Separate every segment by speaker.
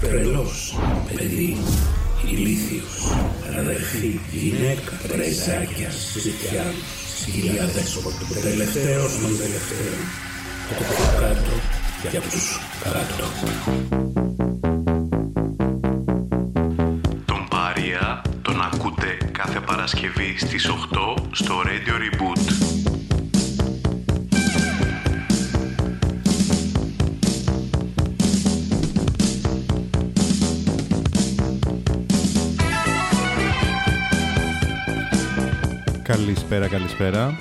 Speaker 1: τρελός, παιδί, ηλίθιος, αδερφή, γυναίκα, πρεζάκια, ζητιά, σκυλιά δέσποτο, τελευταίος των τελευταίων, από το κάτω για τους κάτω.
Speaker 2: Τον Παρία τον ακούτε κάθε Παρασκευή στις 8 στο Radio Reboot.
Speaker 3: Καλησπέρα, καλησπέρα.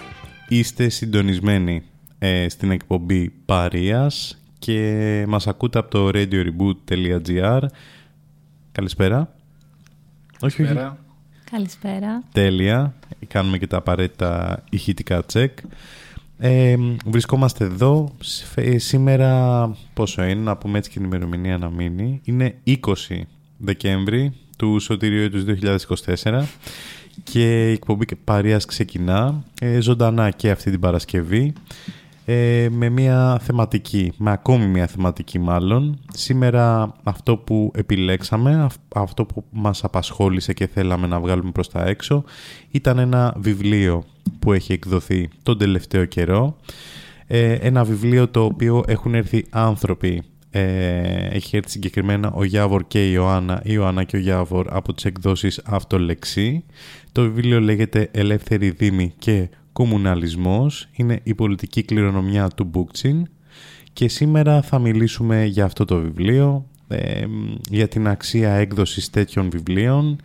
Speaker 3: Είστε συντονισμένοι ε, στην εκπομπή Παρίας και μας ακούτε από το radioreboot.gr Καλησπέρα. Όχι, όχι.
Speaker 4: Καλησπέρα.
Speaker 5: Καλησπέρα.
Speaker 3: Τέλεια. Κάνουμε και τα απαραίτητα ηχητικά τσεκ. Ε, βρισκόμαστε εδώ Σ- σήμερα, πόσο είναι, να πούμε έτσι και την ημερομηνία να μείνει. Είναι 20 Δεκέμβρη του Σωτηρίου έτους 2024 και η εκπομπή Παρίας ξεκινά ε, ζωντανά και αυτή την Παρασκευή ε, με μια θεματική, με ακόμη μια θεματική μάλλον. Σήμερα αυτό που επιλέξαμε, αυ- αυτό που μας απασχόλησε και θέλαμε να βγάλουμε προς τα έξω ήταν ένα βιβλίο που έχει εκδοθεί τον τελευταίο καιρό. Ε, ένα βιβλίο το οποίο έχουν έρθει άνθρωποι ε, έχει έρθει συγκεκριμένα ο Γιάβορ και η Ιωάννα, η Ιωάννα και ο Γιάβορ από τις εκδόσεις Αυτολεξή. Το βιβλίο λέγεται «Ελεύθερη Δήμη και Κομμουναλισμός». Είναι η πολιτική κληρονομιά του Μπούκτσιν και σήμερα θα μιλήσουμε για αυτό το βιβλίο, ε, για την αξία έκδοσης τέτοιων βιβλίων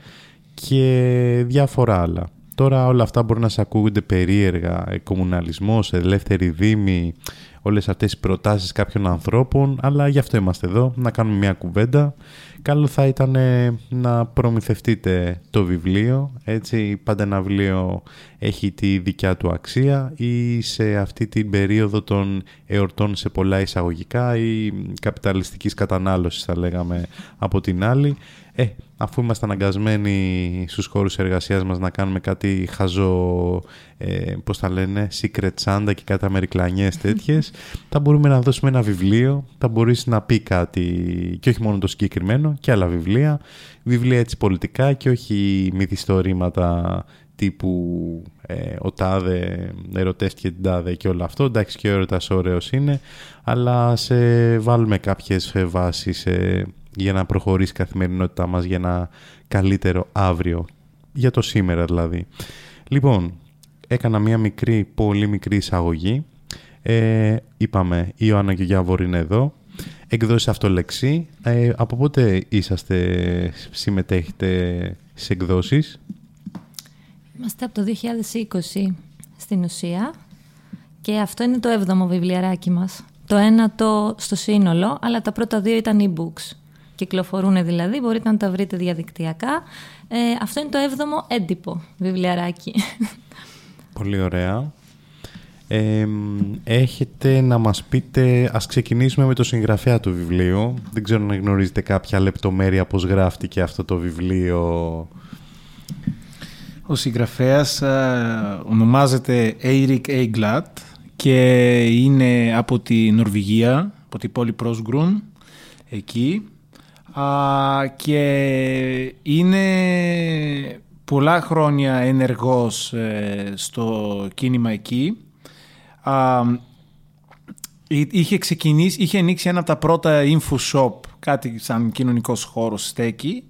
Speaker 3: και διάφορα άλλα. Τώρα όλα αυτά μπορεί να σε ακούγονται περίεργα, ε, κομμουναλισμός, ελεύθερη δήμη, όλες αυτές οι προτάσεις κάποιων ανθρώπων, αλλά γι' αυτό είμαστε εδώ, να κάνουμε μια κουβέντα. Καλό θα ήταν ε, να προμηθευτείτε το βιβλίο, έτσι πάντα ένα βιβλίο έχει τη δικιά του αξία ή σε αυτή την περίοδο των εορτών σε πολλά εισαγωγικά ή καπιταλιστικής κατανάλωσης θα λέγαμε από την άλλη. Ε, αφού είμαστε αναγκασμένοι στους χώρους εργασίας μας να κάνουμε κάτι χαζό, ε, πώς τα λένε, secret santa και κάτι αμερικλανιές τέτοιες, θα μπορούμε να δώσουμε ένα βιβλίο, θα μπορείς να πει κάτι και όχι μόνο το συγκεκριμένο και άλλα βιβλία, βιβλία έτσι πολιτικά και όχι μυθιστορήματα τύπου ε, ο τάδε ερωτεύτηκε την τάδε και όλο αυτό. Εντάξει και ο έρωτας ωραίος είναι, αλλά σε βάλουμε κάποιες βάσεις ε, για να προχωρήσει η καθημερινότητά μας για ένα καλύτερο αύριο. Για το σήμερα δηλαδή. Λοιπόν, έκανα μια μικρή, πολύ μικρή εισαγωγή. Ε, είπαμε, η Ιωάννα και ο Γιάβορ είναι εδώ. Εκδόσεις αυτολεξή. Ε, από πότε είσαστε, συμμετέχετε στις εκδόσεις;
Speaker 5: Είμαστε από το 2020 στην ουσία και αυτό είναι το έβδομο βιβλιαράκι μας. Το ένα το στο σύνολο, αλλά τα πρώτα δύο ήταν e-books. Κυκλοφορούν δηλαδή, μπορείτε να τα βρείτε διαδικτυακά. Ε, αυτό είναι το έβδομο έντυπο βιβλιαράκι.
Speaker 3: Πολύ ωραία. Ε, έχετε να μας πείτε, ας ξεκινήσουμε με το συγγραφέα του βιβλίου. Δεν ξέρω αν γνωρίζετε κάποια λεπτομέρεια πώς γράφτηκε αυτό το βιβλίο.
Speaker 4: Ο συγγραφέας α, ονομάζεται Eirik Eiglat και είναι από τη Νορβηγία, από την πόλη Πρόσγκρουν, εκεί. Α, και είναι πολλά χρόνια ενεργός ε, στο κίνημα εκεί. Α, εί- είχε ξεκινήσει, είχε ανοίξει ένα από τα πρώτα info shop, κάτι σαν κοινωνικός χώρος στέκει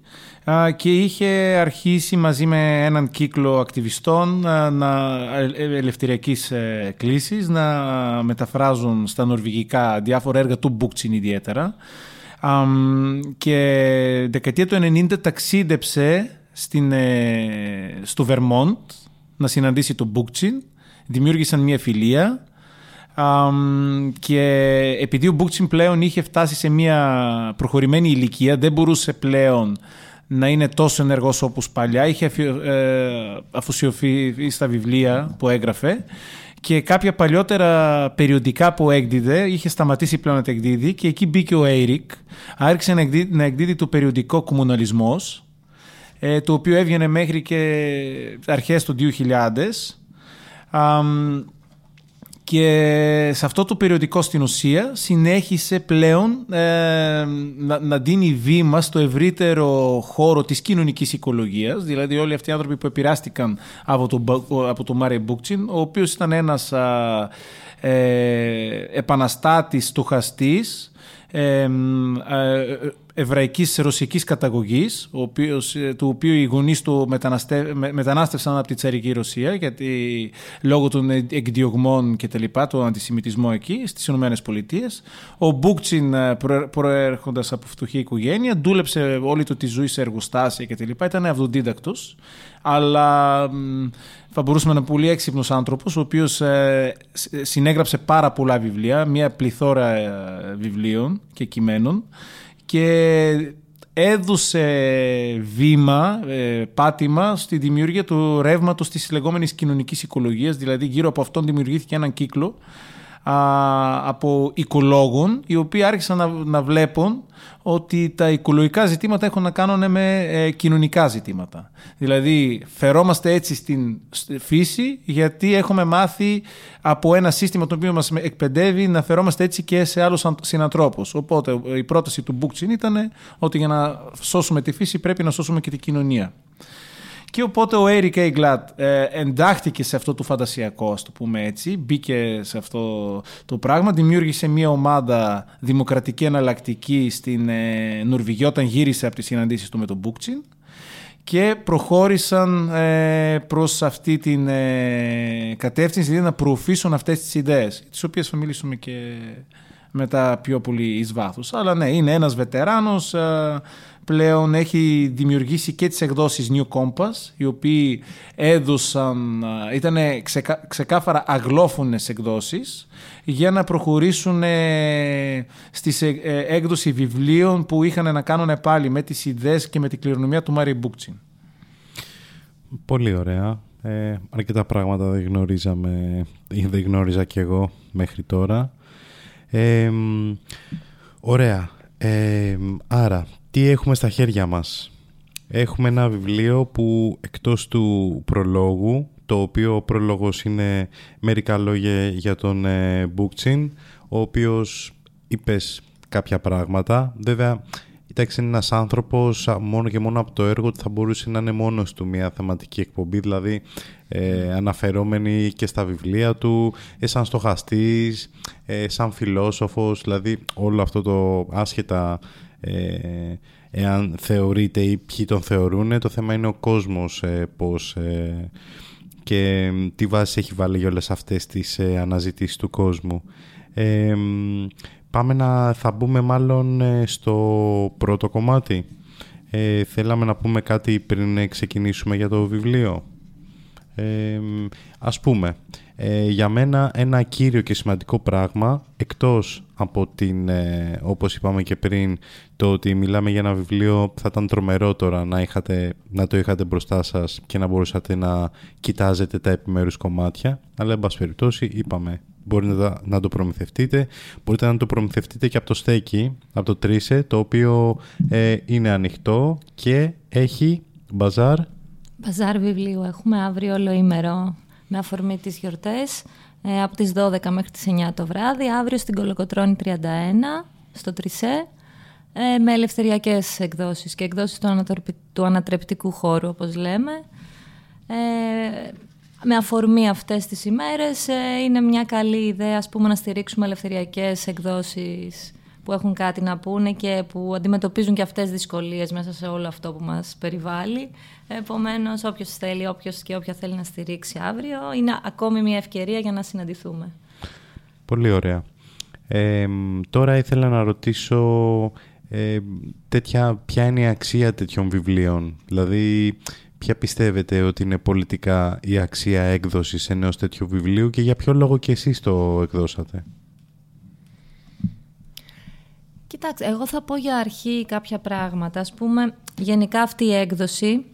Speaker 4: α, και είχε αρχίσει μαζί με έναν κύκλο ακτιβιστών α, να, ε, ε, ελευθεριακής ε, κλίσης να μεταφράζουν στα νορβηγικά διάφορα έργα του Μπούκτσιν ιδιαίτερα. Αμ, και δεκαετία του 90 ταξίδεψε στην, ε, στο Βερμόντ να συναντήσει τον Μπούκτσιν. Δημιούργησαν μια φιλία και επειδή ο Μπούκτσιν πλέον είχε φτάσει σε μια προχωρημένη ηλικία, δεν μπορούσε πλέον να είναι τόσο ενεργός όπως παλιά. Είχε ε, αφοσιωθεί στα βιβλία που έγραφε και κάποια παλιότερα περιοδικά που έκδιδε είχε σταματήσει πλέον να τα εκδίδει και εκεί μπήκε ο Έιρικ, άρχισε να εκδίδει, να εκδίδει το περιοδικό «Κομμουναλισμός» ε, το οποίο έβγαινε μέχρι και αρχές του 2000 και σε αυτό το περιοδικό στην ουσία συνέχισε πλέον ε, να, να δίνει βήμα στο ευρύτερο χώρο της κοινωνικής οικολογίας, δηλαδή όλοι αυτοί οι άνθρωποι που επηρεάστηκαν από τον από το Μάρε Μπούκτσιν, ο οποίος ήταν ένας α, ε, επαναστάτης, στοχαστής, ε, εβραϊκής ρωσικής καταγωγής, ο οποίος, ε, του οποίου οι γονείς του μεταναστε, μετανάστευσαν από τη τσαρική Ρωσία γιατί λόγω των εκδιωγμών και τα λοιπά, του αντισημιτισμού εκεί στις Ηνωμένες Πολιτείες. Ο Μπούκτσιν ε, προέρχοντας από φτωχή οικογένεια, δούλεψε όλη του τη ζωή σε εργοστάσια και τα λοιπά, ήταν αυτοδίδακτος, αλλά θα μπορούσαμε να είναι πολύ έξυπνος άνθρωπος, ο οποίος ε, συνέγραψε πάρα πολλά βιβλία, μια πληθώρα βιβλίων και κειμένων και έδωσε βήμα, ε, πάτημα στη δημιουργία του ρεύματος της λεγόμενης κοινωνικής οικολογίας, δηλαδή γύρω από αυτόν δημιουργήθηκε έναν κύκλο από οικολόγων οι οποίοι άρχισαν να, να βλέπουν ότι τα οικολογικά ζητήματα έχουν να κάνουν με ε, κοινωνικά ζητήματα. Δηλαδή φερόμαστε έτσι στην φύση γιατί έχουμε μάθει από ένα σύστημα το οποίο μας εκπαιδεύει να φερόμαστε έτσι και σε άλλους συνανθρώπους. Οπότε η πρόταση του Μπούκτσιν ήταν ότι για να σώσουμε τη φύση πρέπει να σώσουμε και την κοινωνία. Και οπότε ο Eric A. Glad ε, εντάχθηκε σε αυτό το φαντασιακό, ας το πούμε έτσι, μπήκε σε αυτό το πράγμα, δημιούργησε μια ομάδα δημοκρατική εναλλακτική στην ε, Νορβηγία όταν γύρισε από τις συναντήσεις του με τον Μπούκτσιν και προχώρησαν ε, προς αυτή την ε, κατεύθυνση, δηλαδή να προωθήσουν αυτές τις ιδέες, τις οποίες θα μιλήσουμε και μετά πιο πολύ εις βάθος. Αλλά ναι, είναι ένας βετεράνος, ε, πλέον έχει δημιουργήσει και τις εκδόσεις New Compass, οι οποίοι έδωσαν, ήταν ξεκα, ξεκάθαρα αγλόφωνες εκδόσεις, για να προχωρήσουν στη ε, έκδοση βιβλίων που είχαν να κάνουν πάλι με τις ιδέες και με την κληρονομιά του Μάρι Μπούκτσιν.
Speaker 3: Πολύ ωραία. Ε, αρκετά πράγματα δεν γνωρίζαμε ή δεν γνώριζα κι εγώ μέχρι τώρα. Ε, ωραία. Ε, άρα, τι έχουμε στα χέρια μας; Έχουμε ένα βιβλίο που εκτός του προλόγου, το οποίο ο πρόλογος είναι μερικά λόγια για τον ε, Μπούκτσιν, ο οποίος είπες κάποια πράγματα. Βέβαια, Κοιτάξτε, είναι ένας άνθρωπος μόνο και μόνο από το έργο ότι θα μπορούσε να είναι μόνος του μια θεματική εκπομπή, δηλαδή ε, αναφερόμενη και στα βιβλία του, ε, σαν στοχαστής, ε, σαν φιλόσοφος, δηλαδή όλο αυτό το άσχετα ε, εάν θεωρείται ή ποιοι τον θεωρούν. Το θέμα είναι ο κόσμος ε, πώς ε, και τι βάση έχει βάλει για όλες αυτές τις ε, αναζητήσεις του κόσμου. πάμε να θα μπούμε μάλλον στο πρώτο κομμάτι. θέλαμε να πούμε κάτι πριν ξεκινήσουμε για το βιβλίο. Ε, ας πούμε, ε, για μένα ένα κύριο και σημαντικό πράγμα, εκτός από την, ε, όπως είπαμε και πριν, το ότι μιλάμε για ένα βιβλίο θα ήταν τρομερό τώρα να, είχατε, να το είχατε μπροστά σας και να μπορούσατε να κοιτάζετε τα επιμέρους κομμάτια, αλλά εν πάση περιπτώσει είπαμε μπορείτε να, το προμηθευτείτε. Μπορείτε να το προμηθευτείτε και από το στέκι, από το τρίσε, το οποίο ε, είναι ανοιχτό και έχει μπαζάρ.
Speaker 5: Μπαζάρ βιβλίου έχουμε αύριο ημερό με αφορμή τις γιορτές ε, από τις 12 μέχρι τις 9 το βράδυ. Αύριο στην Κολοκοτρώνη 31 στο Τρισέ ε, με ελευθεριακές εκδόσεις και εκδόσεις του, του ανατρεπτικού χώρου όπως λέμε. Ε, με αφορμή αυτές τις ημέρες είναι μια καλή ιδέα ας πούμε, να στηρίξουμε ελευθεριακές εκδόσεις που έχουν κάτι να πούνε και που αντιμετωπίζουν και αυτές τις δυσκολίες μέσα σε όλο αυτό που μας περιβάλλει. Επομένως, όποιος θέλει, όποιος και όποια θέλει να στηρίξει αύριο, είναι ακόμη μια ευκαιρία για να συναντηθούμε.
Speaker 3: Πολύ ωραία. Ε, τώρα ήθελα να ρωτήσω ε, τέτοια, ποια είναι η αξία τέτοιων βιβλίων; Δηλαδή, ποια πιστεύετε ότι είναι πολιτικά η αξία έκδοσης ενός τέτοιου βιβλίου και για ποιο λόγο και εσείς το εκδώσατε;
Speaker 5: Κοιτάξτε, εγώ θα πω για αρχή κάποια πράγματα. Ας πούμε, γενικά αυτή η έκδοση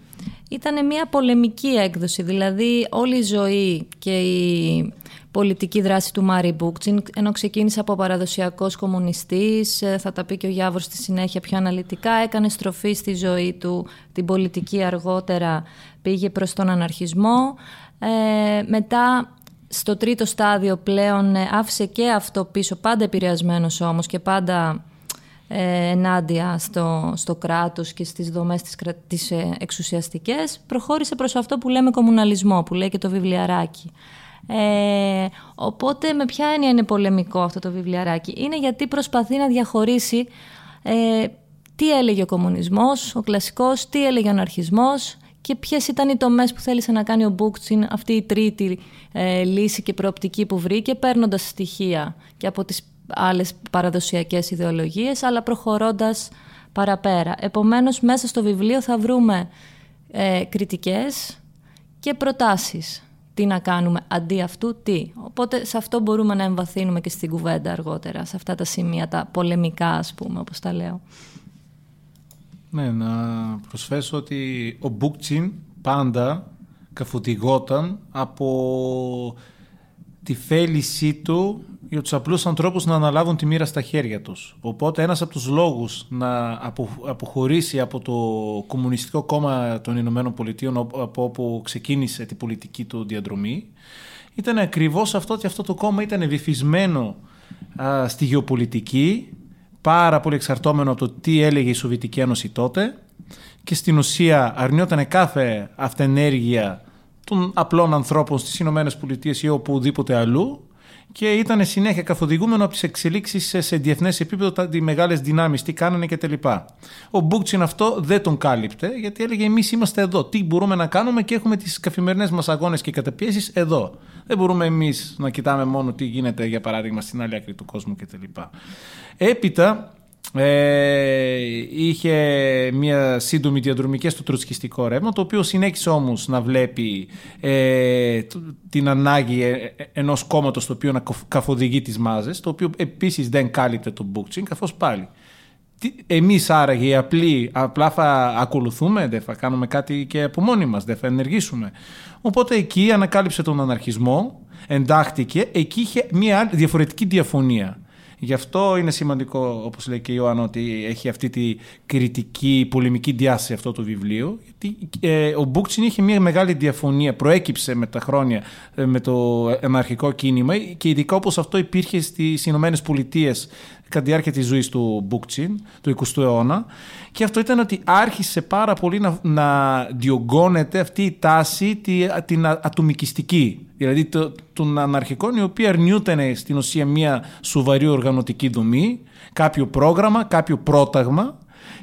Speaker 5: ήταν μια πολεμική έκδοση. Δηλαδή, όλη η ζωή και η πολιτική δράση του Μάρι Μπούκτσιν, ενώ ξεκίνησε από παραδοσιακός κομμουνιστής, ε, θα τα πει και ο Γιάβρος στη συνέχεια πιο αναλυτικά, έκανε στροφή στη ζωή του, την πολιτική αργότερα πήγε προς τον αναρχισμό. Ε, μετά στο τρίτο στάδιο πλέον ε, άφησε και αυτό πίσω, πάντα επηρεασμένος όμως και πάντα ε, ενάντια στο, στο κράτος και στις δομές της, της ε, εξουσιαστικές, προχώρησε προς αυτό που λέμε κομμουναλισμό, που λέει και το βιβλιαράκι. Ε, οπότε με ποια έννοια είναι πολεμικό αυτό το βιβλιαράκι; Είναι γιατί προσπαθεί να διαχωρίσει ε, τι έλεγε ο κομμουνισμός, ο κλασικός, τι έλεγε ο αναρχισμός και ποιες ήταν οι τομές που θέλησε να κάνει ο Μπούκτσιν αυτή η τρίτη ε, λύση και προοπτική που βρήκε παίρνοντας στοιχεία και από τις άλλες παραδοσιακές ιδεολογίες αλλά προχωρώντας παραπέρα. Επομένως μέσα στο βιβλίο θα βρούμε ε, κριτικές και προτάσεις τι να κάνουμε αντί αυτού, τι. Οπότε σε αυτό μπορούμε να εμβαθύνουμε και στην κουβέντα αργότερα, σε αυτά τα σημεία, τα πολεμικά ας πούμε, όπως τα λέω.
Speaker 4: Ναι, να προσθέσω ότι ο Μπούκτσιν πάντα καφουτιγόταν από τη θέλησή του για τους απλούς ανθρώπους να αναλάβουν τη μοίρα στα χέρια τους. Οπότε ένας από τους λόγους να αποχωρήσει από το Κομμουνιστικό Κόμμα των Ηνωμένων Πολιτείων από όπου ξεκίνησε την πολιτική του διαδρομή ήταν ακριβώς αυτό ότι αυτό το κόμμα ήταν βυθισμένο στη γεωπολιτική πάρα πολύ εξαρτώμενο από το τι έλεγε η Σοβιετική Ένωση τότε και στην ουσία αρνιόταν κάθε αυτενέργεια των απλών ανθρώπων στις Ηνωμένες Πολιτείες ή οπουδήποτε αλλού και ήταν συνέχεια καθοδηγούμενο από τις εξελίξεις σε, σε διεθνές επίπεδο, τι μεγάλες δυνάμεις, τι κάνανε κτλ. Ο Μπούκτσιν αυτό δεν τον κάλυπτε, γιατί έλεγε: Εμείς είμαστε εδώ. Τι μπορούμε να κάνουμε και έχουμε τις καθημερινές μας αγώνες και καταπιέσεις εδώ. Δεν μπορούμε εμείς να κοιτάμε μόνο τι γίνεται, για παράδειγμα, στην άλλη άκρη του κόσμου κτλ. Έπειτα, ε, είχε μια σύντομη διαδρομική στο τροτσκιστικό ρεύμα το οποίο συνέχισε όμως να βλέπει ε, την ανάγκη ε, ε, ενός κόμματος το οποίο να καθοδηγεί τις μάζες το οποίο επίσης δεν κάλυπτε τον Μπούκτσιν καθώς πάλι εμείς άραγε οι απλοί απλά θα ακολουθούμε, δεν θα κάνουμε κάτι και από μόνοι μας, δεν θα ενεργήσουμε. Οπότε εκεί ανακάλυψε τον αναρχισμό, εντάχθηκε, εκεί είχε μια διαφορετική διαφωνία. Γι' αυτό είναι σημαντικό, όπως λέει και η Ιωάννα, ότι έχει αυτή τη κριτική, πολεμική διάσταση αυτό το βιβλίο. Γιατί ε, ο Μπούκτσιν είχε μια μεγάλη διαφωνία, προέκυψε με τα χρόνια ε, με το αναρχικό κίνημα και ειδικά όπως αυτό υπήρχε στις Ηνωμένες Πολιτείες κατά τη διάρκεια της ζωής του Μπούκτσιν, του 20ου αιώνα. Και αυτό ήταν ότι άρχισε πάρα πολύ να, να διωγγώνεται αυτή η τάση τη, την ατομικιστική. Δηλαδή το, των αναρχικών οι οποίοι αρνιούταν στην ουσία μια σοβαρή οργανωτική δομή, κάποιο πρόγραμμα, κάποιο πρόταγμα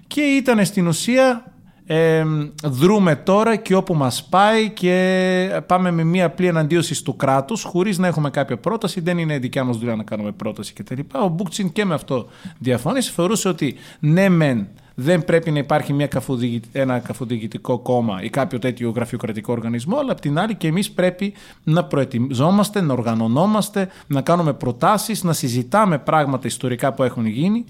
Speaker 4: και ήταν στην ουσία ε, δρούμε τώρα και όπου μας πάει και πάμε με μία απλή εναντίωση του κράτους χωρίς να έχουμε κάποια πρόταση, δεν είναι δικιά μας δουλειά να κάνουμε πρόταση κτλ. Ο Μπούκτσιν και με αυτό διαφωνήσει, θεωρούσε ότι ναι μεν δεν πρέπει να υπάρχει μια ένα καθοδηγητικό κόμμα ή κάποιο τέτοιο γραφειοκρατικό οργανισμό, αλλά απ' την άλλη και εμείς πρέπει να προετοιμαζόμαστε, να οργανωνόμαστε, να κάνουμε προτάσεις, να συζητάμε πράγματα ιστορικά που έχουν γίνει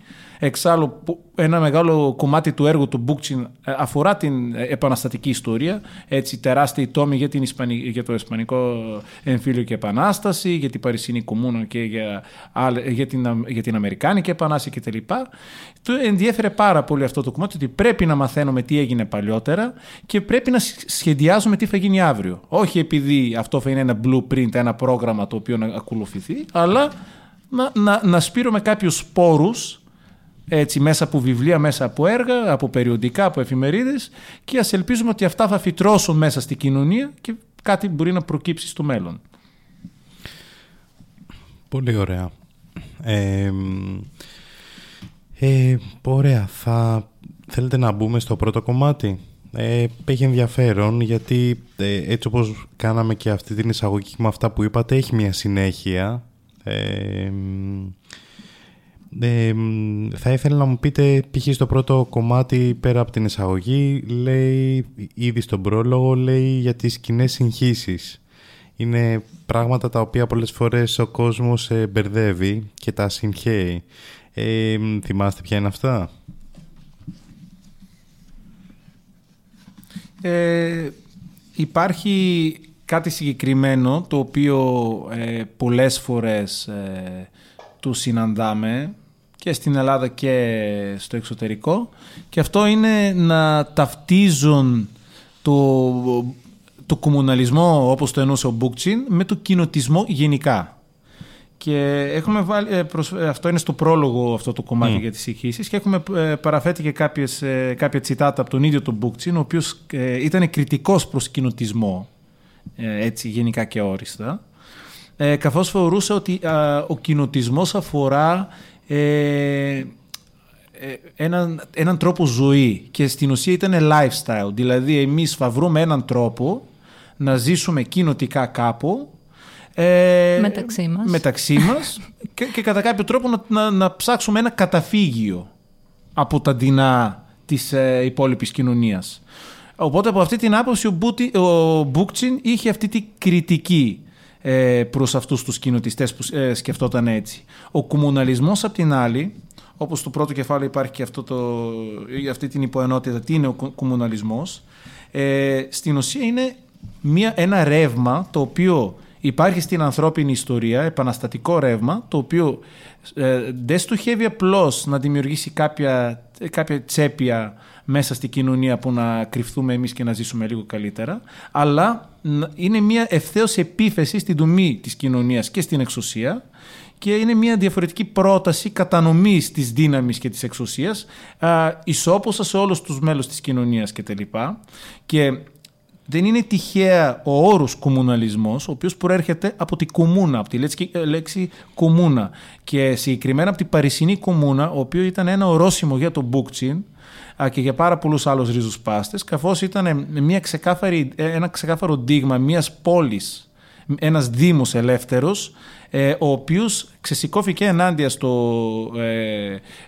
Speaker 4: Εξάλλου, ένα μεγάλο κομμάτι του έργου του Μπούκτσιν ε, αφορά την ε, επαναστατική ιστορία. Έτσι, τεράστιοι τόμοι για, την για το Ισπανικό εμφύλιο και επανάσταση, για την Παρισινή Κομμούνα και για, για, την, για την Αμερικάνικη επανάσταση κτλ. Του ενδιέφερε πάρα πολύ αυτό το κομμάτι ότι πρέπει να μαθαίνουμε τι έγινε παλιότερα και πρέπει να σχεδιάζουμε τι θα γίνει αύριο. Όχι επειδή αυτό θα είναι ένα blueprint, ένα πρόγραμμα το οποίο να ακολουθηθεί, αλλά να, να, να σπείρουμε κάποιους σπόρους έτσι μέσα από βιβλία, μέσα από έργα, από περιοδικά, από εφημερίδες και ας ελπίζουμε ότι αυτά θα φυτρώσουν μέσα στη κοινωνία και κάτι μπορεί να προκύψει στο μέλλον.
Speaker 3: Πολύ ωραία. Ε, ε, ωραία. Θα θέλετε να μπούμε στο πρώτο κομμάτι; Ε, έχει ενδιαφέρον γιατί ε, έτσι όπως κάναμε και αυτή την εισαγωγή με αυτά που είπατε έχει μια συνέχεια. Ε, Ε, θα ήθελα να μου πείτε, π.χ. στο πρώτο κομμάτι πέρα από την εισαγωγή, λέει, ήδη στον πρόλογο, λέει για τις κοινέ συγχύσεις. Είναι πράγματα τα οποία πολλές φορές ο κόσμος ε, μπερδεύει και τα συγχαίει. Ε, θυμάστε ποια είναι αυτά;
Speaker 4: Ε, υπάρχει κάτι συγκεκριμένο το οποίο ε, πολλές φορές ε, του συναντάμε και στην Ελλάδα και στο εξωτερικό. Και αυτό είναι να ταυτίζουν το, το κομμουναλισμό όπως το εννοούσε ο Μπούκτσιν με το κοινοτισμό γενικά. Και έχουμε βάλει, ε, ε, αυτό είναι στο πρόλογο αυτό το κομμάτι για τις συγχύσεις και έχουμε ε, παραθέτει και κάποιες, κάποια τσιτάτα από τον ίδιο τον Μπούκτσιν ο οποίος ήταν κριτικός προς κοινοτισμό έτσι γενικά και όριστα. Ε, καθώς θεωρούσε ότι ο κοινοτισμός αφορά έναν, έναν τρόπο ζωή και στην ουσία ήταν lifestyle. Δηλαδή εμείς θα βρούμε έναν τρόπο να ζήσουμε κοινοτικά κάπου
Speaker 5: ε, μεταξύ μας,
Speaker 4: μεταξύ μας και, και κατά κάποιο τρόπο να, να, να ψάξουμε ένα καταφύγιο από τα δεινά της ε, υπόλοιπης κοινωνίας. Οπότε από αυτή την άποψη ο, Μπούτι, ο Μπούκτσιν είχε αυτή τη κριτική ε, προς αυτούς τους κοινοτιστές που ε, σκεφτόταν έτσι. Ο κομμουναλισμός απ' την άλλη, όπως στο πρώτο κεφάλαιο υπάρχει και αυτό το, αυτή την υποενότητα, τι είναι ο κομμουναλισμός, ε, στην ουσία είναι μια, ένα ρεύμα το οποίο υπάρχει στην ανθρώπινη ιστορία επαναστατικό ρεύμα το οποίο ε, δεν στοχεύει απλώς να δημιουργήσει κάποια, κάποια τσέπια μέσα στη κοινωνία που να κρυφθούμε εμείς και να ζήσουμε λίγο καλύτερα αλλά είναι μια ευθέως επίθεση στην τομή της κοινωνίας και στην εξουσία και είναι μια διαφορετική πρόταση κατανομής της δύναμης και της εξουσίας ισόποσα σε όλους τους μέλους της κοινωνίας κτλ. Και δεν είναι τυχαία ο όρος κομμουναλισμός, ο οποίος προέρχεται από τη κομμούνα, από τη λέξη, ε, λέξη κομμούνα και συγκεκριμένα από την Παρισινή κομμούνα, ο οποίος ήταν ένα ορόσημο για τον Μπούκτσιν και για πάρα πολλούς άλλους ριζοσπάστες, καθώς ήταν μια ξεκάθαρη, ε, ένα ξεκάθαρο δείγμα μιας πόλης, ένας δήμος ελεύθερος, ε, ο οποίος ξεσηκώθηκε ενάντια στο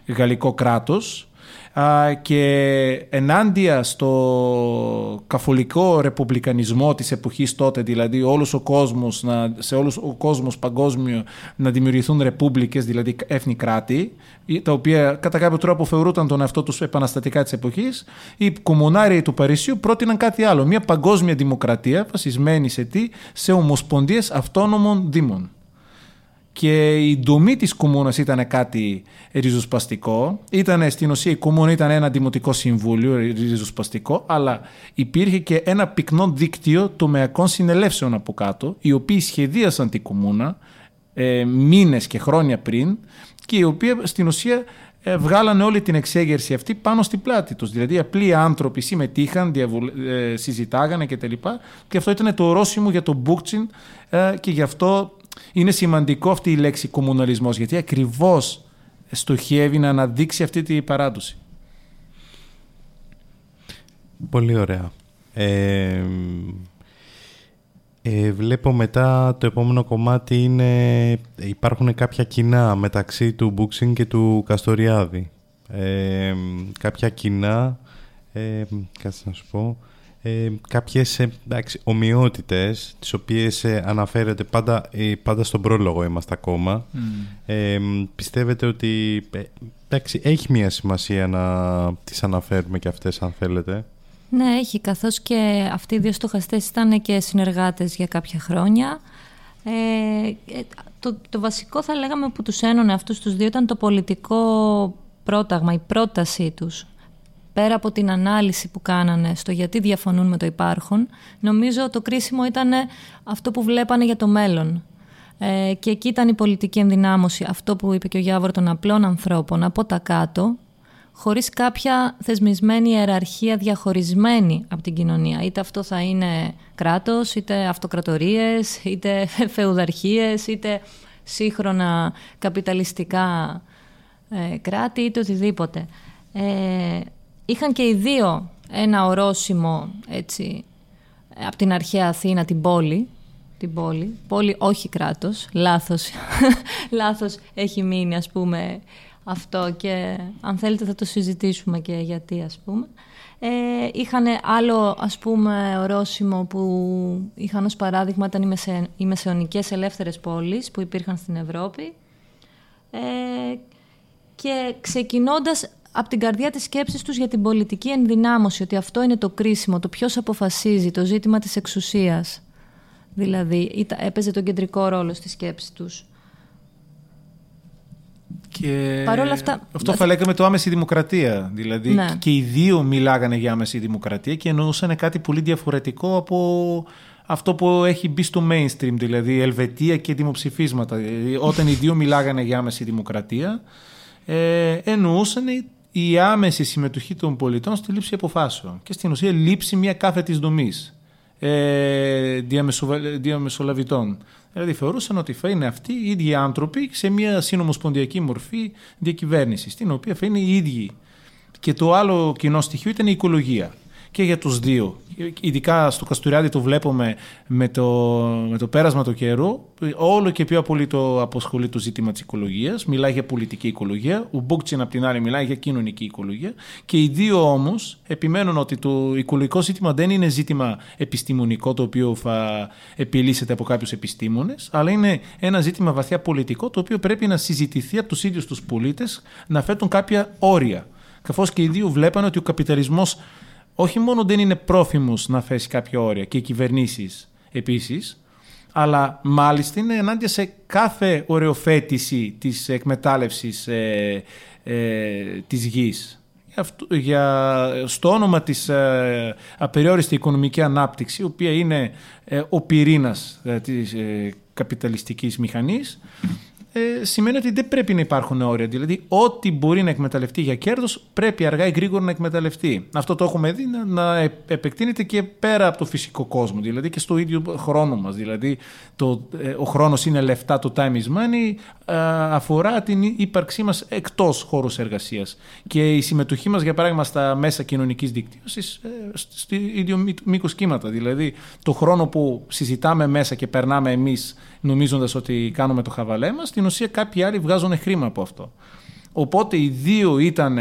Speaker 4: γαλλικό κράτος, και ενάντια στο καθολικό ρεπουμπλικανισμό της εποχής τότε, δηλαδή όλος ο κόσμος, να, σε όλος ο κόσμος παγκόσμιο να δημιουργηθούν ρεπούμπλικες, δηλαδή έθνη κράτη, τα οποία κατά κάποιο τρόπο θεωρούνταν τον εαυτό τους επαναστατικά της εποχής, οι κομμουνάριοι του Παρισιού πρότειναν κάτι άλλο, μια παγκόσμια δημοκρατία βασισμένη σε τι, σε ομοσπονδίες αυτόνομων δήμων και η δομή της κομμούνας ήταν κάτι ριζοσπαστικό. Ήταν, στην ουσία η κομμούνα ήταν ένα δημοτικό συμβούλιο ριζοσπαστικό, αλλά υπήρχε και ένα πυκνό δίκτυο τομεακών συνελεύσεων από κάτω, οι οποίοι σχεδίασαν την κομμούνα ε, μήνες και χρόνια πριν και οι οποίοι στην ουσία ε, βγάλανε όλη την εξέγερση αυτή πάνω στην πλάτη τους. Δηλαδή απλοί άνθρωποι συμμετείχαν, διαβουλ... ε, συζητάγανε κτλ. Και, και αυτό ήταν το ορόσημο για τον Μπούκτσιν ε, και γι' αυτό είναι σημαντικό αυτή η λέξη κομμουναλισμός γιατί ακριβώς στοχεύει να αναδείξει αυτή τη παράδοση.
Speaker 3: Πολύ ωραία. Ε, ε, βλέπω μετά το επόμενο κομμάτι είναι υπάρχουν κάποια κοινά μεταξύ του Μπούξιν και του Καστοριάδη. Ε, κάποια κοινά, ε, κάτσε να σου πω, ε, κάποιες εντάξει, ομοιότητες τις οποίες ε, αναφέρεται πάντα, ε, πάντα στον πρόλογο είμαστε ακόμα. Mm. ε, πιστεύετε ότι ε, εντάξει, έχει μια σημασία να τις αναφέρουμε και αυτές αν θέλετε;
Speaker 5: Ναι έχει καθώς και αυτοί οι δύο στοχαστές ήταν και συνεργάτες για κάποια χρόνια. Ε, το, το βασικό θα λέγαμε που τους ένωνε αυτούς τους δύο ήταν το πολιτικό πρόταγμα, η πρότασή τους πέρα από την ανάλυση που κάνανε στο γιατί διαφωνούν με το υπάρχον, νομίζω το κρίσιμο ήταν αυτό που βλέπανε για το μέλλον. Ε, και εκεί ήταν η πολιτική ενδυνάμωση, αυτό που είπε και ο Γιάβορ των απλών ανθρώπων από τα κάτω, χωρίς κάποια θεσμισμένη ιεραρχία διαχωρισμένη από την κοινωνία. Είτε αυτό θα είναι κράτος, είτε αυτοκρατορίες, είτε φεουδαρχίες, είτε σύγχρονα καπιταλιστικά ε, κράτη, είτε οτιδήποτε. Ε, είχαν και οι δύο ένα ορόσημο έτσι, από την αρχαία Αθήνα, την πόλη. Την πόλη, πόλη όχι κράτος, λάθος. λάθος έχει μείνει ας πούμε αυτό και αν θέλετε θα το συζητήσουμε και γιατί ας πούμε. Ε, είχαν άλλο ας πούμε ορόσημο που είχαν ως παράδειγμα ήταν οι, μεσε, οι μεσαιωνικές ελεύθερες πόλεις που υπήρχαν στην Ευρώπη ε, και ξεκινώντας από την καρδιά της σκέψης τους για την πολιτική ενδυνάμωση, ότι αυτό είναι το κρίσιμο, το ποιος αποφασίζει, το ζήτημα της εξουσίας. Δηλαδή, έπαιζε τον κεντρικό ρόλο στη σκέψη τους.
Speaker 4: Και
Speaker 5: Παρ' όλα αυτά...
Speaker 4: Αυτό θα λέγαμε το άμεση δημοκρατία. Δηλαδή
Speaker 5: Ναι.
Speaker 4: και οι δύο μιλάγανε για άμεση δημοκρατία και εννοούσαν κάτι πολύ διαφορετικό από αυτό που έχει μπει στο mainstream, δηλαδή Ελβετία και δημοψηφίσματα. Δηλαδή, όταν οι δύο μιλάγανε για άμεση δημοκρατία, ε, εννοούσαν η άμεση συμμετοχή των πολιτών στη λήψη αποφάσεων και στην ουσία λήψη μια κάθετης δομής ε, διαμεσοβα- διαμεσολαβητών. Δηλαδή θεωρούσαν ότι θα είναι αυτοί οι ίδιοι άνθρωποι σε μια συνομοσπονδιακή μορφή διακυβέρνησης, στην οποία θα είναι οι ίδιοι. Και το άλλο κοινό στοιχείο ήταν η οικολογία. Και για τους δύο. Ειδικά στο Καστουριάδη το βλέπουμε με το, με το πέρασμα του καιρού. Όλο και πιο πολύ το αποσχολεί το ζήτημα της οικολογίας. Μιλάει για πολιτική οικολογία. Ο Μπούκτσιν απ' την άλλη μιλάει για κοινωνική οικολογία. Και οι δύο όμως επιμένουν ότι το οικολογικό ζήτημα δεν είναι ζήτημα επιστημονικό το οποίο θα επιλύσεται από κάποιους επιστήμονες, αλλά είναι ένα ζήτημα βαθιά πολιτικό το οποίο πρέπει να συζητηθεί από τους ίδιους τους πολίτες να φέτουν κάποια όρια. Καθώς και οι δύο βλέπανε ότι ο καπιταλισμός όχι μόνο δεν είναι πρόθυμος να θέσει κάποια όρια και οι κυβερνήσεις επίσης, αλλά μάλιστα είναι ενάντια σε κάθε οριοθέτηση της εκμετάλλευσης ε, ε, της γης. Αυτό- Για, στο όνομα της ε, απεριόριστη οικονομική ανάπτυξη, η οποία είναι ε, ο πυρήνας ε, της ε, καπιταλιστικής μηχανής, ε, σημαίνει ότι δεν πρέπει να υπάρχουν όρια. Δηλαδή, ό,τι μπορεί να εκμεταλλευτεί για κέρδος, πρέπει αργά ή γρήγορα να εκμεταλλευτεί. Αυτό το έχουμε δει να, να ε- επεκτείνεται και πέρα από το φυσικό κόσμο, δηλαδή και στο ίδιο χρόνο μας. Δηλαδή, το, ε, ο χρόνος είναι λεφτά, το time is money, ε, αφορά την ύπαρξή μας εκτός χώρους εργασίας. Και η συμμετοχή μας, για παράδειγμα, στα μέσα κοινωνικής δικτύωσης, ε, στο ίδιο μήκος κύματα. Δηλαδή, το χρόνο που συζητάμε μέσα και περνάμε εμείς νομίζοντας ότι κάνουμε το χαβαλέ μας, στην ουσία κάποιοι άλλοι βγάζουν χρήμα από αυτό. Οπότε οι δύο ήταν,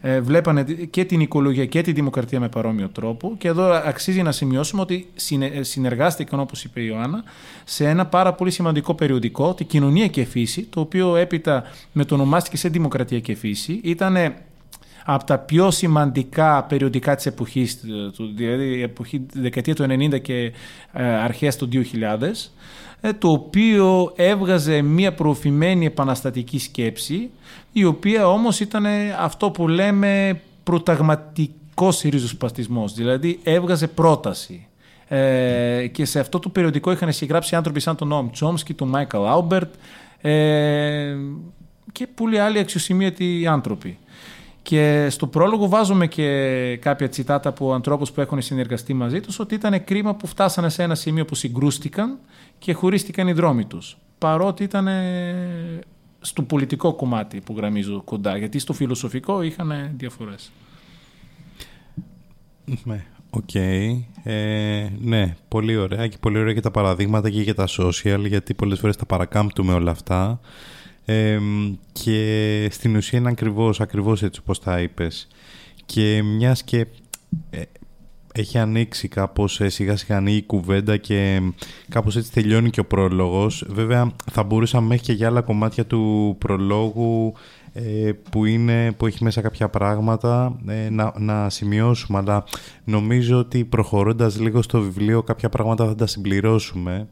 Speaker 4: ε, βλέπανε και την οικολογία και τη δημοκρατία με παρόμοιο τρόπο και εδώ αξίζει να σημειώσουμε ότι συνε- συνεργάστηκαν, όπως είπε η Ιωάννα, σε ένα πάρα πολύ σημαντικό περιοδικό, τη Κοινωνία και Φύση, το οποίο έπειτα μετονομάστηκε σε Δημοκρατία και Φύση. Ήταν από τα πιο σημαντικά περιοδικά της εποχής, του, δηλαδή η εποχή δεκαετία του 90 και ε, αρχές του 2000, ε, το οποίο έβγαζε μια προωθημένη επαναστατική σκέψη, η οποία όμως ήταν αυτό που λέμε προταγματικός ριζοσπαστισμός, δηλαδή έβγαζε πρόταση. Ε, και σε αυτό το περιοδικό είχαν συγγράψει άνθρωποι σαν τον Νόαμ Τσόμσκι, τον Μάικλ Άλμπερτ ε, και πολλοί άλλοι αξιοσημείωτοι άνθρωποι. Και στο πρόλογο βάζουμε και κάποια τσιτάτα από ανθρώπους που έχουν συνεργαστεί μαζί τους ότι ήταν κρίμα που φτάσανε σε ένα σημείο που συγκρούστηκαν και χωρίστηκαν οι δρόμοι τους. Παρότι ήταν στο πολιτικό κομμάτι που γραμμίζω κοντά, γιατί στο φιλοσοφικό είχαν διαφορές.
Speaker 3: Ναι, οκ. Ε, ναι, πολύ ωραία και πολύ ωραία και τα παραδείγματα και για τα social γιατί πολλές φορές τα παρακάμπτουμε όλα αυτά ε, και στην ουσία είναι ακριβώς, ακριβώς έτσι όπως τα είπες. Και μιας και ε, έχει ανοίξει κάπως ε, σιγά σιγά ανοίγει η κουβέντα και κάπως έτσι τελειώνει και ο πρόλογος. Βέβαια θα μπορούσαμε μέχρι και για άλλα κομμάτια του προλόγου ε, που, είναι, που έχει μέσα κάποια πράγματα ε, να, να σημειώσουμε. Αλλά νομίζω ότι προχωρώντας λίγο στο βιβλίο κάποια πράγματα θα τα συμπληρώσουμε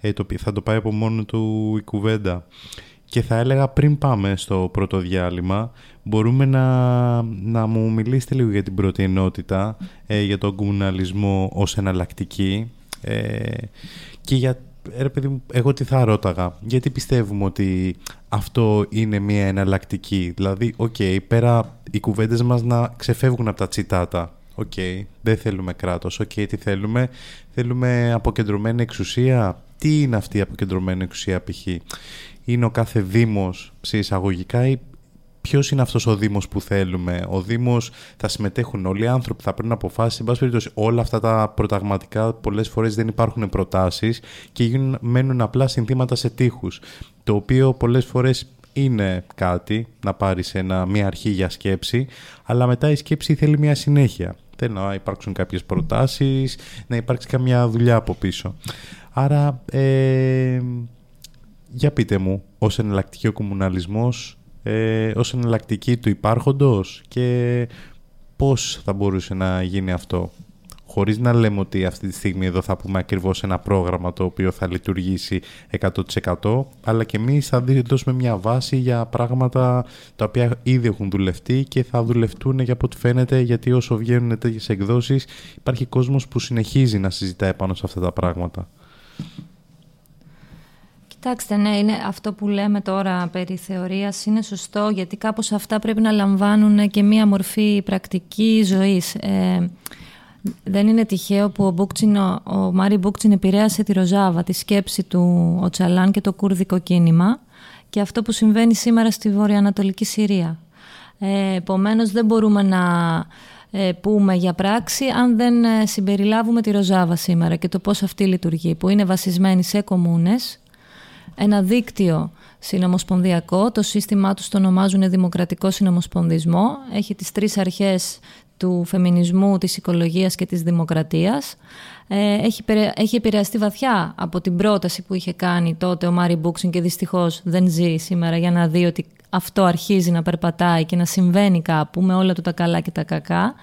Speaker 3: ε, το, θα το πάει από μόνο του η κουβέντα και θα έλεγα πριν πάμε στο πρώτο διάλειμμα μπορούμε να, να μου μιλήσετε λίγο για την πρώτη ενότητα ε, για τον κομμουναλισμό ως εναλλακτική ε, και για ρε παιδί μου, εγώ τι θα ρώταγα. Γιατί πιστεύουμε ότι αυτό είναι μια εναλλακτική; Δηλαδή, ok, okay, πέρα οι κουβέντες μας να ξεφεύγουν από τα τσιτάτα. Ok, okay, δεν θέλουμε κράτος. Ok, okay, τι θέλουμε; Θέλουμε αποκεντρωμένη εξουσία; Τι είναι αυτή η αποκεντρωμένη εξουσία π.χ. Είναι ο κάθε δήμος σε εισαγωγικά ή ποιος είναι αυτός ο Δήμος που θέλουμε. Ο Δήμος θα συμμετέχουν όλοι οι άνθρωποι, θα παίρνουν αποφάσεις. Εν πάση περιπτώσει, όλα αυτά τα προταγματικά πολλές φορές δεν υπάρχουν προτάσεις και γίνουν, μένουν απλά συνθήματα σε τείχους. Το οποίο πολλές φορές είναι κάτι, να πάρεις ένα, μια αρχή για σκέψη, αλλά μετά η σκέψη θέλει μια συνέχεια. Θέλει να υπάρξουν κάποιες προτάσεις, να υπάρξει καμιά δουλειά από πίσω. Άρα, ε, για πείτε μου, ως εναλλακτική ο κομμουναλισμός, ε, ως εναλλακτική του υπάρχοντος και πώς θα μπορούσε να γίνει αυτό; Χωρίς να λέμε ότι αυτή τη στιγμή εδώ θα πούμε ακριβώς ένα πρόγραμμα το οποίο θα λειτουργήσει 100% αλλά και εμείς θα δώσουμε μια βάση για πράγματα τα οποία ήδη έχουν δουλευτεί και θα δουλευτούν για από ό,τι φαίνεται γιατί όσο βγαίνουν τέτοιες εκδόσεις υπάρχει κόσμος που συνεχίζει να συζητάει πάνω σε αυτά τα πράγματα.
Speaker 5: Κοιτάξτε, ναι, είναι αυτό που λέμε τώρα περί θεωρίας είναι σωστό γιατί κάπως αυτά πρέπει να λαμβάνουν και μία μορφή πρακτική ζωής. Ε, δεν είναι τυχαίο που ο, Μπούκτσιν, ο Μάρι Μπούκτσιν επηρέασε τη Ροζάβα, τη σκέψη του ο Τσαλάν και το κουρδικό κίνημα και αυτό που συμβαίνει σήμερα στη βορειοανατολική Συρία. Ε, επομένως δεν μπορούμε να ε, πούμε για πράξη αν δεν ε, συμπεριλάβουμε τη Ροζάβα σήμερα και το πώς αυτή λειτουργεί, που είναι βασισμένη σε κομμούνες, ένα δίκτυο συνομοσπονδιακό, το σύστημά τους το ονομάζουν δημοκρατικό συνομοσπονδισμό, έχει τις τρεις αρχές του φεμινισμού, της οικολογίας και της δημοκρατίας. Ε, έχει, έχει επηρεαστεί βαθιά από την πρόταση που είχε κάνει τότε ο Μάρι Μπούξιν και δυστυχώς δεν ζει σήμερα για να δει ότι αυτό αρχίζει να περπατάει και να συμβαίνει κάπου με όλα του τα καλά και τα κακά.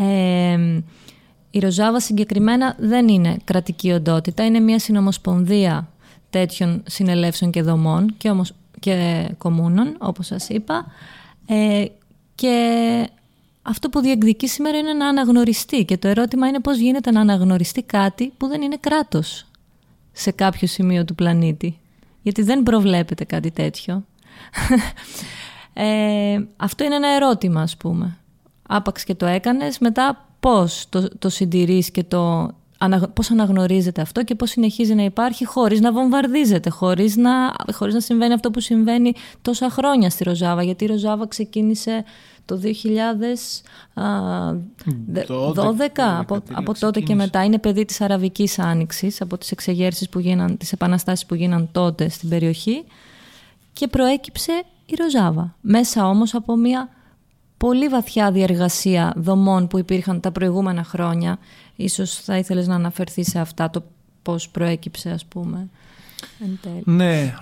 Speaker 5: Ε, η Ροζάβα συγκεκριμένα δεν είναι κρατική οντότητα, είναι μια συνομοσπονδία τέτοιων συνελεύσεων και δομών και, όμως, και κομμούνων, όπως σας είπα. Ε, και αυτό που διεκδικεί σήμερα είναι να αναγνωριστεί και το ερώτημα είναι πώς γίνεται να αναγνωριστεί κάτι που δεν είναι κράτος σε κάποιο σημείο του πλανήτη. Γιατί δεν προβλέπεται κάτι τέτοιο. ε, αυτό είναι ένα ερώτημα ας πούμε. Άπαξ και το έκανες, μετά πώς το, το συντηρείς και το πώς αναγνωρίζεται αυτό και πώς συνεχίζει να υπάρχει χωρίς να βομβαρδίζεται, χωρίς να, χωρίς να συμβαίνει αυτό που συμβαίνει τόσα χρόνια στη Ροζάβα. Γιατί η Ροζάβα ξεκίνησε το 2012, από, από τότε και μετά. Είναι παιδί της Αραβικής Άνοιξης, από τις εξεγέρσεις που γίναν, τις επαναστάσεις που γίναν τότε στην περιοχή και προέκυψε η Ροζάβα. Μέσα όμως από μια πολύ βαθιά διεργασία δομών που υπήρχαν τα προηγούμενα χρόνια. Ίσως θα ήθελες να αναφερθείς σε αυτά, το πώς προέκυψε ας πούμε.
Speaker 4: Ναι,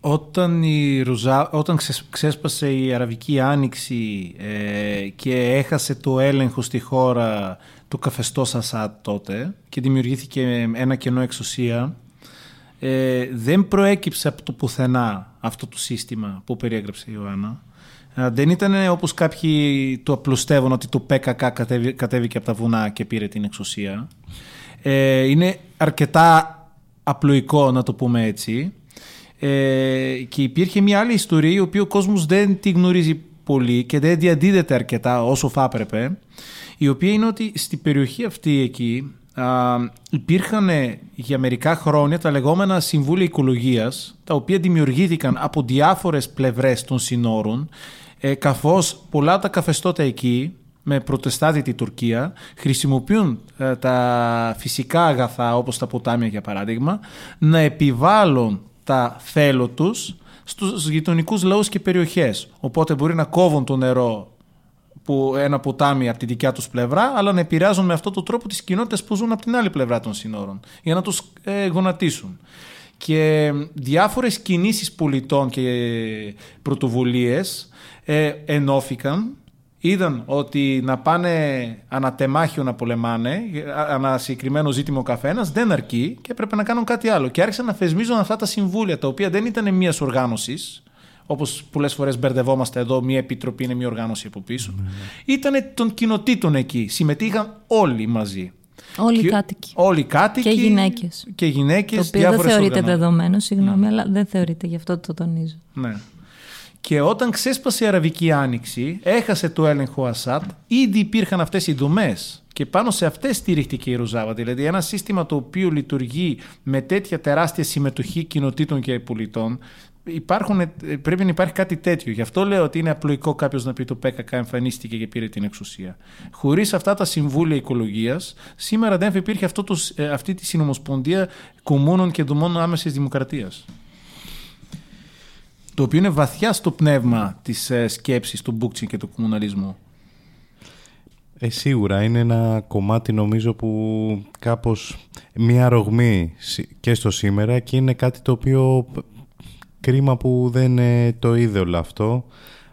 Speaker 4: όταν, η Ρουζά, όταν ξέσπασε η Αραβική Άνοιξη ε, και έχασε το έλεγχο στη χώρα του καθεστώς Ασάτ τότε και δημιουργήθηκε ένα κενό εξουσία, ε, δεν προέκυψε από το πουθενά αυτό το σύστημα που περιέγραψε η Ιωάννα. Ε, δεν ήταν όπως κάποιοι το απλουστεύουν ότι το ΠΚΚ κατέβηκε από τα βουνά και πήρε την εξουσία. Ε, είναι αρκετά απλοϊκό να το πούμε έτσι. Ε, και υπήρχε μια άλλη ιστορία η οποία ο κόσμος δεν τη γνωρίζει πολύ και δεν διαδίδεται αρκετά όσο θα έπρεπε η οποία είναι ότι στην περιοχή αυτή εκεί α, υπήρχαν για μερικά χρόνια τα λεγόμενα συμβούλια οικολογίας τα οποία δημιουργήθηκαν από διάφορες πλευρές των συνόρων ε, καθώς πολλά τα καθεστώτα εκεί με προτεστάτη τη Τουρκία χρησιμοποιούν ε, τα φυσικά αγαθά όπως τα ποτάμια για παράδειγμα να επιβάλλουν τα θέλω τους στους γειτονικούς λαούς και περιοχές. Οπότε μπορεί να κόβουν το νερό που ένα ποτάμι από τη δικιά τους πλευρά, αλλά να επηρεάζουν με αυτόν τον τρόπο τις κοινότητες που ζουν από την άλλη πλευρά των συνόρων, για να τους ε, γονατίσουν. Και διάφορες κινήσεις πολιτών και πρωτοβουλίες ε, ενώθηκαν είδαν ότι να πάνε ανατεμάχιο να πολεμάνε, ένα συγκεκριμένο ζήτημα ο καθένας, δεν αρκεί και έπρεπε να κάνουν κάτι άλλο. Και άρχισαν να θεσμίζουν αυτά τα συμβούλια, τα οποία δεν ήταν μια οργάνωσης, όπως πολλές φορές μπερδευόμαστε εδώ, μια επιτροπή είναι μια οργάνωση από πίσω. Mm. Ήταν των κοινοτήτων εκεί. Συμμετείχαν όλοι μαζί.
Speaker 5: Όλοι οι κάτοικοι.
Speaker 4: Όλοι οι κάτοικοι.
Speaker 5: Και γυναίκες.
Speaker 4: Και γυναίκες.
Speaker 5: Το οποίο δεν θεωρείται δεδομένο, συγγνώμη, ναι. αλλά δεν θεωρείται, γι' αυτό το τονίζω.
Speaker 4: Ναι. Και όταν ξέσπασε η Αραβική Άνοιξη, έχασε το έλεγχο ο Ασάτ, ήδη υπήρχαν αυτές οι δομές. Και πάνω σε αυτές στηρίχτηκε η Ρουζάβα. Δηλαδή, ένα σύστημα το οποίο λειτουργεί με τέτοια τεράστια συμμετοχή κοινοτήτων και πολιτών, υπάρχουν, πρέπει να υπάρχει κάτι τέτοιο. Γι' αυτό λέω ότι είναι απλοϊκό κάποιος να πει το ΠΚΚ εμφανίστηκε και πήρε την εξουσία. Χωρίς αυτά τα συμβούλια οικολογίας, σήμερα δεν θα υπήρχε αυτό το, ε, αυτή τη συνομοσπονδία κομμούνων και δομών άμεσης δημοκρατίας. το οποίο είναι βαθιά στο πνεύμα της ε, σκέψης του Μπούκτσιν και του κομμουναλισμού.
Speaker 3: Ε, σίγουρα είναι ένα κομμάτι νομίζω που κάπως μια ρογμή και στο σήμερα και είναι κάτι το οποίο κρίμα που δεν το είδε όλο αυτό.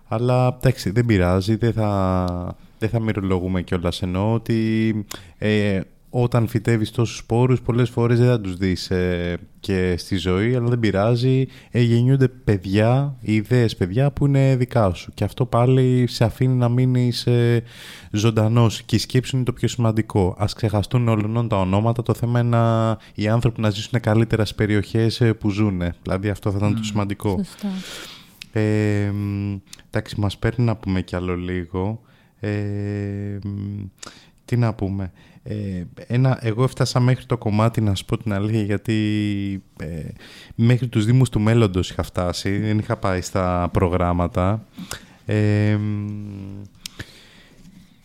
Speaker 3: Αλλά εντάξει δεν πειράζει δεν θα, δεν θα μυρολογούμε κιόλας. Εννοώ ότι ε, όταν φυτεύεις τόσους σπόρους πολλές φορές δεν θα τους δεις ε, και στη ζωή αλλά δεν πειράζει. Ε, γεννιούνται παιδιά, ιδέες παιδιά που είναι δικά σου. Και αυτό πάλι σε αφήνει να μείνεις ε, ζωντανός. Και η σκέψη είναι το πιο σημαντικό. Ας ξεχαστούν όλων τα ονόματα. Το θέμα είναι να, οι άνθρωποι να ζήσουν καλύτερα στις περιοχές ε, που ζουν δηλαδή αυτό θα ήταν το σημαντικό.
Speaker 5: Σωστά.
Speaker 3: ε, εντάξει μας παίρνει να πούμε κι άλλο λίγο. Ε, τι να πούμε ε, ένα, εγώ έφτασα μέχρι το κομμάτι να σου πω την αλήθεια γιατί ε, μέχρι τους Δήμους του Μέλλοντος είχα φτάσει, δεν είχα πάει στα προγράμματα. Ε,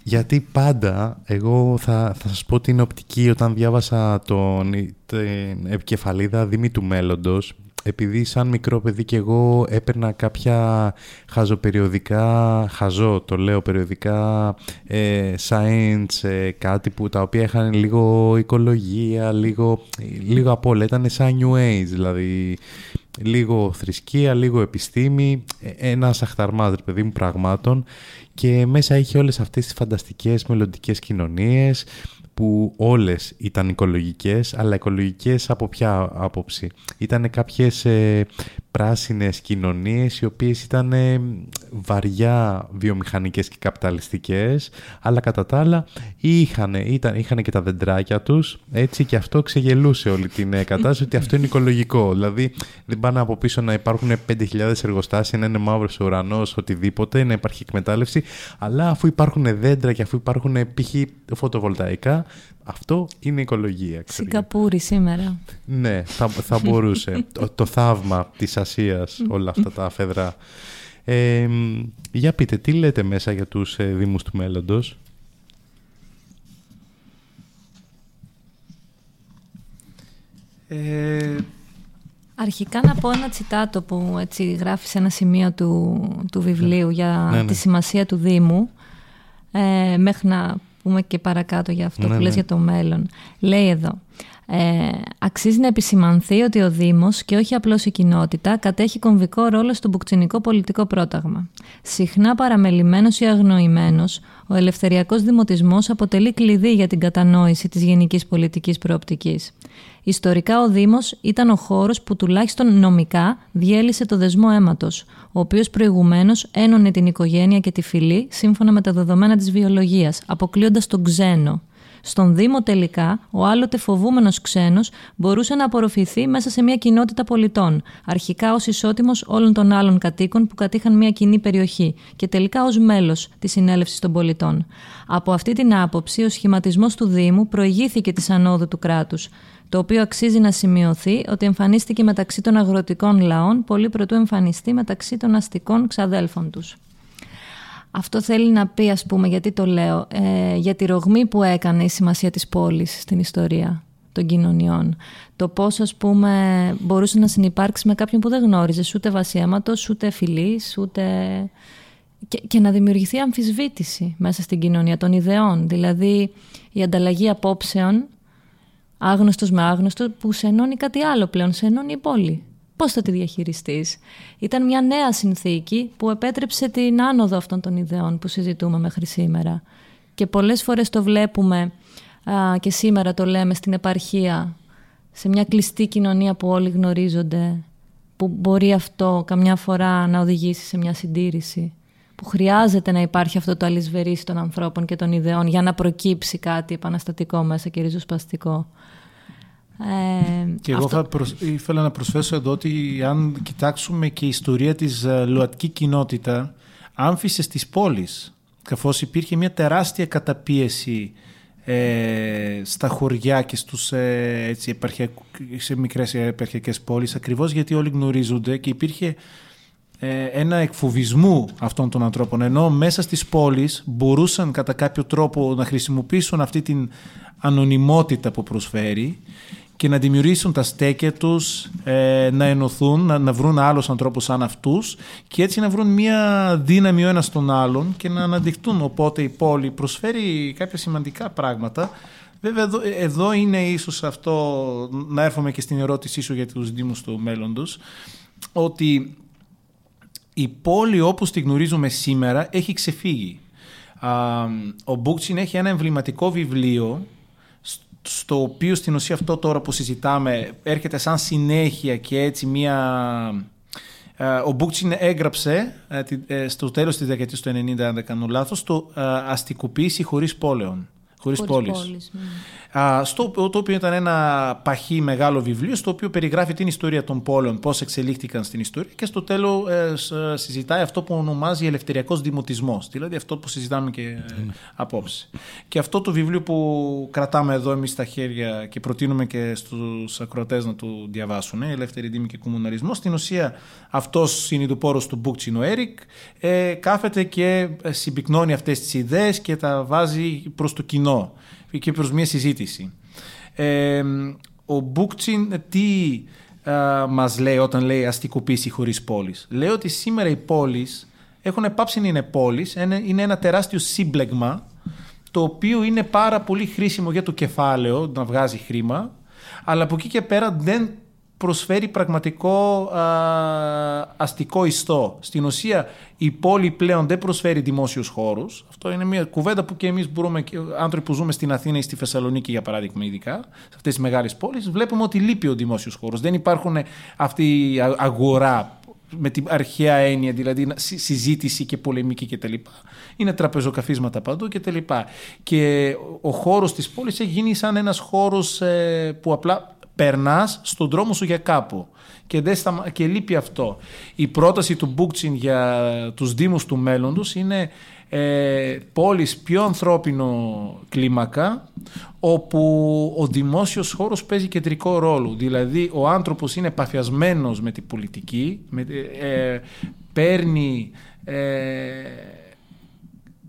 Speaker 3: γιατί πάντα εγώ θα, θα σας πω την οπτική όταν διάβασα τον, την επικεφαλίδα Δήμη του Μέλλοντος επειδή σαν μικρό παιδί και εγώ έπαιρνα κάποια χαζοπεριοδικά, χαζό το λέω περιοδικά, ε, science, ε, κάτι που τα οποία είχαν λίγο οικολογία, λίγο, λίγο απ' όλα. Ήταν σαν new age, δηλαδή λίγο θρησκεία, λίγο επιστήμη, ε, ένας αχταρμάς, παιδί μου, πραγμάτων και μέσα είχε όλες αυτές τις φανταστικές μελλοντικές κοινωνίες, που όλες ήταν οικολογικές, αλλά οικολογικές από ποια άποψη; Ήταν κάποιες ε, πράσινες κοινωνίες οι οποίες ήταν ε, βαριά βιομηχανικές και καπιταλιστικές, αλλά κατά τα άλλα είχαν, ήταν, είχαν και τα δεντράκια τους, έτσι και αυτό ξεγελούσε όλη την ε, κατάσταση ότι αυτό είναι οικολογικό. Δηλαδή δεν πάνε από πίσω να υπάρχουν 5.000 εργοστάσια, να είναι μαύρος ουρανός, οτιδήποτε, να υπάρχει εκμετάλλευση, αλλά αφού υπάρχουν δέντρα και αφού υπάρχουν π.χ. φωτοβολταϊκά, αυτό είναι οικολογία.
Speaker 5: Σιγκαπούρη σήμερα.
Speaker 3: Ναι, θα, θα μπορούσε. το, το θαύμα της Ασίας, όλα αυτά τα αφεδρά. Ε, για πείτε, τι λέτε μέσα για τους ε, Δήμους του μέλλοντος;
Speaker 5: Ε... Αρχικά να πω ένα τσιτάτο που έτσι γράφει σε ένα σημείο του, του βιβλίου για
Speaker 3: Ναι, ναι.
Speaker 5: τη σημασία του Δήμου ε, μέχρι να πούμε και παρακάτω για αυτό
Speaker 3: Ναι,
Speaker 5: που λες
Speaker 3: ναι.
Speaker 5: για το μέλλον. Λέει εδώ, ε, αξίζει να επισημανθεί ότι ο Δήμος και όχι απλώς η κοινότητα κατέχει κομβικό ρόλο στο μπουκτσινικό πολιτικό πρόταγμα. Συχνά παραμελημένος ή αγνοημένος, ο ελευθεριακός δημοτισμός αποτελεί κλειδί για την κατανόηση της γενικής πολιτικής προοπτικής. Ιστορικά ο Δήμος ήταν ο χώρος που τουλάχιστον νομικά διέλυσε το δεσμό αίματος, ο οποίος προηγουμένως ένωνε την οικογένεια και τη φυλή σύμφωνα με τα δεδομένα της βιολογίας, αποκλείοντας τον ξένο. Στον Δήμο τελικά, ο άλλοτε φοβούμενος ξένος μπορούσε να απορροφηθεί μέσα σε μια κοινότητα πολιτών, αρχικά ως ισότιμος όλων των άλλων κατοίκων που κατήχαν μια κοινή περιοχή και τελικά ως μέλος της συνέλευσης των πολιτών. Από αυτή την άποψη, ο σχηματισμός του Δήμου προηγήθηκε της ανόδου του κράτους, το οποίο αξίζει να σημειωθεί ότι εμφανίστηκε μεταξύ των αγροτικών λαών πολύ πρωτού εμφανιστεί μεταξύ των αστικών ξαδέλφων τους. Αυτό θέλει να πει, ας πούμε, γιατί το λέω, ε, για τη ρογμή που έκανε η σημασία της πόλης στην ιστορία των κοινωνιών. Το πώς, ας πούμε, μπορούσε να συνεπάρξει με κάποιον που δεν γνώριζε ούτε βασιέματος, ούτε φιλής, ούτε... Και, και να δημιουργηθεί αμφισβήτηση μέσα στην κοινωνία των ιδεών. Δηλαδή, η ανταλλαγή απόψεων, άγνωστος με άγνωστο, που σε ενώνει κάτι άλλο πλέον, σε ενώνει η πόλη. Πώς θα τη διαχειριστείς. Ήταν μια νέα συνθήκη που επέτρεψε την άνοδο αυτών των ιδεών που συζητούμε μέχρι σήμερα. Και πολλές φορές το βλέπουμε α, και σήμερα το λέμε στην επαρχία, σε μια κλειστή κοινωνία που όλοι γνωρίζονται, που μπορεί αυτό καμιά φορά να οδηγήσει σε μια συντήρηση, που χρειάζεται να υπάρχει αυτό το αλυσβερίσι των ανθρώπων και των ιδεών για να προκύψει κάτι επαναστατικό μέσα και ριζοσπαστικό. Ε,
Speaker 4: Και εγώ
Speaker 5: αυτό-
Speaker 4: θα προσ... ήθελα να προσθέσω εδώ ότι αν κοιτάξουμε και η ιστορία της ε, ΛΟΑΤΚΙ κοινότητα άμφισες στις πόλεις καθώς υπήρχε μια τεράστια καταπίεση ε, στα χωριά και στους, ε, έτσι, επαρχιακ- σε μικρές επαρχιακές πόλεις ακριβώς γιατί όλοι γνωρίζονται και υπήρχε ε, ένα εκφοβισμού αυτών των ανθρώπων ενώ μέσα στις πόλεις μπορούσαν κατά κάποιο τρόπο να χρησιμοποιήσουν αυτή την ανωνυμότητα που προσφέρει και να δημιουργήσουν τα στέκια τους ε, να ενωθούν, να, να βρουν άλλους ανθρώπους σαν αυτούς και έτσι να βρουν μια δύναμη ο ένας τον άλλον και να αναδειχτούν. Οπότε η πόλη προσφέρει κάποια σημαντικά πράγματα. Βέβαια εδώ, εδώ είναι ίσως αυτό, να έρθουμε και στην ερώτησή σου για τους Δήμους του μέλλοντος, ότι η πόλη όπως τη γνωρίζουμε σήμερα έχει ξεφύγει. Ο Μπούκτσιν έχει ένα εμβληματικό βιβλίο στο οποίο στην ουσία αυτό τώρα που συζητάμε έρχεται σαν συνέχεια και έτσι μία... Ο Μπούκτσιν έγραψε ε, στο τέλος της δεκαετίας του 90, αν δεν κάνω λάθος, το «Αστικοποίηση χωρίς πόλεων». Χωρίς, πόλεις. πόλεις ναι στο, το οποίο ήταν ένα παχύ μεγάλο βιβλίο στο οποίο περιγράφει την ιστορία των πόλεων, πώς εξελίχθηκαν στην ιστορία και στο τέλος ε, συζητάει αυτό που ονομάζει ελευθεριακός δημοτισμός, δηλαδή αυτό που συζητάμε και ε, απόψε. Και αυτό το βιβλίο που κρατάμε εδώ εμείς στα χέρια και προτείνουμε και στους ακροατές να το διαβάσουν, ε, Ελεύθερη Δήμη και Κομμουναρισμός, στην ουσία αυτός συνειδητοπόρος του Μπούκτσιν ο Έρικ ε, κάθεται και συμπυκνώνει αυτές τις ιδέες και τα βάζει προς το κοινό και προς μια συζήτηση. Ε, ο Μπούκτσιν τι α, μας λέει όταν λέει αστικοποίηση χωρίς πόλεις. Λέει ότι σήμερα οι πόλεις έχουν πάψει να είναι πόλεις, είναι ένα τεράστιο σύμπλεγμα το οποίο είναι πάρα πολύ χρήσιμο για το κεφάλαιο να βγάζει χρήμα αλλά από εκεί και πέρα δεν προσφέρει πραγματικό α, αστικό ιστό. Στην ουσία η πόλη πλέον δεν προσφέρει δημόσιους χώρους. Αυτό είναι μια κουβέντα που και εμείς μπορούμε, άνθρωποι που ζούμε στην Αθήνα ή στη Θεσσαλονίκη για παράδειγμα, ειδικά, σε αυτές τις μεγάλες πόλεις, βλέπουμε ότι λείπει ο δημόσιος χώρος. Δεν υπάρχουν αυτή η αγορά με την αρχαία έννοια, δηλαδή συζήτηση και πολεμική κτλ. Είναι τραπεζοκαφίσματα παντού κτλ. Και, και ο χώρος της πόλης έχει γίνει σαν ένας χώρος ε, που απλά περνάς στον δρόμο σου για κάπου και, δεν και λείπει αυτό. Η πρόταση του Μπούκτσιν για τους δήμους του μέλλοντος είναι ε, πόλεις πιο ανθρώπινο κλίμακα όπου ο δημόσιος χώρος παίζει κεντρικό ρόλο. Δηλαδή ο άνθρωπος είναι παθιασμένος με την πολιτική, με, ε, παίρνει ε,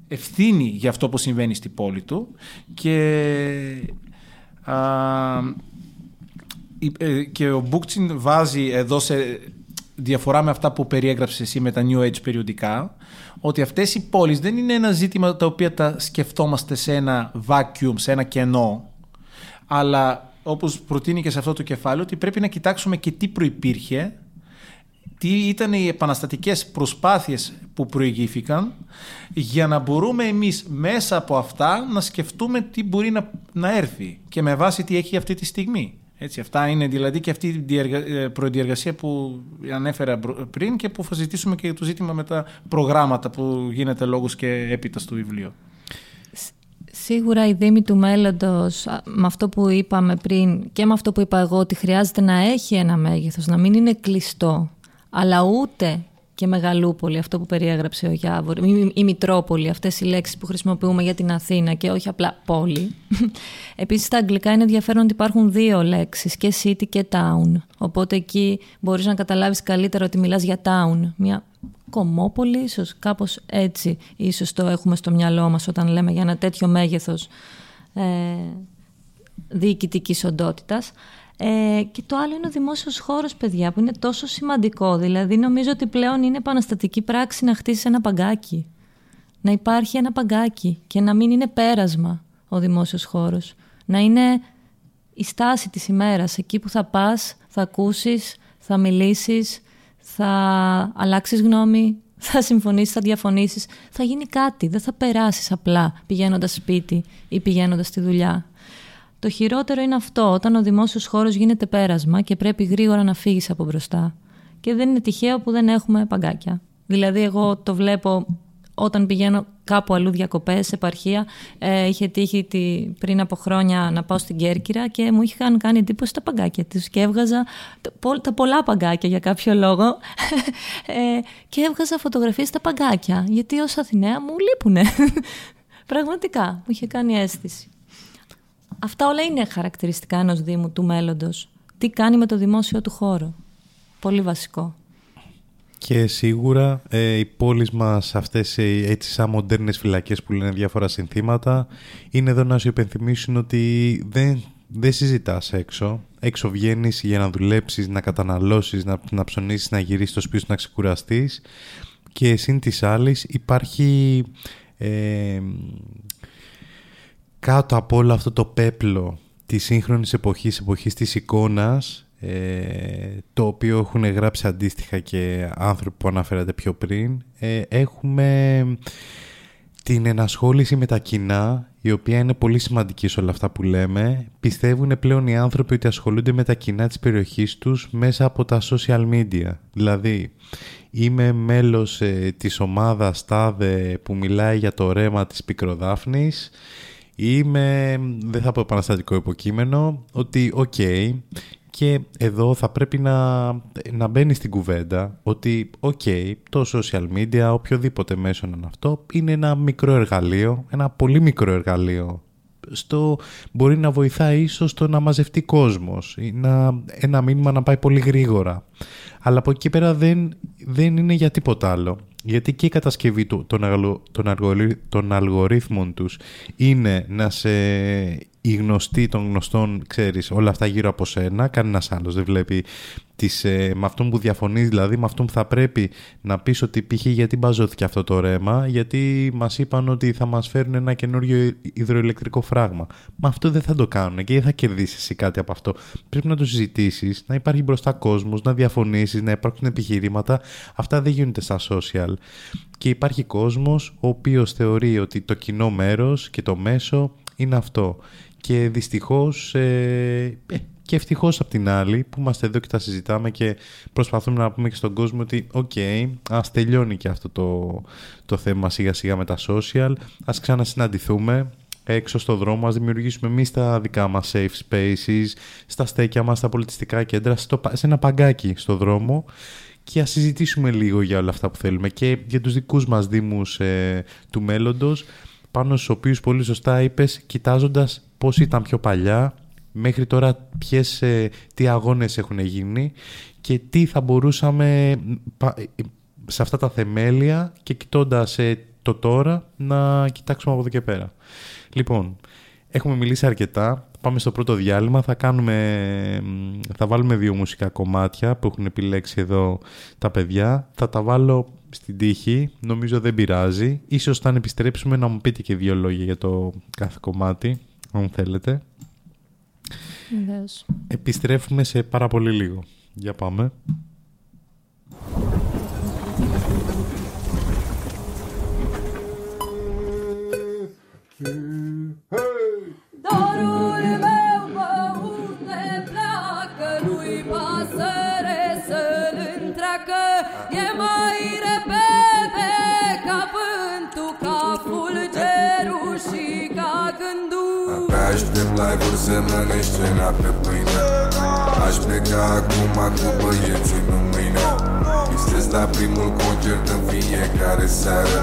Speaker 4: ευθύνη για αυτό που συμβαίνει στην πόλη του και ε, και ο Μπούκτσιν βάζει εδώ σε διαφορά με αυτά που περιέγραψες εσύ με τα New Age περιοδικά ότι αυτές οι πόλεις δεν είναι ένα ζήτημα τα οποία τα σκεφτόμαστε σε ένα vacuum, σε ένα κενό αλλά όπως προτείνει και σε αυτό το κεφάλαιο ότι πρέπει να κοιτάξουμε και τι προϋπήρχε τι ήταν οι επαναστατικές προσπάθειες που προηγήθηκαν για να μπορούμε εμείς μέσα από αυτά να σκεφτούμε τι μπορεί να, να έρθει και με βάση τι έχει αυτή τη στιγμή. Έτσι, αυτά είναι δηλαδή και αυτή η ε, προδιεργασία που ανέφερα πριν και που θα ζητήσουμε και το ζήτημα με τα προγράμματα που γίνεται λόγος και έπειτα στο βιβλίο.
Speaker 5: Σίγουρα η δήμη του μέλλοντος με αυτό που είπαμε πριν και με αυτό που είπα εγώ ότι χρειάζεται να έχει ένα μέγεθος, να μην είναι κλειστό αλλά ούτε και Μεγαλούπολη, αυτό που περιέγραψε ο Γιάβορ, η Μητρόπολη, αυτές οι λέξεις που χρησιμοποιούμε για την Αθήνα και όχι απλά πόλη. Επίσης στα αγγλικά είναι ενδιαφέρον ότι υπάρχουν δύο λέξεις, και city και town. Οπότε εκεί μπορείς να καταλάβεις καλύτερα ότι μιλάς για town. Μια κομμόπολη, ίσως κάπως έτσι ίσως το έχουμε στο μυαλό μας όταν λέμε για ένα τέτοιο μέγεθος ε, διοικητικής οντότητας. Ε, και το άλλο είναι ο δημόσιος χώρος, παιδιά, που είναι τόσο σημαντικό. Δηλαδή, νομίζω ότι πλέον είναι επαναστατική πράξη να χτίσεις ένα παγκάκι. Να υπάρχει ένα παγκάκι και να μην είναι πέρασμα ο δημόσιος χώρος. Να είναι η στάση της ημέρας, εκεί που θα πας, θα ακούσεις, θα μιλήσεις, θα αλλάξεις γνώμη, θα συμφωνήσεις, θα διαφωνήσεις. Θα γίνει κάτι, δεν θα περάσεις απλά πηγαίνοντας σπίτι ή πηγαίνοντας στη δουλειά. Το χειρότερο είναι αυτό, όταν ο δημόσιος χώρος γίνεται πέρασμα και πρέπει γρήγορα να φύγεις από μπροστά. Και δεν είναι τυχαίο που δεν έχουμε παγκάκια. Δηλαδή, εγώ το βλέπω όταν πηγαίνω κάπου αλλού διακοπές, επαρχία. Ε, είχε τύχει τη, πριν από χρόνια να πάω στην Κέρκυρα και μου είχαν κάνει εντύπωση τα παγκάκια τους. Και έβγαζα τα πολλά παγκάκια για κάποιο λόγο. Ε, και έβγαζα φωτογραφίες στα παγκάκια. Γιατί ως Αθηναία μου λείπουνε. Πραγματικά μου είχε κάνει αίσθηση. Αυτά όλα είναι χαρακτηριστικά ενός Δήμου του μέλλοντος. Τι κάνει με το δημόσιο του χώρο. Πολύ βασικό.
Speaker 3: Και σίγουρα ε, οι πόλεις μας αυτές ε, έτσι σαν μοντέρνες φυλακές που λένε διάφορα συνθήματα είναι εδώ να σου υπενθυμίσουν ότι δεν, δεν συζητάς έξω. έξω βγαίνεις για να δουλέψεις, να καταναλώσεις, να, να ψωνίσεις, να γυρίσεις στο σπίτι σου, να ξεκουραστείς και σύν της άλλης υπάρχει ε, κάτω από όλο αυτό το πέπλο της σύγχρονης εποχής, εποχής της εικόνας ε, το οποίο έχουν γράψει αντίστοιχα και άνθρωποι που αναφέρατε πιο πριν ε, έχουμε την ενασχόληση με τα κοινά η οποία είναι πολύ σημαντική σε όλα αυτά που λέμε. Πιστεύουν πλέον οι άνθρωποι ότι ασχολούνται με τα κοινά της περιοχής τους μέσα από τα social media. Δηλαδή είμαι μέλος ε, της ομάδας τάδε που μιλάει για το ρέμα της Πικροδάφνης είμαι, δεν θα πω επαναστατικό υποκείμενο ότι οκ και εδώ θα πρέπει να, να μπαίνει στην κουβέντα ότι, οκ, το social media, οποιοδήποτε μέσο είναι αυτό, είναι ένα μικρό εργαλείο, ένα πολύ μικρό εργαλείο. Στο, μπορεί να βοηθάει ίσως το να μαζευτεί κόσμος ή να, ένα μήνυμα να πάει πολύ γρήγορα. Αλλά από εκεί πέρα δεν, δεν είναι για τίποτα άλλο. Γιατί και η κατασκευή του, των, των αλγορίθμων τους είναι να σε οι γνωστοί των γνωστών, ξέρεις, όλα αυτά γύρω από σένα, κανένας άλλος δεν βλέπει τις, ε, με αυτόν που διαφωνείς, δηλαδή με αυτόν που θα πρέπει να πεις ότι π.χ. γιατί μπαζώθηκε αυτό το ρέμα, γιατί μας είπαν ότι θα μας φέρουν ένα καινούριο υδροηλεκτρικό φράγμα. Μα αυτό δεν θα το κάνουν και δεν θα κερδίσεις εσύ κάτι από αυτό. Πρέπει να το συζητήσεις, να υπάρχει μπροστά κόσμος, να διαφωνήσεις, να υπάρχουν επιχειρήματα. Αυτά δεν γίνονται στα social. Και υπάρχει κόσμος ο οποίος θεωρεί ότι το κοινό μέρος και το μέσο είναι αυτό και δυστυχώς ε, ε, και ευτυχώς απ' την άλλη που είμαστε εδώ και τα συζητάμε και προσπαθούμε να πούμε και στον κόσμο ότι ok, okay, ας τελειώνει και αυτό το, το θέμα σιγά σιγά με τα social, ας ξανασυναντηθούμε έξω στο δρόμο, ας δημιουργήσουμε εμείς τα δικά μας safe spaces, στα στέκια μας, στα πολιτιστικά κέντρα, στο, σε ένα παγκάκι στο δρόμο και ας συζητήσουμε λίγο για όλα αυτά που θέλουμε και για τους δικούς μας δήμους ε, του μέλλοντος πάνω στους οποίους πολύ σωστά είπες κοιτάζοντας πώς ήταν πιο παλιά, μέχρι τώρα ποιες, ε, τι αγώνες έχουν γίνει και τι θα μπορούσαμε σε αυτά τα θεμέλια και κοιτώντας ε, το τώρα να κοιτάξουμε από εδώ και πέρα. Λοιπόν, έχουμε μιλήσει αρκετά. Πάμε στο πρώτο διάλειμμα. Θα, κάνουμε, θα βάλουμε δύο μουσικά κομμάτια που έχουν επιλέξει εδώ τα παιδιά. Θα τα βάλω στην τύχη. Νομίζω δεν πειράζει. Ίσως όταν επιστρέψουμε να μου πείτε και δύο λόγια για το κάθε κομμάτι αν θέλετε. Επιστρέφουμε σε πάρα πολύ λίγο. Για πάμε.
Speaker 6: Aștept live-uri să mănânci scena pe pâine. Aș pleca acum cu băieții, nu mâine. Visez la primul concert în fiecare seară.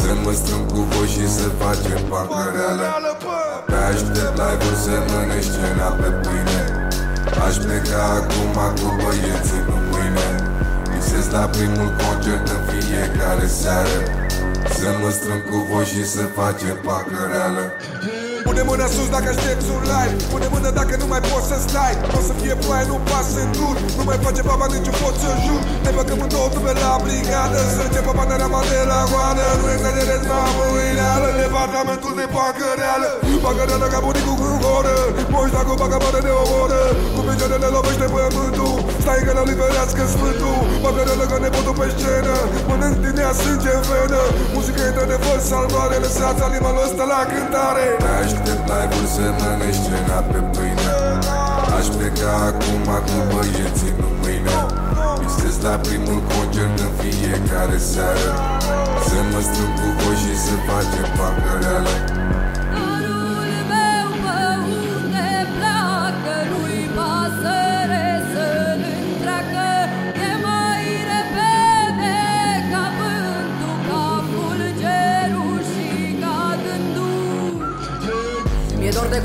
Speaker 6: Să mă strâng cu voi și să facem pancăreală Pe aștept live-uri să mănânci scena pe pâine. Aș pleca acum cu băieții, nu mâine. Visez la primul concert în fiecare seară. Să mă strâng cu voi și să facem pancăreală Pune mâna sus dacă aștepți un like Pune mână dacă nu mai poți să stai. O să fie ploaie, nu pasă în dur. Nu mai face baba nici nu pot să jur. Ne băgăm în două tube la brigadă. Să încep panorama de la goană. Nu exagerez, mamă, uileală Departamentul de bancă reală. Bancă reală ca bunicul cu horă. Moși dacă o bagă de o oră. Cu picioarele lovește pământul. Stai că ne liberească sfântul. Bancă reală ca nepotul pe scenă. Mănânc din ea sânge în venă Muzică intră de fără salvare. Lăsați animalul ăsta la cântare Aștept live-ul să mănânci scena pe pâine. Aș pleca acum cu băieții, nu mâine. Visez la primul concert în fiecare seară. Să mă strâng cu voi și să facem parcă reală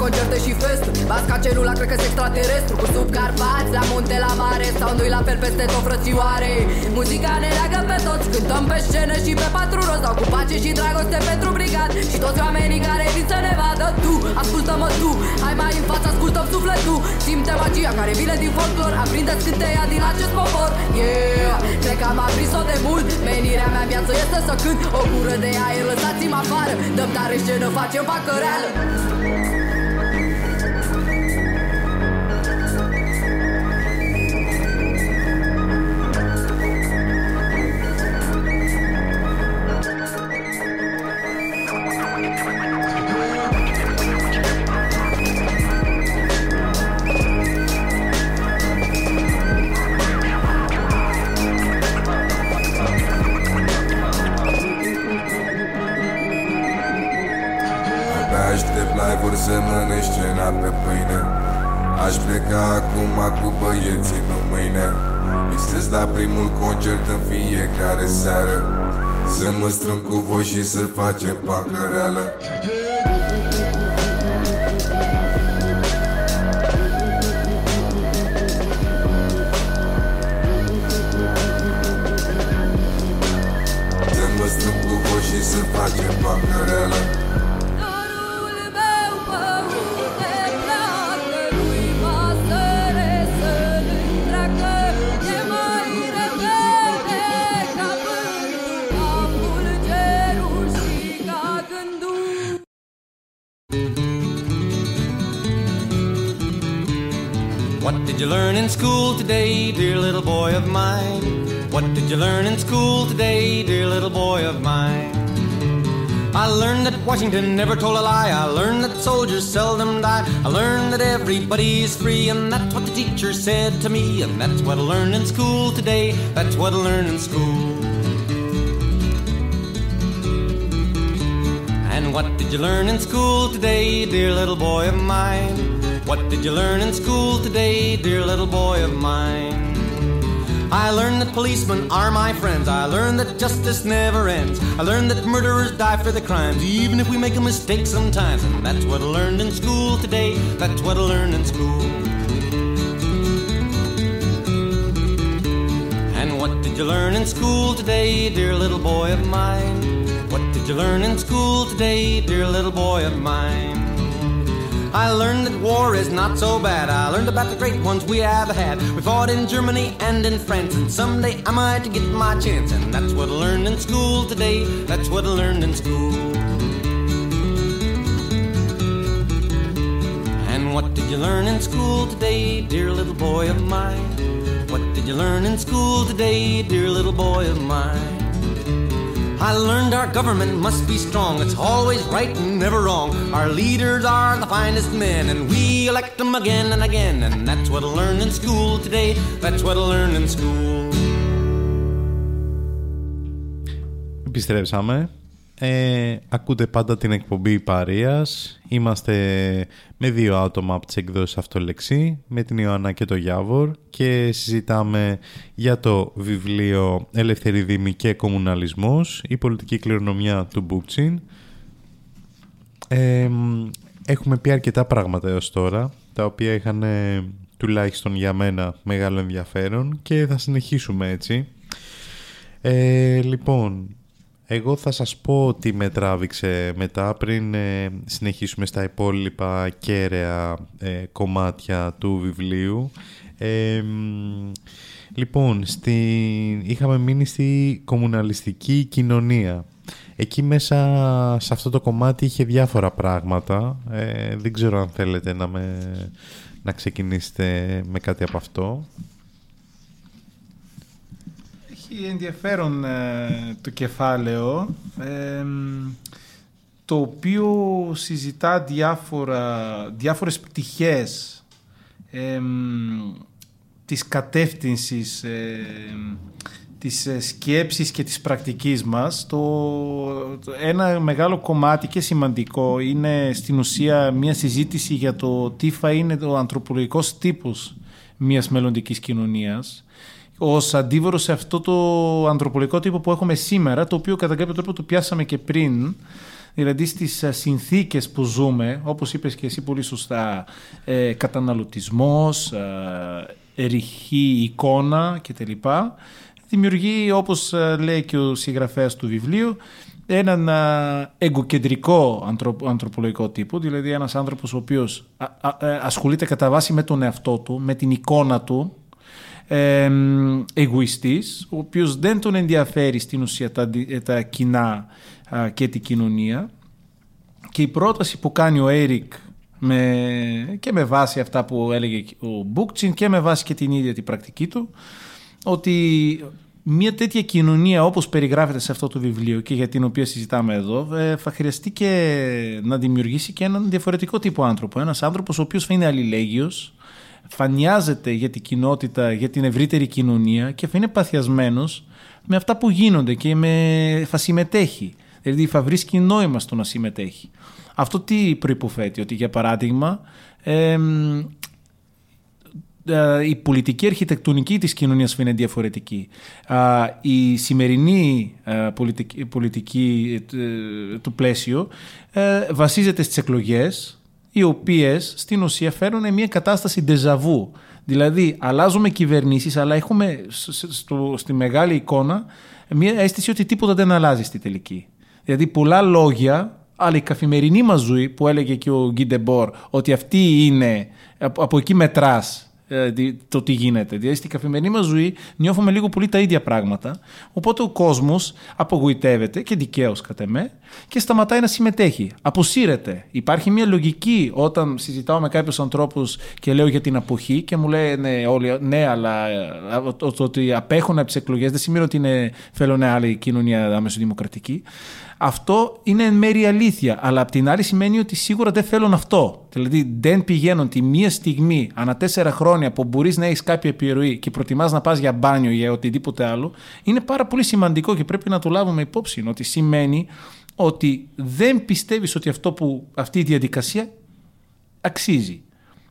Speaker 7: concerte și festuri Basca celula, cred că extraterestru Cu sub Carpați, la munte, la mare Soundul la fel peste tot frățioare. Muzica ne leagă pe toți Cântăm pe scenă și pe patru roz Dau cu pace și dragoste pentru brigad. Și toți oamenii care vin să ne vadă Tu, ascultă-mă tu Hai mai în față, ascultăm sufletul. Simte magia care vine din folclor Aprinde scânteia din acest popor. Yeah, cred că am aprins-o de mult Menirea mea viață este să cânt. O gură de aer, lăsați-mă afară Dăm tare scenă, facem facă reală
Speaker 8: să mănânci scena pe pâine. Aș pleca acum cu băieții nu mâine. Visez la primul concert în fiecare seară. Să mă strâng cu voi și să facem pancăreală Să mă strâng cu voi și să facem pancăreală
Speaker 9: did you learn in school today, dear little boy of mine? I learned that Washington never told a lie. I learned that soldiers seldom die. I learned that everybody is free, and that's what the teacher said to me. And that's what I learned in school today. That's what I learned in school. And what did you learn in school today, dear little boy of mine? What did you learn in school today, dear little boy of mine? I learned that policemen are my friends. I learned that justice never ends. I learned that murderers die for their crimes, even if we make a mistake sometimes. And that's what I learned in school today. That's what I learned in school. And what did you learn in school today, dear little boy of mine? What did you learn in school today, dear little boy of mine? I learned that war is not so bad. I learned about the great ones we have had. We fought in Germany and in France, and someday I might get my chance. And that's what I learned in school today. That's what I learned in school. And what did you learn in school today, dear little boy of mine? What did you learn in school today, dear little boy of mine? I learned our government must be strong. It's always right and never wrong. Our leaders are the finest men, and we elect them again and again. And that's what I learned in school today. That's what I learned in school.
Speaker 3: Επιστρέψαμε. Ε, ακούτε πάντα την εκπομπή Παρίας. Είμαστε με δύο άτομα από τις εκδόσεις Αυτολεξή, με την Ιωάννα και το Γιάβορ και συζητάμε για το βιβλίο Ελεύθερη Δήμη και Κομμουναλισμός, η πολιτική κληρονομιά του Μπούτσιν. Ε, έχουμε πει αρκετά πράγματα έως τώρα, τα οποία είχαν τουλάχιστον για μένα μεγάλο ενδιαφέρον και θα συνεχίσουμε έτσι. Ε, λοιπόν, εγώ θα σας πω τι με τράβηξε μετά πριν ε, συνεχίσουμε στα υπόλοιπα κέραια ε, κομμάτια του βιβλίου. Ε, λοιπόν, στη, είχαμε μείνει στη κομμουναλιστική κοινωνία. Εκεί μέσα σε αυτό το κομμάτι είχε διάφορα πράγματα. δεν ξέρω αν θέλετε να, με, να ξεκινήσετε με κάτι από αυτό
Speaker 4: έχει ενδιαφέρον ε, το κεφάλαιο το οποίο συζητά διάφορα, διάφορες πτυχές ε, της κατεύθυνσης ε, της σκέψης και της πρακτικής μας. Το, ένα μεγάλο κομμάτι και σημαντικό είναι στην ουσία μια συζήτηση για το τι θα είναι ο ανθρωπολογικός τύπος μιας μελλοντικής κοινωνίας ω αντίβαρο σε αυτό το ανθρωπολογικό τύπο που έχουμε σήμερα, το οποίο κατά κάποιο τρόπο το πιάσαμε και πριν, δηλαδή στις ε, συνθήκες που ζούμε, όπως είπες και εσύ πολύ σωστά, ε, καταναλωτισμός, ε, ρηχή εικόνα κτλ. Δημιουργεί, όπως ε, λέει και ο συγγραφέας του βιβλίου, έναν α, εγκοκεντρικό ανθρω- ανθρωπολογικό τύπο, δηλαδή ένας άνθρωπος ο οποίος α- α- ε, ασχολείται κατά βάση με τον εαυτό του, με την εικόνα του, ε, εγωιστής, ο οποίος δεν τον ενδιαφέρει στην ουσία τα, αντι- ε, τα κοινά α, και την κοινωνία. Και η πρόταση που κάνει ο Έρικ με, και με βάση αυτά που έλεγε ο Μπούκτσιν και με βάση και την ίδια την πρακτική του, ότι μια τέτοια κοινωνία όπως περιγράφεται σε αυτό το βιβλίο και για την οποία συζητάμε εδώ ε, θα χρειαστεί και να δημιουργήσει και έναν διαφορετικό τύπο άνθρωπο. Ένας άνθρωπος ο οποίος θα είναι αλληλέγγυος, θα νοιάζεται για την κοινότητα, για την ευρύτερη κοινωνία και θα είναι παθιασμένος με αυτά που γίνονται και με... θα συμμετέχει. Δηλαδή θα βρίσκει νόημα στο να συμμετέχει. Αυτό τι προϋποθέτει, ότι για παράδειγμα εμ, ε, η πολιτική αρχιτεκτονική της κοινωνίας είναι διαφορετική. Α, Η σημερινή ε, πολιτική, πολιτική ε, του πλαίσιο ε, βασίζεται στις εκλογές οι οποίες στην ουσία φέρνουν μια κατάσταση ντεζαβού. Δηλαδή αλλάζουμε κυβερνήσεις αλλά έχουμε σ- σ- στο- στη μεγάλη εικόνα μια αίσθηση ότι τίποτα δεν αλλάζει στη τελική. Δηλαδή πολλά λόγια αλλά η καθημερινή μας ζωή που έλεγε και ο Γκίντεμπορ ότι αυτή είναι, από, από εκεί μετράς ε, δι- το τι γίνεται. Δηλαδή στην καθημερινή μας ζωή νιώθουμε λίγο πολύ τα ίδια πράγματα. Οπότε ο κόσμος απογοητεύεται και δικαίως κατά εμέ και σταματάει να συμμετέχει. Αποσύρεται. Υπάρχει μια λογική όταν συζητάω με κάποιους ανθρώπους και λέω για την αποχή και μου λένε όλοι ναι αλλά ε, το, το ότι απέχουν από τις εκλογές δεν σημαίνει ότι είναι, θέλω μια άλλη κοινωνία αμεσοδημοκρατική. Αυτό είναι εν μέρει αλήθεια, αλλά απ' την άλλη σημαίνει ότι σίγουρα δεν θέλουν αυτό. Δηλαδή δεν πηγαίνουν τη μία στιγμή ανά τέσσερα χρόνια που μπορείς να έχεις κάποια επιρροή και προτιμάς να πας για μπάνιο ή για οτιδήποτε άλλο, είναι πάρα πολύ σημαντικό και πρέπει να το λάβουμε υπόψη. Ότι σημαίνει ότι δεν πιστεύεις ότι αυτό που, αυτή η διαδικασία αξίζει.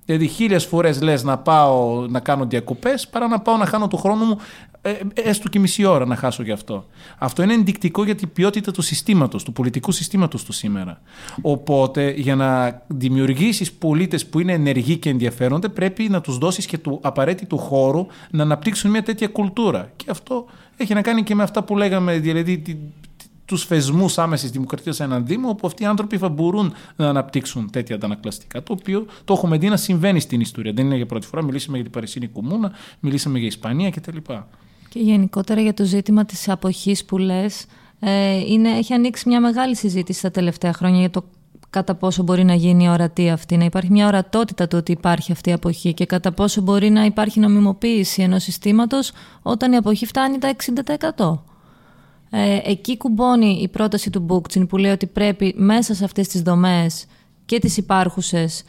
Speaker 4: Δηλαδή χίλιες φορές λες να πάω να κάνω διακοπές παρά να πάω να χάνω το χρόνο μου ε, έστω και μισή ώρα να χάσω γι' αυτό. Αυτό είναι ενδεικτικό για την ποιότητα του συστήματος, του πολιτικού συστήματος του σήμερα. Οπότε για να δημιουργήσεις πολίτες που είναι ενεργοί και ενδιαφέρονται πρέπει να τους δώσεις και του απαραίτητου χώρου να αναπτύξουν μια τέτοια κουλτούρα. Και αυτό έχει να κάνει και με αυτά που λέγαμε, δηλαδή την- τους θεσμούς άμεσης δημοκρατίας σε έναν Δήμο, όπου αυτοί οι άνθρωποι θα μπορούν να αναπτύξουν τέτοια αντανακλαστικά. Το οποίο το έχουμε δει να συμβαίνει στην ιστορία. Δεν είναι για πρώτη φορά. Μιλήσαμε για την Παρισίνη Κομμούνα, μιλήσαμε για Ισπανία κτλ.
Speaker 5: Και γενικότερα για το ζήτημα της αποχής που λες, ε, είναι, έχει ανοίξει μια μεγάλη συζήτηση τα τελευταία χρόνια για το κατά πόσο μπορεί να γίνει ορατή αυτή, να υπάρχει μια ορατότητα του ότι υπάρχει αυτή η αποχή και κατά πόσο μπορεί να υπάρχει νομιμοποίηση ενός συστήματος όταν η αποχή φτάνει τα 60%. Ε, εκεί κουμπώνει η πρόταση του Μπούκτσιν που λέει ότι πρέπει μέσα σε αυτές τις δομές και τις υπάρχουσες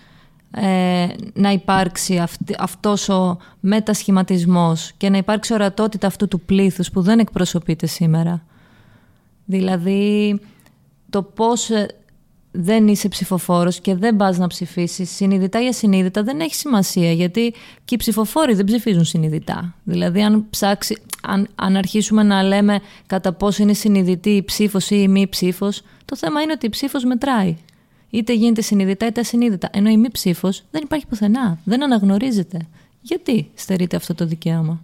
Speaker 5: ε, να υπάρξει αυτή, αυτός ο μετασχηματισμός και να υπάρξει ορατότητα αυτού του πλήθους που δεν εκπροσωπείται σήμερα. Δηλαδή το πώς ε, δεν είσαι ψηφοφόρος και δεν πας να ψηφίσεις συνειδητά ή ασυνείδητα δεν έχει σημασία γιατί και οι ψηφοφόροι δεν ψηφίζουν συνειδητά. Δηλαδή αν, ψάξει, αν, αν αρχίσουμε να λέμε κατά πόσο είναι συνειδητή η ψήφος ή η μη ψήφος το θέμα είναι ότι η ψήφος μετράει. Είτε γίνεται συνειδητά είτε ασυνείδητα. Ενώ η μη ψήφος δεν υπάρχει πουθενά. Δεν αναγνωρίζεται. Γιατί στερείται αυτό το δικαίωμα;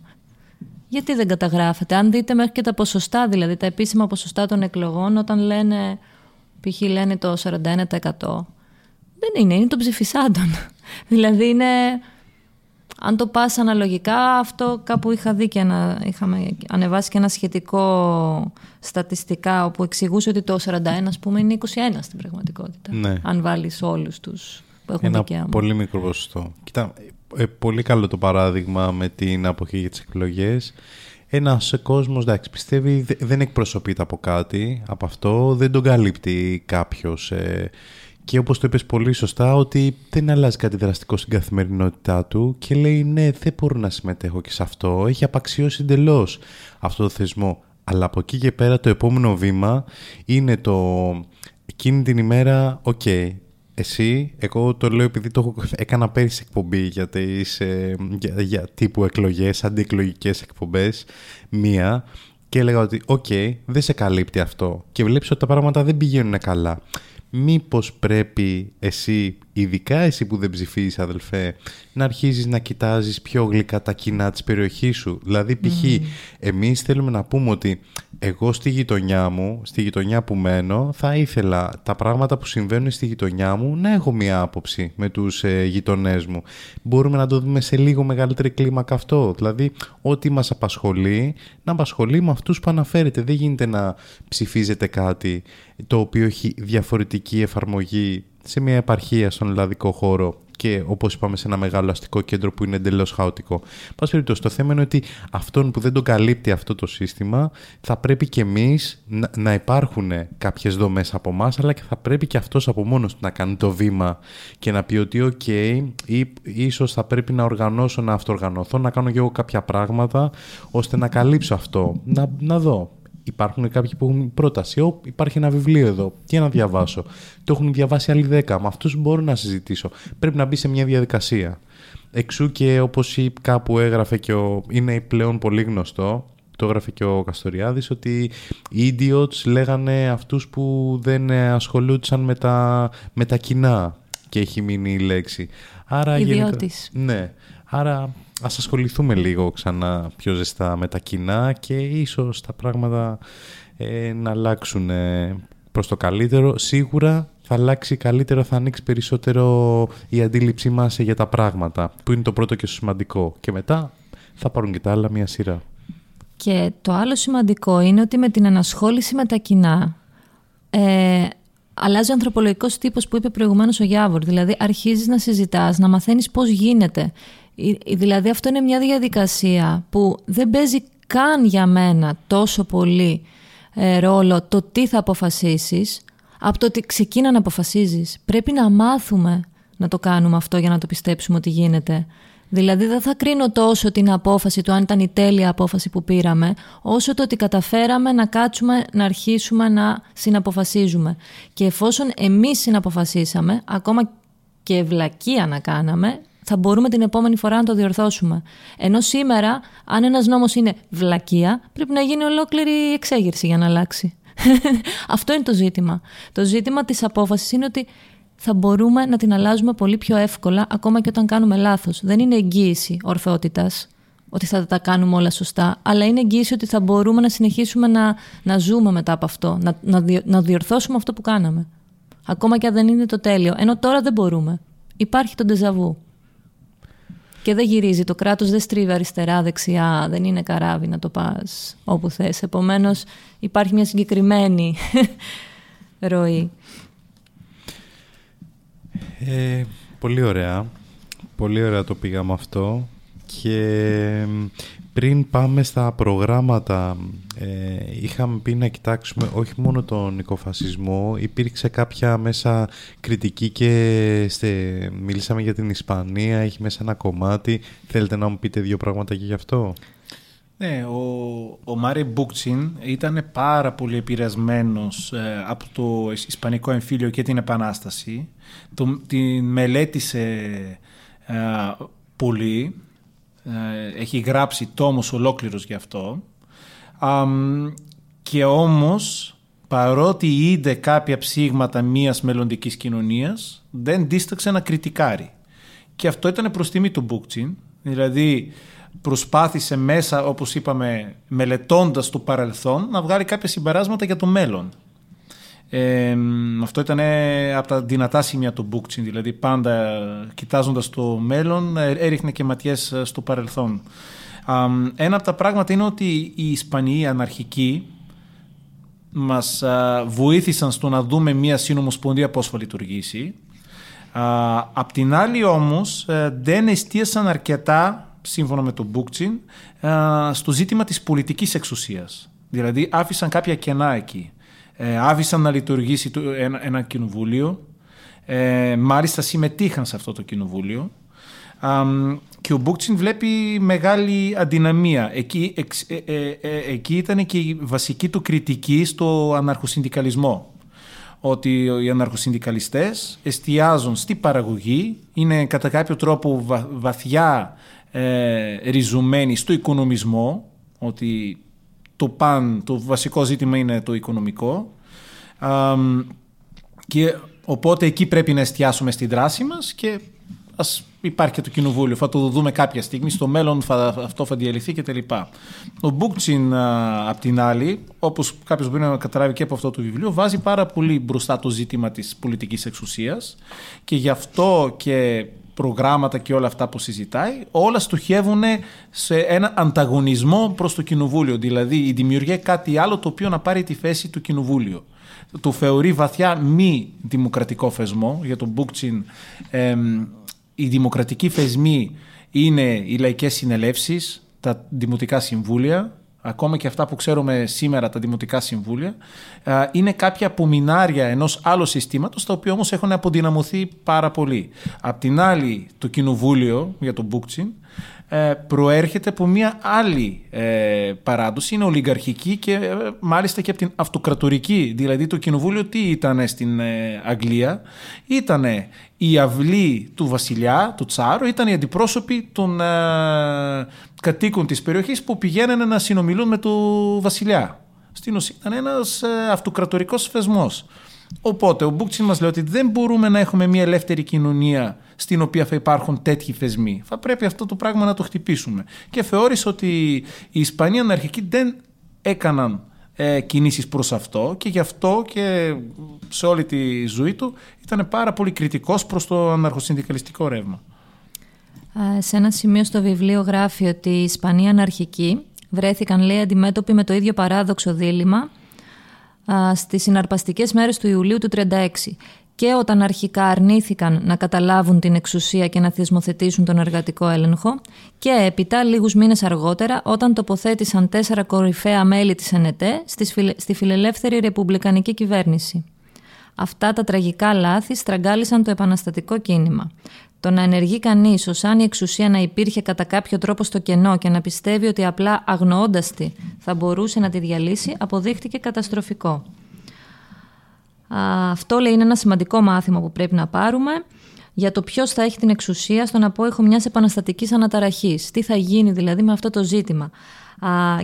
Speaker 5: Γιατί δεν καταγράφεται; Αν δείτε μέχρι και τα ποσοστά, δηλαδή τα επίσημα ποσοστά των εκλογών, όταν λένε, π.χ. λένε το 41%, δεν είναι, είναι των ψηφισάντων. δηλαδή είναι, αν το πας αναλογικά, αυτό κάπου είχα δει και ένα, είχαμε ανεβάσει και ένα σχετικό στατιστικά όπου εξηγούσε ότι το 41 ας πούμε είναι 21 στην πραγματικότητα.
Speaker 3: Ναι.
Speaker 5: Αν βάλεις όλους τους που έχουν
Speaker 3: Ένα
Speaker 5: δικαίωμα.
Speaker 3: πολύ μικρό ποσοστό. Κοίτα, ε, πολύ καλό το παράδειγμα με την αποχή για τις εκλογές. Ένας κόσμος, εντάξει, πιστεύει δε- δεν εκπροσωπείται από κάτι, από αυτό δεν τον καλύπτει κάποιος. ε, και όπως το είπες πολύ σωστά, ότι δεν αλλάζει κάτι δραστικό στην καθημερινότητά του και λέει ναι, δεν μπορώ να συμμετέχω και σε αυτό. Έχει απαξιώσει εντελώς αυτό το θεσμό. Αλλά από εκεί και πέρα το επόμενο βήμα είναι το εκείνη την ημέρα, οκ, εσύ, εγώ το λέω επειδή το έχω- έκανα πέρυσι εκπομπή για, τις, ε, για, για τύπου εκλογές, αντιεκλογικές εκπομπές, μία, και έλεγα ότι οκ, δεν σε καλύπτει αυτό και βλέπεις ότι τα πράγματα δεν πηγαίνουν καλά. Μήπως πρέπει εσύ ειδικά εσύ που δεν ψηφίζεις αδελφέ, να αρχίζεις να κοιτάζεις πιο γλυκά τα κοινά της περιοχής σου. Δηλαδή π.χ. εμείς θέλουμε να πούμε ότι εγώ στη γειτονιά μου, στη γειτονιά που μένω, θα ήθελα τα πράγματα που συμβαίνουν στη γειτονιά μου να έχω μία άποψη με τους ε, γειτονές μου. Μπορούμε να το δούμε σε λίγο μεγαλύτερη κλίμακα αυτό. Δηλαδή, ό,τι μας απασχολεί, να απασχολεί με αυτούς που αναφέρετε. Δεν γίνεται να ψηφίζετε κάτι το οποίο έχει διαφορετική εφαρμογή σε μια επαρχία στον ελλαδικό χώρο και όπως είπαμε σε ένα μεγάλο αστικό κέντρο που είναι εντελώς χαοτικό. Πάση περιπτώσει, το θέμα είναι ότι αυτόν που δεν τον καλύπτει αυτό το σύστημα θα πρέπει και εμείς να, να υπάρχουν κάποιες δομές από εμάς, αλλά και θα πρέπει και αυτός από μόνος του να κάνει το βήμα και να πει ότι, OK, ή, ίσως θα πρέπει να οργανώσω, να αυτοοργανωθώ, να κάνω και εγώ κάποια πράγματα ώστε να καλύψω αυτό. Να, να δω Υπάρχουν κάποιοι που έχουν πρόταση. Ω, υπάρχει ένα βιβλίο εδώ. Τι να διαβάσω. Το έχουν διαβάσει άλλοι 10. Με αυτούς μπορώ να συζητήσω. Πρέπει να μπει σε μια διαδικασία. Εξού και όπως κάπου έγραφε και ο... είναι πλέον πολύ γνωστό, το έγραφε και ο Καστοριάδης, ότι οι idiots λέγανε αυτούς που δεν ασχολούνταν με τα, με τα κοινά και έχει μείνει η λέξη. Άρα,
Speaker 5: Ιδιώτης.
Speaker 3: ναι. Άρα ας ασχοληθούμε λίγο ξανά πιο ζεστά με τα κοινά και ίσως τα πράγματα ε, να αλλάξουν ε, προς το καλύτερο. Σίγουρα θα αλλάξει καλύτερο, θα ανοίξει περισσότερο η αντίληψή μας για τα πράγματα, που είναι το πρώτο και σημαντικό. Και μετά θα πάρουν και τα άλλα μια σειρά.
Speaker 5: Και το άλλο σημαντικό είναι ότι με την ανασχόληση με τα κοινά ε, αλλάζει ο ανθρωπολογικός τύπος που είπε προηγουμένως ο Γιάβορ. Δηλαδή αρχίζεις να συζητάς, να μαθαίνεις πώς γίνεται. Δηλαδή αυτό είναι μια διαδικασία που δεν παίζει καν για μένα τόσο πολύ ε, ρόλο το τι θα αποφασίσεις από το ότι ξεκίνα να αποφασίζεις. Πρέπει να μάθουμε να το κάνουμε αυτό για να το πιστέψουμε ότι γίνεται. Δηλαδή δεν θα κρίνω τόσο την απόφαση του αν ήταν η τέλεια απόφαση που πήραμε, όσο το ότι καταφέραμε να κάτσουμε να αρχίσουμε να συναποφασίζουμε. Και εφόσον εμείς συναποφασίσαμε, ακόμα και ευλακία να κάναμε, θα μπορούμε την επόμενη φορά να το διορθώσουμε. Ενώ σήμερα, αν ένας νόμος είναι βλακεία, πρέπει να γίνει ολόκληρη εξέγερση για να αλλάξει. Αυτό είναι το ζήτημα. Το ζήτημα της απόφασης είναι ότι θα μπορούμε να την αλλάζουμε πολύ πιο εύκολα ακόμα και όταν κάνουμε λάθος. Δεν είναι εγγύηση ορθότητας ότι θα τα κάνουμε όλα σωστά, αλλά είναι εγγύηση ότι θα μπορούμε να συνεχίσουμε να, να ζούμε μετά από αυτό, να, να, να διορθώσουμε αυτό που κάναμε. Ακόμα και αν δεν είναι το τέλειο. Ενώ τώρα δεν μπορούμε. Υπάρχει το ντεζαβού και δεν γυρίζει. Το κράτος δεν στρίβει αριστερά-δεξιά, δεν είναι καράβι να το πας όπου θες. Επομένως υπάρχει μια συγκεκριμένη ροή.
Speaker 3: Ε, πολύ ωραία. Πολύ ωραία το πήγαμε αυτό. Και πριν πάμε στα προγράμματα, ε, είχαμε πει να κοιτάξουμε όχι μόνο τον οικοφασισμό, υπήρξε κάποια μέσα κριτική και στε, μίλησαμε για την Ισπανία, έχει μέσα ένα κομμάτι. Θέλετε να μου πείτε δύο πράγματα και γι' αυτό;
Speaker 4: Ναι, ο, ο Μάρι Μπούκτσιν ήταν πάρα πολύ επηρεασμένος ε, από το Ισπανικό εμφύλιο και την Επανάσταση. Το, την μελέτησε ε, πολύ ε, έχει γράψει τόμος ολόκληρος γι' αυτό. και όμως, παρότι είδε κάποια ψήγματα μιας μελλοντικής κοινωνίας, δεν δίσταξε να κριτικάρει. Και αυτό ήταν προς τιμή του Μπούκτσιν. Δηλαδή, προσπάθησε μέσα, όπως είπαμε, μελετώντας το παρελθόν, να βγάλει κάποια συμπεράσματα για το μέλλον. Ε, αυτό ήταν από τα δυνατά σημεία του Μπούκτσιν, δηλαδή πάντα κοιτάζοντας το μέλλον ε, έριχνε και ματιές ε, στο παρελθόν. Ένα από τα πράγματα είναι ότι οι Ισπανοί οι αναρχικοί μας βοήθησαν στο να δούμε μία συνομοσπονδία πώς θα λειτουργήσει. Απ' την άλλη όμως δεν εστίασαν αρκετά, σύμφωνα με τον Μπούκτσιν, στο ζήτημα της πολιτικής εξουσίας. Δηλαδή άφησαν κάποια κενά εκεί ε, άφησαν να λειτουργήσει ένα, ένα κοινοβούλιο. Ε, μάλιστα συμμετείχαν σε αυτό το κοινοβούλιο. και ο Μπούκτσιν βλέπει μεγάλη αδυναμία. Εκεί, ε, ε, ε, εκεί ήταν και η βασική του κριτική στο αναρχοσυνδικαλισμό. Ότι οι αναρχοσυνδικαλιστές εστιάζουν στη παραγωγή, είναι κατά κάποιο τρόπο βαθιά ριζωμένοι στο οικονομισμό, ότι το παν, το βασικό ζήτημα είναι το οικονομικό και Οπότε εκεί πρέπει να εστιάσουμε στη δράση μας και ας υπάρχει και το κοινοβούλιο. Θα το δούμε κάποια στιγμή. Στο μέλλον θα, αυτό θα διαλυθεί κτλ. Ο Μπούκτσιν, απ' την άλλη, όπως κάποιος μπορεί να καταλάβει και από αυτό το βιβλίο, βάζει πάρα πολύ μπροστά το ζήτημα της πολιτικής εξουσίας και γι' αυτό και προγράμματα και όλα αυτά που συζητάει, όλα στοχεύουν σε ένα ανταγωνισμό προς το κοινοβούλιο. Δηλαδή η δημιουργία κάτι άλλο το οποίο να πάρει τη θέση του κοινοβούλιο. Το θεωρεί βαθιά μη δημοκρατικό θεσμό για τον Μπούκτσιν οι δημοκρατικοί θεσμοί είναι οι λαϊκές συνελεύσεις, τα δημοτικά συμβούλια, ακόμα και αυτά που ξέρουμε σήμερα τα δημοτικά συμβούλια, είναι κάποια απομεινάρια ενός άλλου συστήματος, τα οποία όμως έχουν αποδυναμωθεί πάρα πολύ. Απ' την άλλη, το κοινοβούλιο για τον Μπούκτσιν ε, προέρχεται από μια άλλη ε, παράδοση, είναι ολιγαρχική και ε, μάλιστα και από την αυτοκρατορική. Δηλαδή το κοινοβούλιο τι ήταν στην Αγγλία, ήταν η αυλή του βασιλιά, του τσάρου, ήταν οι αντιπρόσωποι των κατοίκων της περιοχής που πηγαίνανε να συνομιλούν με τον βασιλιά. Στην ουσία ήταν ένας αυτοκρατορικός θεσμός. Οπότε ο Μπούκτσιν μας λέει ότι δεν μπορούμε να έχουμε μια ελεύθερη κοινωνία στην οποία θα υπάρχουν τέτοιοι θεσμοί. Θα πρέπει αυτό το πράγμα να το χτυπήσουμε. Και θεώρησε ότι οι Ισπανοί αναρχικοί δεν έκαναν ε, κινήσεις προς αυτό και γι' αυτό και σε όλη τη ζωή του ήταν πάρα πολύ κριτικός προς το αναρχοσυνδικαλιστικό ρεύμα.
Speaker 5: Σε ένα σημείο στο βιβλίο γράφει ότι οι Ισπανοί αναρχικοί βρέθηκαν λέει αντιμέτωποι με το ίδιο παράδοξο δίλημα στις συναρπαστικές μέρες του Ιουλίου του 1936 και όταν αρχικά αρνήθηκαν να καταλάβουν την εξουσία και να θεσμοθετήσουν τον εργατικό έλεγχο και έπειτα λίγους μήνες αργότερα όταν τοποθέτησαν τέσσερα κορυφαία μέλη της ΕΝΕΤΕ στη φιλελεύθερη ρεπουμπλικανική κυβέρνηση. Αυτά τα τραγικά λάθη στραγγάλισαν το επαναστατικό κίνημα. Το να ενεργεί κανείς ως αν η εξουσία να υπήρχε κατά κάποιο τρόπο στο κενό και να πιστεύει ότι απλά αγνοώντα τη θα μπορούσε να τη διαλύσει, αποδείχτηκε καταστροφικό. Αυτό λέει είναι ένα σημαντικό μάθημα που πρέπει να πάρουμε για το ποιος θα έχει την εξουσία στον απόϊχο μιας επαναστατικής αναταραχής. Τι θα γίνει δηλαδή με αυτό το ζήτημα.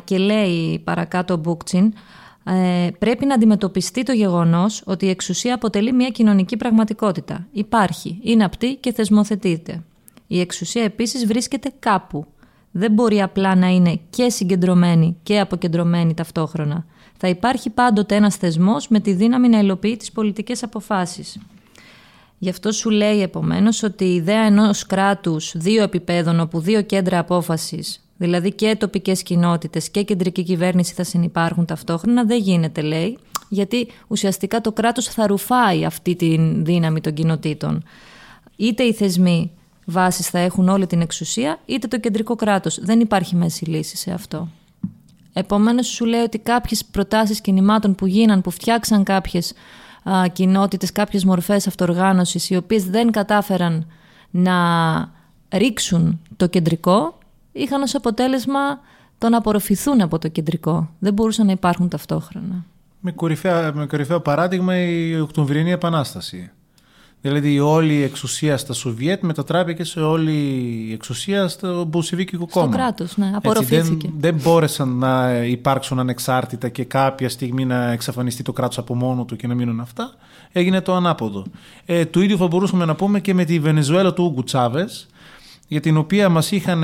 Speaker 5: Και λέει παρακάτω ο Μπούκτσιν, ε, πρέπει να αντιμετωπιστεί το γεγονός ότι η εξουσία αποτελεί μια κοινωνική πραγματικότητα. Υπάρχει, είναι απτή και θεσμοθετείται. Η εξουσία επίσης βρίσκεται κάπου. Δεν μπορεί απλά να είναι και συγκεντρωμένη και αποκεντρωμένη ταυτόχρονα. Θα υπάρχει πάντοτε ένας θεσμός με τη δύναμη να υλοποιεί τις πολιτικές αποφάσεις. Γι' αυτό σου λέει επομένως ότι η ιδέα ενός κράτους δύο επιπέδων όπου δύο κέντρα απόφασης δηλαδή και τοπικές κοινότητες και κεντρική κυβέρνηση θα συνεπάρχουν ταυτόχρονα, δεν γίνεται, λέει, γιατί ουσιαστικά το κράτος θα ρουφάει αυτή τη δύναμη των κοινοτήτων. Είτε οι θεσμοί βάσει θα έχουν όλη την εξουσία, είτε το κεντρικό κράτος. Δεν υπάρχει μέση λύση σε αυτό. Επομένως, σου λέει ότι κάποιες προτάσεις κινημάτων που γίναν, που φτιάξαν κάποιες κοινότητες, κάποιες μορφές αυτοργάνωσης, οι οποίες δεν κατάφεραν να ρίξουν το κεντρικό, είχαν ως αποτέλεσμα το να απορροφηθούν από το κεντρικό. Δεν μπορούσαν να υπάρχουν ταυτόχρονα.
Speaker 4: Με κορυφαίο, με κορυφαίο παράδειγμα η Οκτωβρινή Επανάσταση. Δηλαδή η όλη εξουσία στα Σοβιέτ μετατράπηκε σε όλη η εξουσία στο Μποσεβίκικο κόμμα.
Speaker 5: Στο κράτος, ναι, απορροφήθηκε.
Speaker 4: δεν, δεν μπόρεσαν να υπάρξουν ανεξάρτητα και κάποια στιγμή να εξαφανιστεί το κράτος από μόνο του και να μείνουν αυτά. Έγινε το ανάποδο. Ε, το ίδιο θα μπορούσαμε να πούμε και με τη Βενεζουέλα του Ούγκου Τσάβες, για την οποία μας είχαν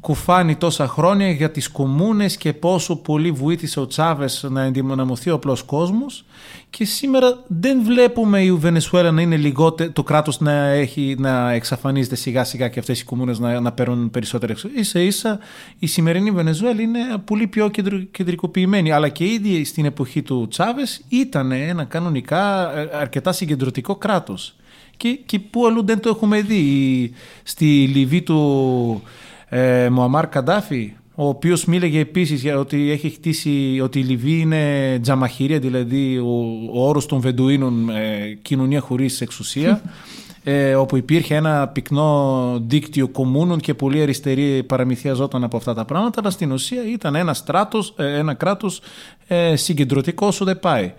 Speaker 4: κουφάνει τόσα χρόνια για τις κομμούνες και πόσο πολύ βοήθησε ο Τσάβες να ενδυναμωθεί ο απλός κόσμος και σήμερα δεν βλέπουμε η Βενεσουέλα να είναι λιγότερο, το κράτος να, έχει, να εξαφανίζεται σιγά σιγά και αυτές οι κομμούνες να, να παίρνουν περισσότερα εξουσία. Ίσα ίσα η σημερινή Βενεζουέλα είναι πολύ πιο κεντρικοποιημένη αλλά και ήδη στην εποχή του Τσάβες ήταν ένα κανονικά ε, αρκετά συγκεντρωτικό κράτος και, και πού αλλού δεν το έχουμε δει. Στη Λιβύη του ε, Μωαμάρ Καντάφη, ο οποίος μίλεγε επίσης για ότι έχει χτίσει ότι η Λιβύη είναι τζαμαχήρια, δηλαδή ο, ο όρος των Βεντουίνων ε, κοινωνία χωρίς εξουσία, ε, όπου υπήρχε ένα πυκνό δίκτυο κομμούνων και πολύ αριστερή παραμυθιαζόταν από αυτά τα πράγματα, αλλά στην ουσία ήταν ένας, στράτος, ε, ένα κράτος ε, συγκεντρωτικό όσο δεν πάει.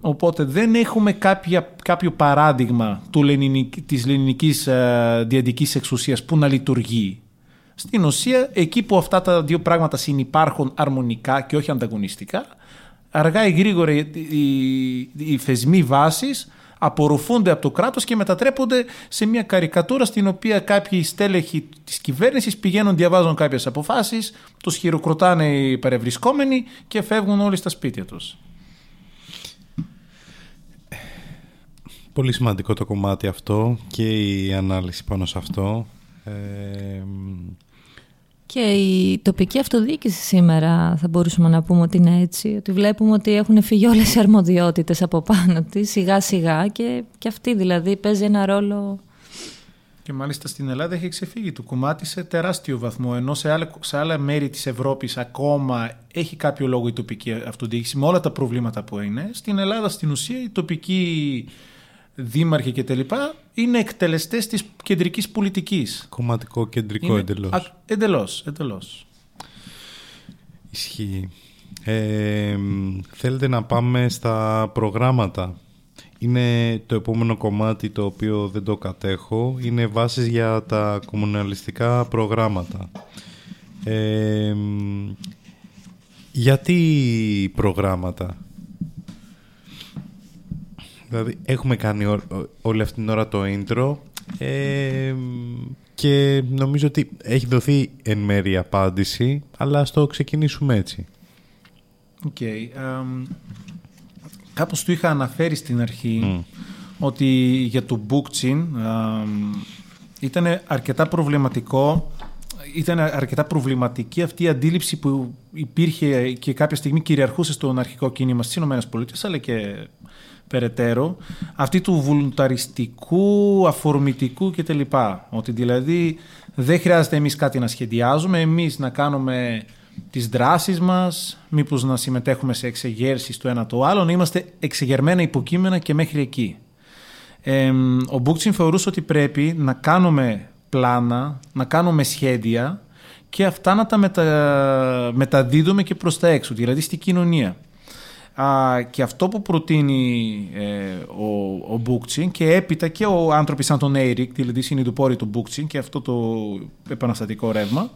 Speaker 4: Οπότε δεν έχουμε κάποια, κάποιο παράδειγμα του λενινικ, της λενινικής ε, διαντικής εξουσίας που να λειτουργεί. Στην ουσία, εκεί που αυτά τα δύο πράγματα συνυπάρχουν αρμονικά και όχι ανταγωνιστικά, αργά ή γρήγορα οι, οι, οι θεσμοί βάσης απορροφούνται από το κράτος και μετατρέπονται σε μια καρικατούρα στην οποία κάποιοι στέλεχοι της κυβέρνησης πηγαίνουν, διαβάζουν κάποιες αποφάσεις, τους χειροκροτάνε οι παρευρισκόμενοι και φεύγουν όλοι στα σπίτια τους.
Speaker 3: Πολύ σημαντικό το κομμάτι αυτό και η ανάλυση πάνω σε αυτό. Ε,
Speaker 5: Και η τοπική αυτοδιοίκηση σήμερα θα μπορούσαμε να πούμε ότι είναι έτσι. Ότι βλέπουμε ότι έχουν φύγει όλες οι αρμοδιότητες από πάνω της σιγά σιγά και, και αυτή δηλαδή παίζει ένα ρόλο
Speaker 4: Και μάλιστα στην Ελλάδα έχει ξεφύγει το κομμάτι σε τεράστιο βαθμό, ενώ σε άλλα, σε άλλα μέρη της Ευρώπης ακόμα έχει κάποιο λόγο η τοπική αυτοδιοίκηση με όλα τα προβλήματα που είναι. Στην Ελλάδα στην ουσία η τοπική δήμαρχοι και τα λοιπά είναι εκτελεστές της κεντρικής πολιτικής.
Speaker 3: κομματικό, κεντρικό
Speaker 4: Είναι-
Speaker 3: εντελώς.
Speaker 4: Α, εντελώς, εντελώς.
Speaker 3: Ισχύει. Ε, μ, θέλετε να πάμε στα προγράμματα. Είναι το επόμενο κομμάτι το οποίο δεν το κατέχω. Είναι βάσεις για τα κομμουναλιστικά προγράμματα. Ε, μ, γιατί προγράμματα; Δηλαδή έχουμε κάνει ό- ό- όλη αυτή την ώρα το intro ε, μ, και νομίζω ότι έχει δοθεί εν μέρη απάντηση αλλά ας το ξεκινήσουμε έτσι.
Speaker 4: Οκ. εμ, κάπως το είχα αναφέρει στην αρχή
Speaker 3: Μμ.
Speaker 4: ότι για το Bookchin ήταν αρκετά προβληματικό ήταν αρκετά προβληματική αυτή η αντίληψη που υπήρχε και κάποια στιγμή κυριαρχούσε στο αναρχικό κίνημα στις ΗΠΑ αλλά και περαιτέρω αυτή του βουλουταριστικού, αφορμητικού κτλ. Ότι δηλαδή δεν χρειάζεται εμείς κάτι να σχεδιάζουμε, εμείς να κάνουμε τις δράσεις μας, μήπως να συμμετέχουμε σε εξεγέρσεις το ένα το άλλο, να είμαστε εξεγερμένα υποκείμενα και μέχρι εκεί. Ε, ο Μπούκτσιν θεωρούσε ότι πρέπει να κάνουμε πλάνα, να κάνουμε σχέδια και αυτά να τα μετα... μεταδίδουμε και προς τα έξω, δηλαδή στη κοινωνία. Α, και αυτό που προτείνει ε, ο, ο Μπούκτσιν και έπειτα και ο άνθρωποι σαν τον Έιρικ, δηλαδή συνειδητοπόροι του Μπούκτσιν και αυτό το επαναστατικό ρεύμα,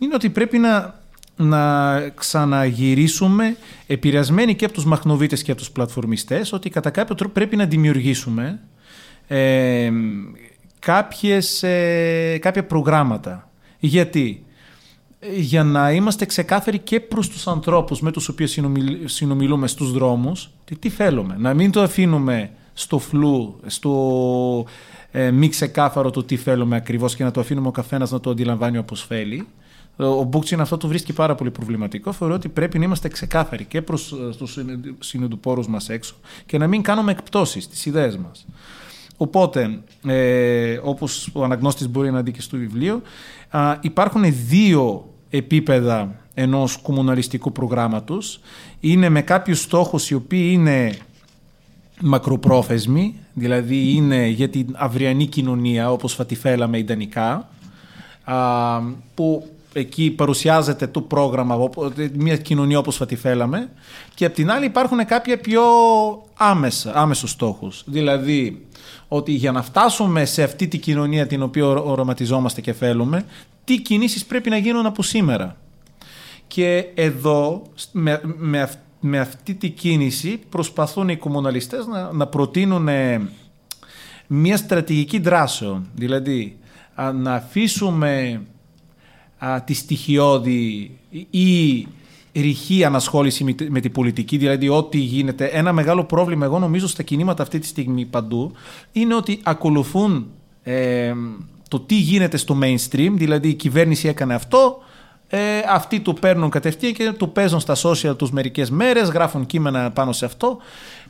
Speaker 4: είναι ότι πρέπει να, να ξαναγυρίσουμε επηρεασμένοι και από τους μαχνοβίτες και από τους πλατφορμιστές ότι κατά κάποιο τρόπο πρέπει να δημιουργήσουμε ε, κάποιες, ε, κάποια προγράμματα. Γιατί; Για να είμαστε ξεκάθαροι και προς τους ανθρώπους με τους οποίους συνομιλ- συνομιλούμε στους δρόμους τι, τι θέλουμε. Να μην το αφήνουμε στο φλού, στο ε, μη ξεκάθαρο το τι θέλουμε ακριβώς και να το αφήνουμε ο καθένας να το αντιλαμβάνει όπως θέλει. Ο Μπούκτσιν αυτό το βρίσκει πάρα πολύ προβληματικό. Θεωρώ ότι πρέπει να είμαστε ξεκάθαροι και προς ε, τους συνειδητοπόρους μας έξω και να μην κάνουμε εκπτώσεις στις ιδέες μας. Οπότε, ε, όπως ο αναγνώστης μπορεί να δει και στο βιβλίο, α, υπάρχουν δύο επίπεδα ενός κομμουναριστικού προγράμματος. Είναι με κάποιους στόχους οι οποίοι είναι μακροπρόθεσμοι, δηλαδή είναι για την αυριανή κοινωνία όπως θα τη θέλαμε ιδανικά, α, που εκεί παρουσιάζεται το πρόγραμμα, οπο- μια κοινωνία όπως θα τη θέλαμε και απ' την άλλη υπάρχουν κάποια πιο άμεσα, άμεσους στόχους. Δηλαδή ότι για να φτάσουμε σε αυτή τη κοινωνία την οποία ορ- οραματιζόμαστε και θέλουμε, τι κινήσεις πρέπει να γίνουν από σήμερα. Και εδώ, με, με, αυ- με αυτή τη κίνηση, προσπαθούν οι κομμουναλιστές να, να προτείνουν ε, μια στρατηγική δράσεων. Δηλαδή, α, να αφήσουμε α, τη στοιχειώδη ή ρηχή ανασχόληση με, τη- με την πολιτική, δηλαδή ό,τι γίνεται. Ένα μεγάλο πρόβλημα, εγώ νομίζω, στα κινήματα αυτή τη στιγμή παντού, είναι ότι ακολουθούν ε, το τι γίνεται στο mainstream, δηλαδή η κυβέρνηση έκανε αυτό, ε, αυτοί το παίρνουν κατευθείαν και το παίζουν στα social τους μερικές μέρες, γράφουν κείμενα πάνω σε αυτό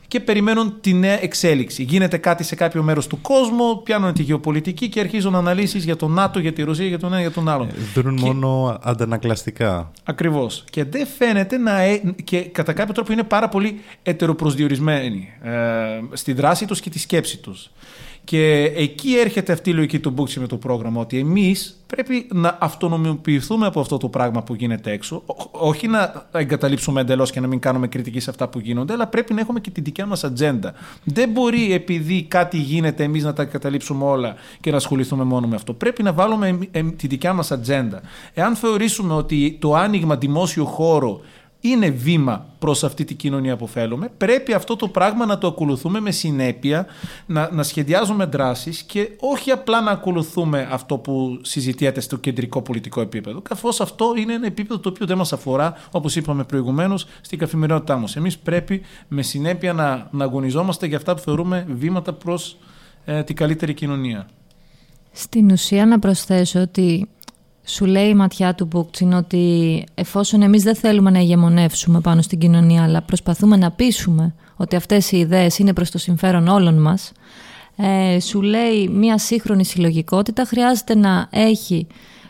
Speaker 4: και περιμένουν τη νέα εξέλιξη. Γίνεται κάτι σε κάποιο μέρος του κόσμου, πιάνουν τη γεωπολιτική και αρχίζουν αναλύσεις για τον ΝΑΤΟ, για τη Ρωσία, για τον ένα, για τον άλλον.
Speaker 3: Δρούν
Speaker 4: Και-
Speaker 3: μόνο αντανακλαστικά.
Speaker 4: Ακριβώς. Και δεν φαίνεται να. ε- και κατά κάποιο τρόπο είναι πάρα πολύ ετεροπροσδιορισμένοι ε, στη δράση τους και τη σκέψη τους. Και εκεί έρχεται αυτή η λογική του Μπούξη με το πρόγραμμα, ότι εμείς πρέπει να αυτονομιοποιηθούμε από αυτό το πράγμα που γίνεται έξω, Ό- όχι να εγκαταλείψουμε εντελώς και να μην κάνουμε κριτική σε αυτά που γίνονται, αλλά πρέπει να έχουμε και τη δικιά μας ατζέντα. Δεν μπορεί επειδή κάτι γίνεται εμείς να τα εγκαταλείψουμε όλα και να ασχοληθούμε μόνο με αυτό. Πρέπει να βάλουμε εμ- εμ- τη δικιά μας ατζέντα. Εάν θεωρήσουμε ότι το άνοιγμα δημόσιο χώρο είναι βήμα προς αυτή την κοινωνία που θέλουμε. Πρέπει αυτό το πράγμα να το ακολουθούμε με συνέπεια, να, να σχεδιάζουμε δράσεις και όχι απλά να ακολουθούμε αυτό που συζητιέται στο κεντρικό πολιτικό επίπεδο, καθώς αυτό είναι ένα επίπεδο το οποίο δεν μας αφορά, όπως είπαμε προηγουμένως, στην καθημερινότητά μας. Εμείς πρέπει με συνέπεια να, να αγωνιζόμαστε για αυτά που θεωρούμε βήματα προς ε, την καλύτερη κοινωνία.
Speaker 5: Στην ουσία να προσθέσω ότι σου λέει η ματιά του Μπούκτσιν ότι εφόσον εμείς δεν θέλουμε να ηγεμονεύσουμε πάνω στην κοινωνία αλλά προσπαθούμε να πείσουμε ότι αυτές οι ιδέες είναι προς το συμφέρον όλων μας ε, σου λέει μια σύγχρονη συλλογικότητα χρειάζεται να έχει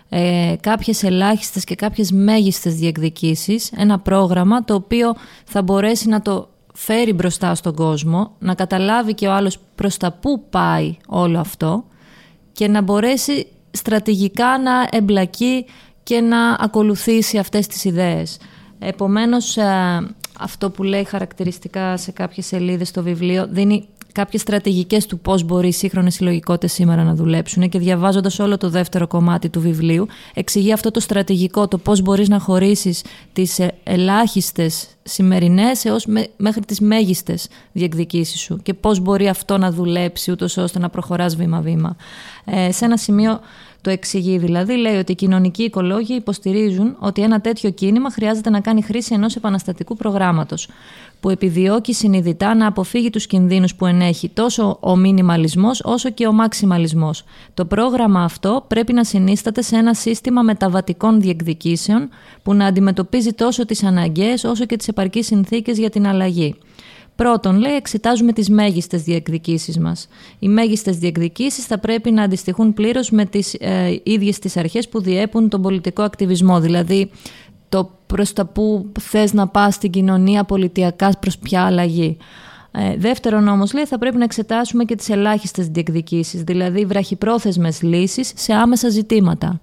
Speaker 5: ε, κάποιες ελάχιστες και κάποιες μέγιστες διεκδικήσεις ένα πρόγραμμα το οποίο θα μπορέσει να το φέρει μπροστά στον κόσμο να καταλάβει και ο άλλος προς τα πού πάει όλο αυτό και να μπορέσει στρατηγικά να εμπλακεί και να ακολουθήσει αυτές τις ιδέες. Επομένως, ε, αυτό που λέει χαρακτηριστικά σε κάποιες σελίδες στο βιβλίο δίνει κάποιες στρατηγικές του πώς μπορεί οι σύγχρονες συλλογικότητες σήμερα να δουλέψουν και διαβάζοντας όλο το δεύτερο κομμάτι του βιβλίου εξηγεί αυτό το στρατηγικό, το πώς μπορείς να χωρίσεις τις ε, ελάχιστες σημερινές έως μέχρι τις μέγιστες διεκδικήσεις σου και πώς μπορεί αυτό να δουλέψει ούτως ώστε να προχωράς βήμα-βήμα. Ε, σε ένα σημείο το εξηγεί δηλαδή, λέει ότι οι κοινωνικοί οικολόγοι υποστηρίζουν ότι ένα τέτοιο κίνημα χρειάζεται να κάνει χρήση ενός επαναστατικού προγράμματος που επιδιώκει συνειδητά να αποφύγει τους κινδύνους που ενέχει τόσο ο μινιμαλισμός όσο και ο μαξιμαλισμός. Το πρόγραμμα αυτό πρέπει να συνίσταται σε ένα σύστημα μεταβατικών διεκδικήσεων που να αντιμετωπίζει τόσο τις αναγκαίες όσο και τις επαρκείς συνθήκες για την αλλαγή. Πρώτον, λέει, εξετάζουμε τις μέγιστες διεκδικήσεις μας. Οι μέγιστες διεκδικήσεις θα πρέπει να αντιστοιχούν πλήρως με τις ε, ίδιες τις αρχές που διέπουν τον πολιτικό ακτιβισμό, δηλαδή το προς τα που θες να πας στην κοινωνία πολιτιακά προς ποια αλλαγή. Ε, δεύτερον όμως λέει θα πρέπει να εξετάσουμε και τις ελάχιστες διεκδικήσεις, δηλαδή βραχυπρόθεσμες λύσεις σε άμεσα ζητήματα.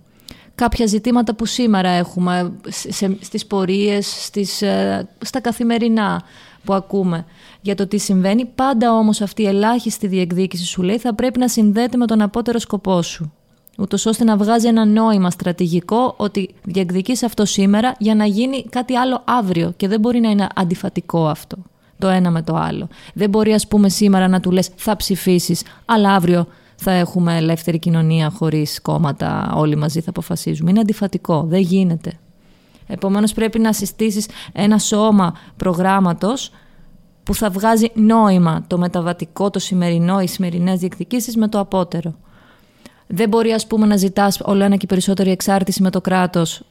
Speaker 5: Κάποια ζητήματα που σήμερα έχουμε σε, στις πορείες, στις, ε, στα καθημερινά που ακούμε για το τι συμβαίνει. Πάντα όμως αυτή η ελάχιστη διεκδίκηση σου λέει θα πρέπει να συνδέεται με τον απότερο σκοπό σου ούτως ώστε να βγάζει ένα νόημα στρατηγικό ότι διεκδικείς αυτό σήμερα για να γίνει κάτι άλλο αύριο και δεν μπορεί να είναι αντιφατικό αυτό το ένα με το άλλο. Δεν μπορεί ας πούμε σήμερα να του λες θα ψηφίσεις αλλά αύριο θα έχουμε ελεύθερη κοινωνία χωρίς κόμματα όλοι μαζί θα αποφασίζουμε. Είναι αντιφατικό, δεν γίνεται. Επομένως πρέπει να συστήσεις ένα σώμα προγράμματος που θα βγάζει νόημα το μεταβατικό, το σημερινό, οι σημερινές διεκδικήσεις με το απότερο. Δεν μπορεί ας πούμε να ζητάς όλο ένα και περισσότερη εξάρτηση με το κράτος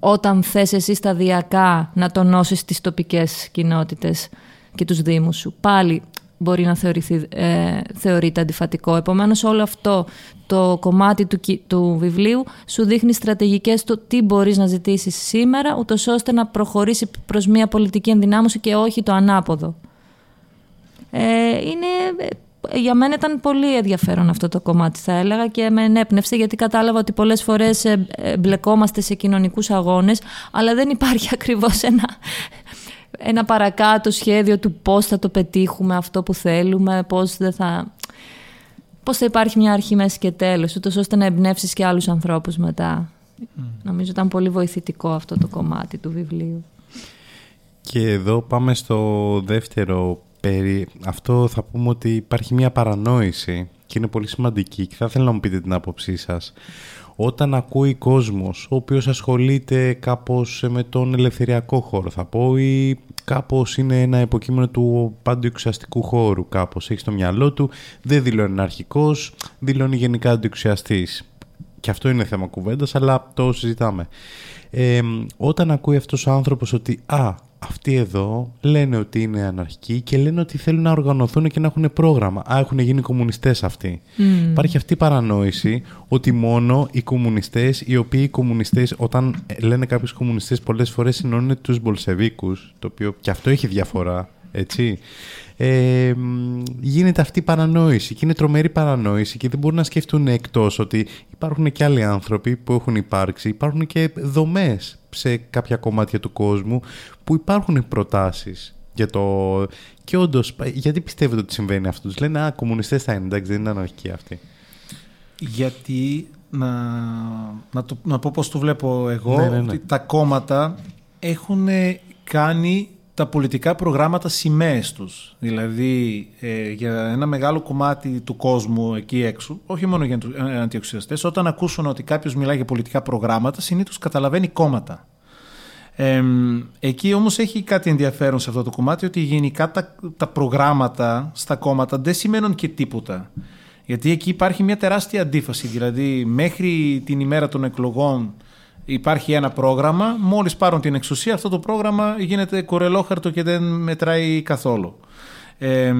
Speaker 5: όταν θες εσύ σταδιακά να τονώσεις τις τοπικές κοινότητες και τους δήμους σου. Πάλι μπορεί να θεωρηθεί, ε, θεωρείται αντιφατικό. Επομένως όλο αυτό το κομμάτι του, του βιβλίου σου δείχνει στρατηγικές το τι μπορείς να ζητήσεις σήμερα ούτως ώστε να προχωρήσει προς μια πολιτική ενδυνάμωση και όχι το ανάποδο. Ε, είναι για μένα ήταν πολύ ενδιαφέρον αυτό το κομμάτι θα έλεγα και με ενέπνευσε γιατί κατάλαβα ότι πολλές φορές ε, ε, μπλεκόμαστε σε κοινωνικούς αγώνες αλλά δεν υπάρχει ακριβώς ένα, ένα παρακάτω σχέδιο του πώς θα το πετύχουμε αυτό που θέλουμε, πώς δεν θα... Πώς θα υπάρχει μια αρχή, μέση και τέλος, ούτως ώστε να εμπνεύσεις και άλλους ανθρώπους μετά. Mm. Νομίζω ήταν πολύ βοηθητικό αυτό το κομμάτι του βιβλίου.
Speaker 3: Και εδώ πάμε στο δεύτερο περί αυτό θα πούμε ότι υπάρχει μια παρανόηση και είναι πολύ σημαντική και θα ήθελα να μου πείτε την άποψή σας. Όταν ακούει κόσμος ο οποίος ασχολείται κάπως με τον ελευθεριακό χώρο θα πω ή κάπως είναι ένα υποκείμενο του πάντου εξουσιαστικού χώρου κάπως έχει στο μυαλό του, δεν δηλώνει αρχικός, δηλώνει γενικά αντιεξουσιαστής. Και αυτό είναι θέμα κουβέντας αλλά το συζητάμε. Ε, όταν ακούει αυτός ο άνθρωπος ότι «Α, αυτοί εδώ λένε ότι είναι αναρχικοί και λένε ότι θέλουν να οργανωθούν και να έχουν πρόγραμμα. Α, έχουν γίνει κομμουνιστές αυτοί. Mm. Υπάρχει αυτή η παρανόηση ότι μόνο οι κομμουνιστές, οι οποίοι οι κομμουνιστές, όταν λένε κάποιους κομμουνιστές πολλές φορές συνώνουν τους Μπολσεβίκους, το οποίο και αυτό έχει διαφορά, έτσι ε, γίνεται αυτή η παρανόηση και είναι τρομερή παρανόηση και δεν μπορούν να σκεφτούν εκτός ότι υπάρχουν και άλλοι άνθρωποι που έχουν υπάρξει, υπάρχουν και δομές σε κάποια κομμάτια του κόσμου που υπάρχουν προτάσεις για το... Και όντως, γιατί πιστεύετε ότι συμβαίνει αυτό; Τους λένε, α, κομμουνιστές θα είναι, εντάξει, δεν είναι αναρχικοί αυτοί.
Speaker 4: Γιατί, να, να, το, να πω πώς το βλέπω εγώ, ναι, ναι, ναι. ότι τα κόμματα έχουν κάνει τα πολιτικά προγράμματα σημαίες τους. Δηλαδή ε, για ένα μεγάλο κομμάτι του κόσμου εκεί έξω, όχι μόνο για τους ε, αντιοξυδαστές, όταν ακούσουν ότι κάποιος μιλάει για πολιτικά προγράμματα, συνήθως καταλαβαίνει κόμματα. Ε, εκεί όμως έχει κάτι ενδιαφέρον σε αυτό το κομμάτι ότι γενικά τα, τα προγράμματα στα κόμματα δεν σημαίνουν και τίποτα. Γιατί εκεί υπάρχει μια τεράστια αντίφαση. Δηλαδή μέχρι την ημέρα των εκλογών υπάρχει ένα πρόγραμμα, μόλις πάρουν την εξουσία αυτό το πρόγραμμα γίνεται κορελόχαρτο και δεν μετράει καθόλου. Ε,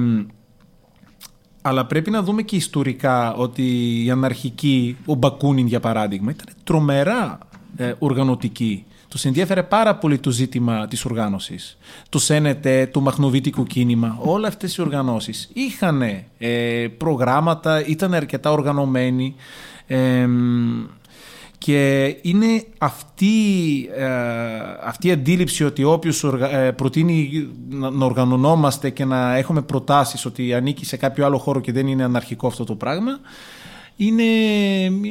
Speaker 4: αλλά πρέπει να δούμε και ιστορικά ότι η αναρχική, ο Μπακούνιν για παράδειγμα, ήταν τρομερά ε, οργανωτική. Τους ενδιαφέρε πάρα πολύ το ζήτημα της οργάνωσης. Το ΣΕΝΕΤΕ, το Μαχνοβίτικο κίνημα, όλα αυτές οι οργανώσεις είχαν ε, προγράμματα, ήταν αρκετά οργανωμένοι. Ε, και είναι αυτή, ε, αυτή η αντίληψη ότι όποιος ε, προτείνει να οργανωνόμαστε και να έχουμε προτάσεις ότι ανήκει σε κάποιο άλλο χώρο και δεν είναι αναρχικό αυτό το πράγμα είναι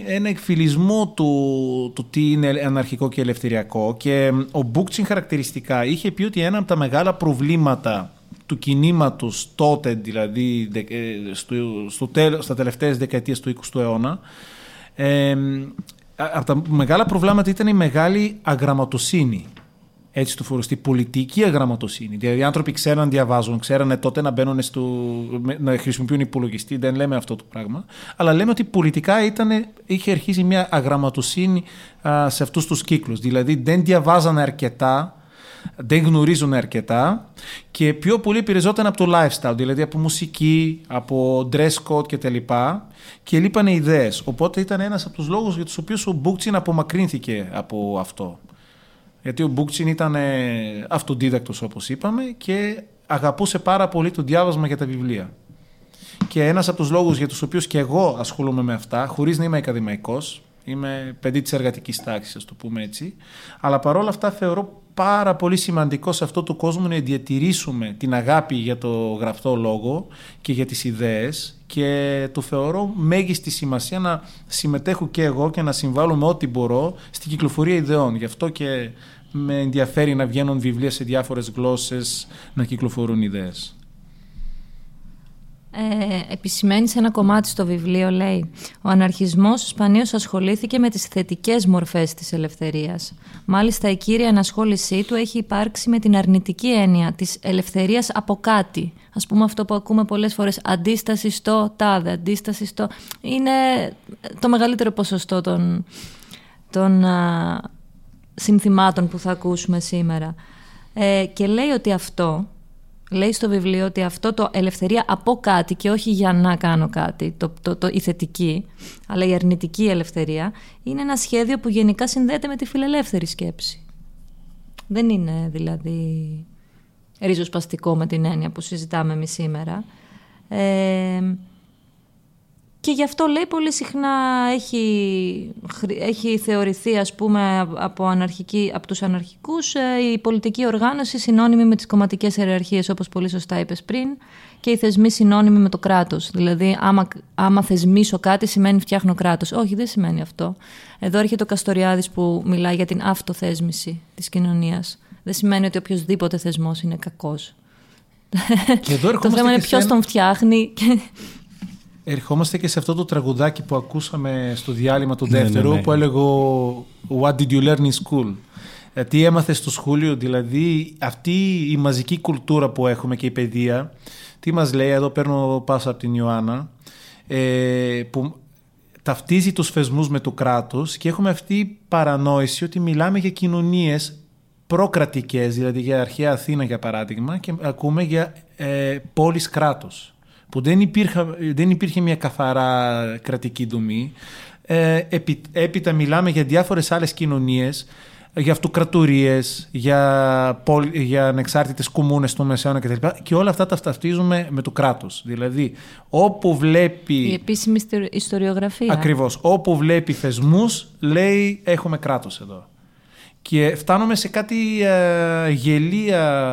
Speaker 4: ένα εκφυλισμό του, του τι είναι αναρχικό και ελευθεριακό. Και ο Μπούκτσιν χαρακτηριστικά είχε πει ότι ένα από τα μεγάλα προβλήματα του κινήματος τότε δηλαδή ε, στο, στο τέλος, στα τελευταίες δεκαετίες του 20ου αιώνα από τα μεγάλα προβλήματα ήταν η μεγάλη αγραμματοσύνη. Έτσι του φορωστή πολιτική αγραμματοσύνη. Δηλαδή οι άνθρωποι ξέραν να διαβάζουν, ξέρανε τότε να μπαίνουν στο, να χρησιμοποιούν υπολογιστή. Δεν λέμε αυτό το πράγμα. Αλλά λέμε ότι πολιτικά ήταν, είχε αρχίσει μια αγραμματοσύνη σε αυτούς τους κύκλους. Δηλαδή δεν διαβάζανε αρκετά δεν γνωρίζουν αρκετά και πιο πολύ επηρεζόταν από το lifestyle, δηλαδή από μουσική, από dress code κτλ. Και, και λείπανε ιδέες. Οπότε ήταν ένας από τους λόγους για τους οποίους ο Μπούκτσιν απομακρύνθηκε από αυτό. Γιατί ο Μπούκτσιν ήταν ε, αυτοδίδακτος όπως είπαμε και αγαπούσε πάρα πολύ το διάβασμα για τα βιβλία. Και ένας από τους λόγους για τους οποίους και εγώ ασχολούμαι με αυτά, χωρίς να είμαι ακαδημαϊκός, είμαι παιδί της εργατικής τάξης, ας το πούμε έτσι, αλλά παρόλα αυτά θεωρώ πάρα πολύ σημαντικό σε αυτό το κόσμο να διατηρήσουμε την αγάπη για το γραφτό λόγο και για τις ιδέες και το θεωρώ μέγιστη σημασία να συμμετέχω και εγώ και να συμβάλλω με ό,τι μπορώ στην κυκλοφορία ιδεών. Γι' αυτό και με ενδιαφέρει να βγαίνουν βιβλία σε διάφορες γλώσσες, να κυκλοφορούν ιδέες
Speaker 5: ε, επισημαίνει σε ένα κομμάτι στο βιβλίο, λέει «Ο αναρχισμός σπανίως ασχολήθηκε με τις θετικές μορφές της ελευθερίας. Μάλιστα η κύρια ανασχόλησή του έχει υπάρξει με την αρνητική έννοια της ελευθερίας από κάτι. Ας πούμε αυτό που ακούμε πολλές φορές, αντίσταση στο τάδε, αντίσταση στο... Είναι το μεγαλύτερο ποσοστό των, των α, συνθημάτων που θα ακούσουμε σήμερα. Ε, και λέει ότι αυτό λέει στο βιβλίο ότι αυτό το ελευθερία από κάτι και όχι για να κάνω κάτι, το, το, το, η θετική, αλλά η αρνητική ελευθερία, είναι ένα σχέδιο που γενικά συνδέεται με τη φιλελεύθερη σκέψη. Δεν είναι δηλαδή ριζοσπαστικό με την έννοια που συζητάμε εμείς σήμερα. Ε, και γι' αυτό λέει πολύ συχνά έχει, έχει θεωρηθεί ας πούμε από, αναρχική, από τους αναρχικούς ε, η πολιτική οργάνωση συνώνυμη με τις κομματικές ιεραρχίες όπως πολύ σωστά είπες πριν και οι θεσμοί συνώνυμοι με το κράτος. Δηλαδή άμα, άμα θεσμίσω κάτι σημαίνει φτιάχνω κράτος. Όχι δεν σημαίνει αυτό. Εδώ έρχεται ο Καστοριάδης που μιλάει για την αυτοθέσμηση της κοινωνίας. Δεν σημαίνει ότι οποιοδήποτε θεσμός είναι κακός. το θέμα είναι ποιος τον φτιάχνει
Speaker 4: Ερχόμαστε και σε αυτό το τραγουδάκι που ακούσαμε στο διάλειμμα του ναι, δεύτερου ναι, ναι. που έλεγε What did you learn in school; Ε, τι έμαθες στο σχολείο, δηλαδή αυτή η μαζική κουλτούρα που έχουμε και η παιδεία, τι μας λέει, εδώ παίρνω πάσα από την Ιωάννα, ε, που ταυτίζει τους θεσμούς με το κράτος και έχουμε αυτή η παρανόηση ότι μιλάμε για κοινωνίες προκρατικές, δηλαδή για αρχαία Αθήνα για παράδειγμα και ακούμε για ε, πόλεις κράτος που δεν υπήρχε, δεν υπήρχε μια καθαρά κρατική δομή. Ε, έπειτα μιλάμε για διάφορες άλλες κοινωνίες, για αυτοκρατορίες, για, για ανεξάρτητες κομμούνες στο Μεσαίωνα κτλ. Και όλα αυτά τα ταυτίζουμε με το κράτος. Δηλαδή, όπου βλέπει...
Speaker 5: Η επίσημη ιστοριογραφία.
Speaker 4: Ακριβώς. Όπου βλέπει θεσμούς, λέει έχουμε κράτος εδώ. Και φτάνουμε σε κάτι ε, γελία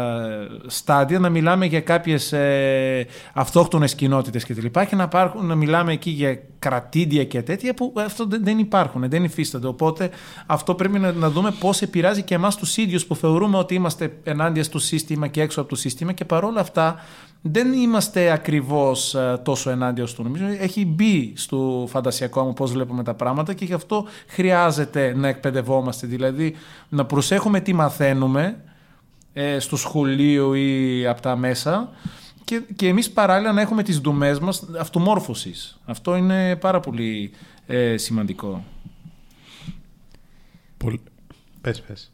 Speaker 4: στάδια να μιλάμε για κάποιες ε, αυτόχτονες κοινότητες και τα και να, υπάρχουν, να μιλάμε εκεί για κρατήδια και τέτοια που αυτό δεν, δεν υπάρχουν, δεν υφίστανται. Οπότε αυτό πρέπει να, να δούμε πώς επηρεάζει και εμάς τους ίδιους που θεωρούμε ότι είμαστε ενάντια στο σύστημα και έξω από το σύστημα και παρόλα αυτά δεν είμαστε ακριβώς ε, τόσο ενάντια του. Νομίζω έχει μπει στο φαντασιακό μου πώς βλέπουμε τα πράγματα και γι' αυτό χρειάζεται να εκπαιδευόμαστε. Δηλαδή να προσέχουμε τι μαθαίνουμε ε, στο σχολείο ή από τα μέσα και, και εμείς παράλληλα να έχουμε τις δομές μας αυτομόρφωσης. Αυτό είναι πάρα πολύ ε, σημαντικό.
Speaker 3: Πολύ... Πες, πες.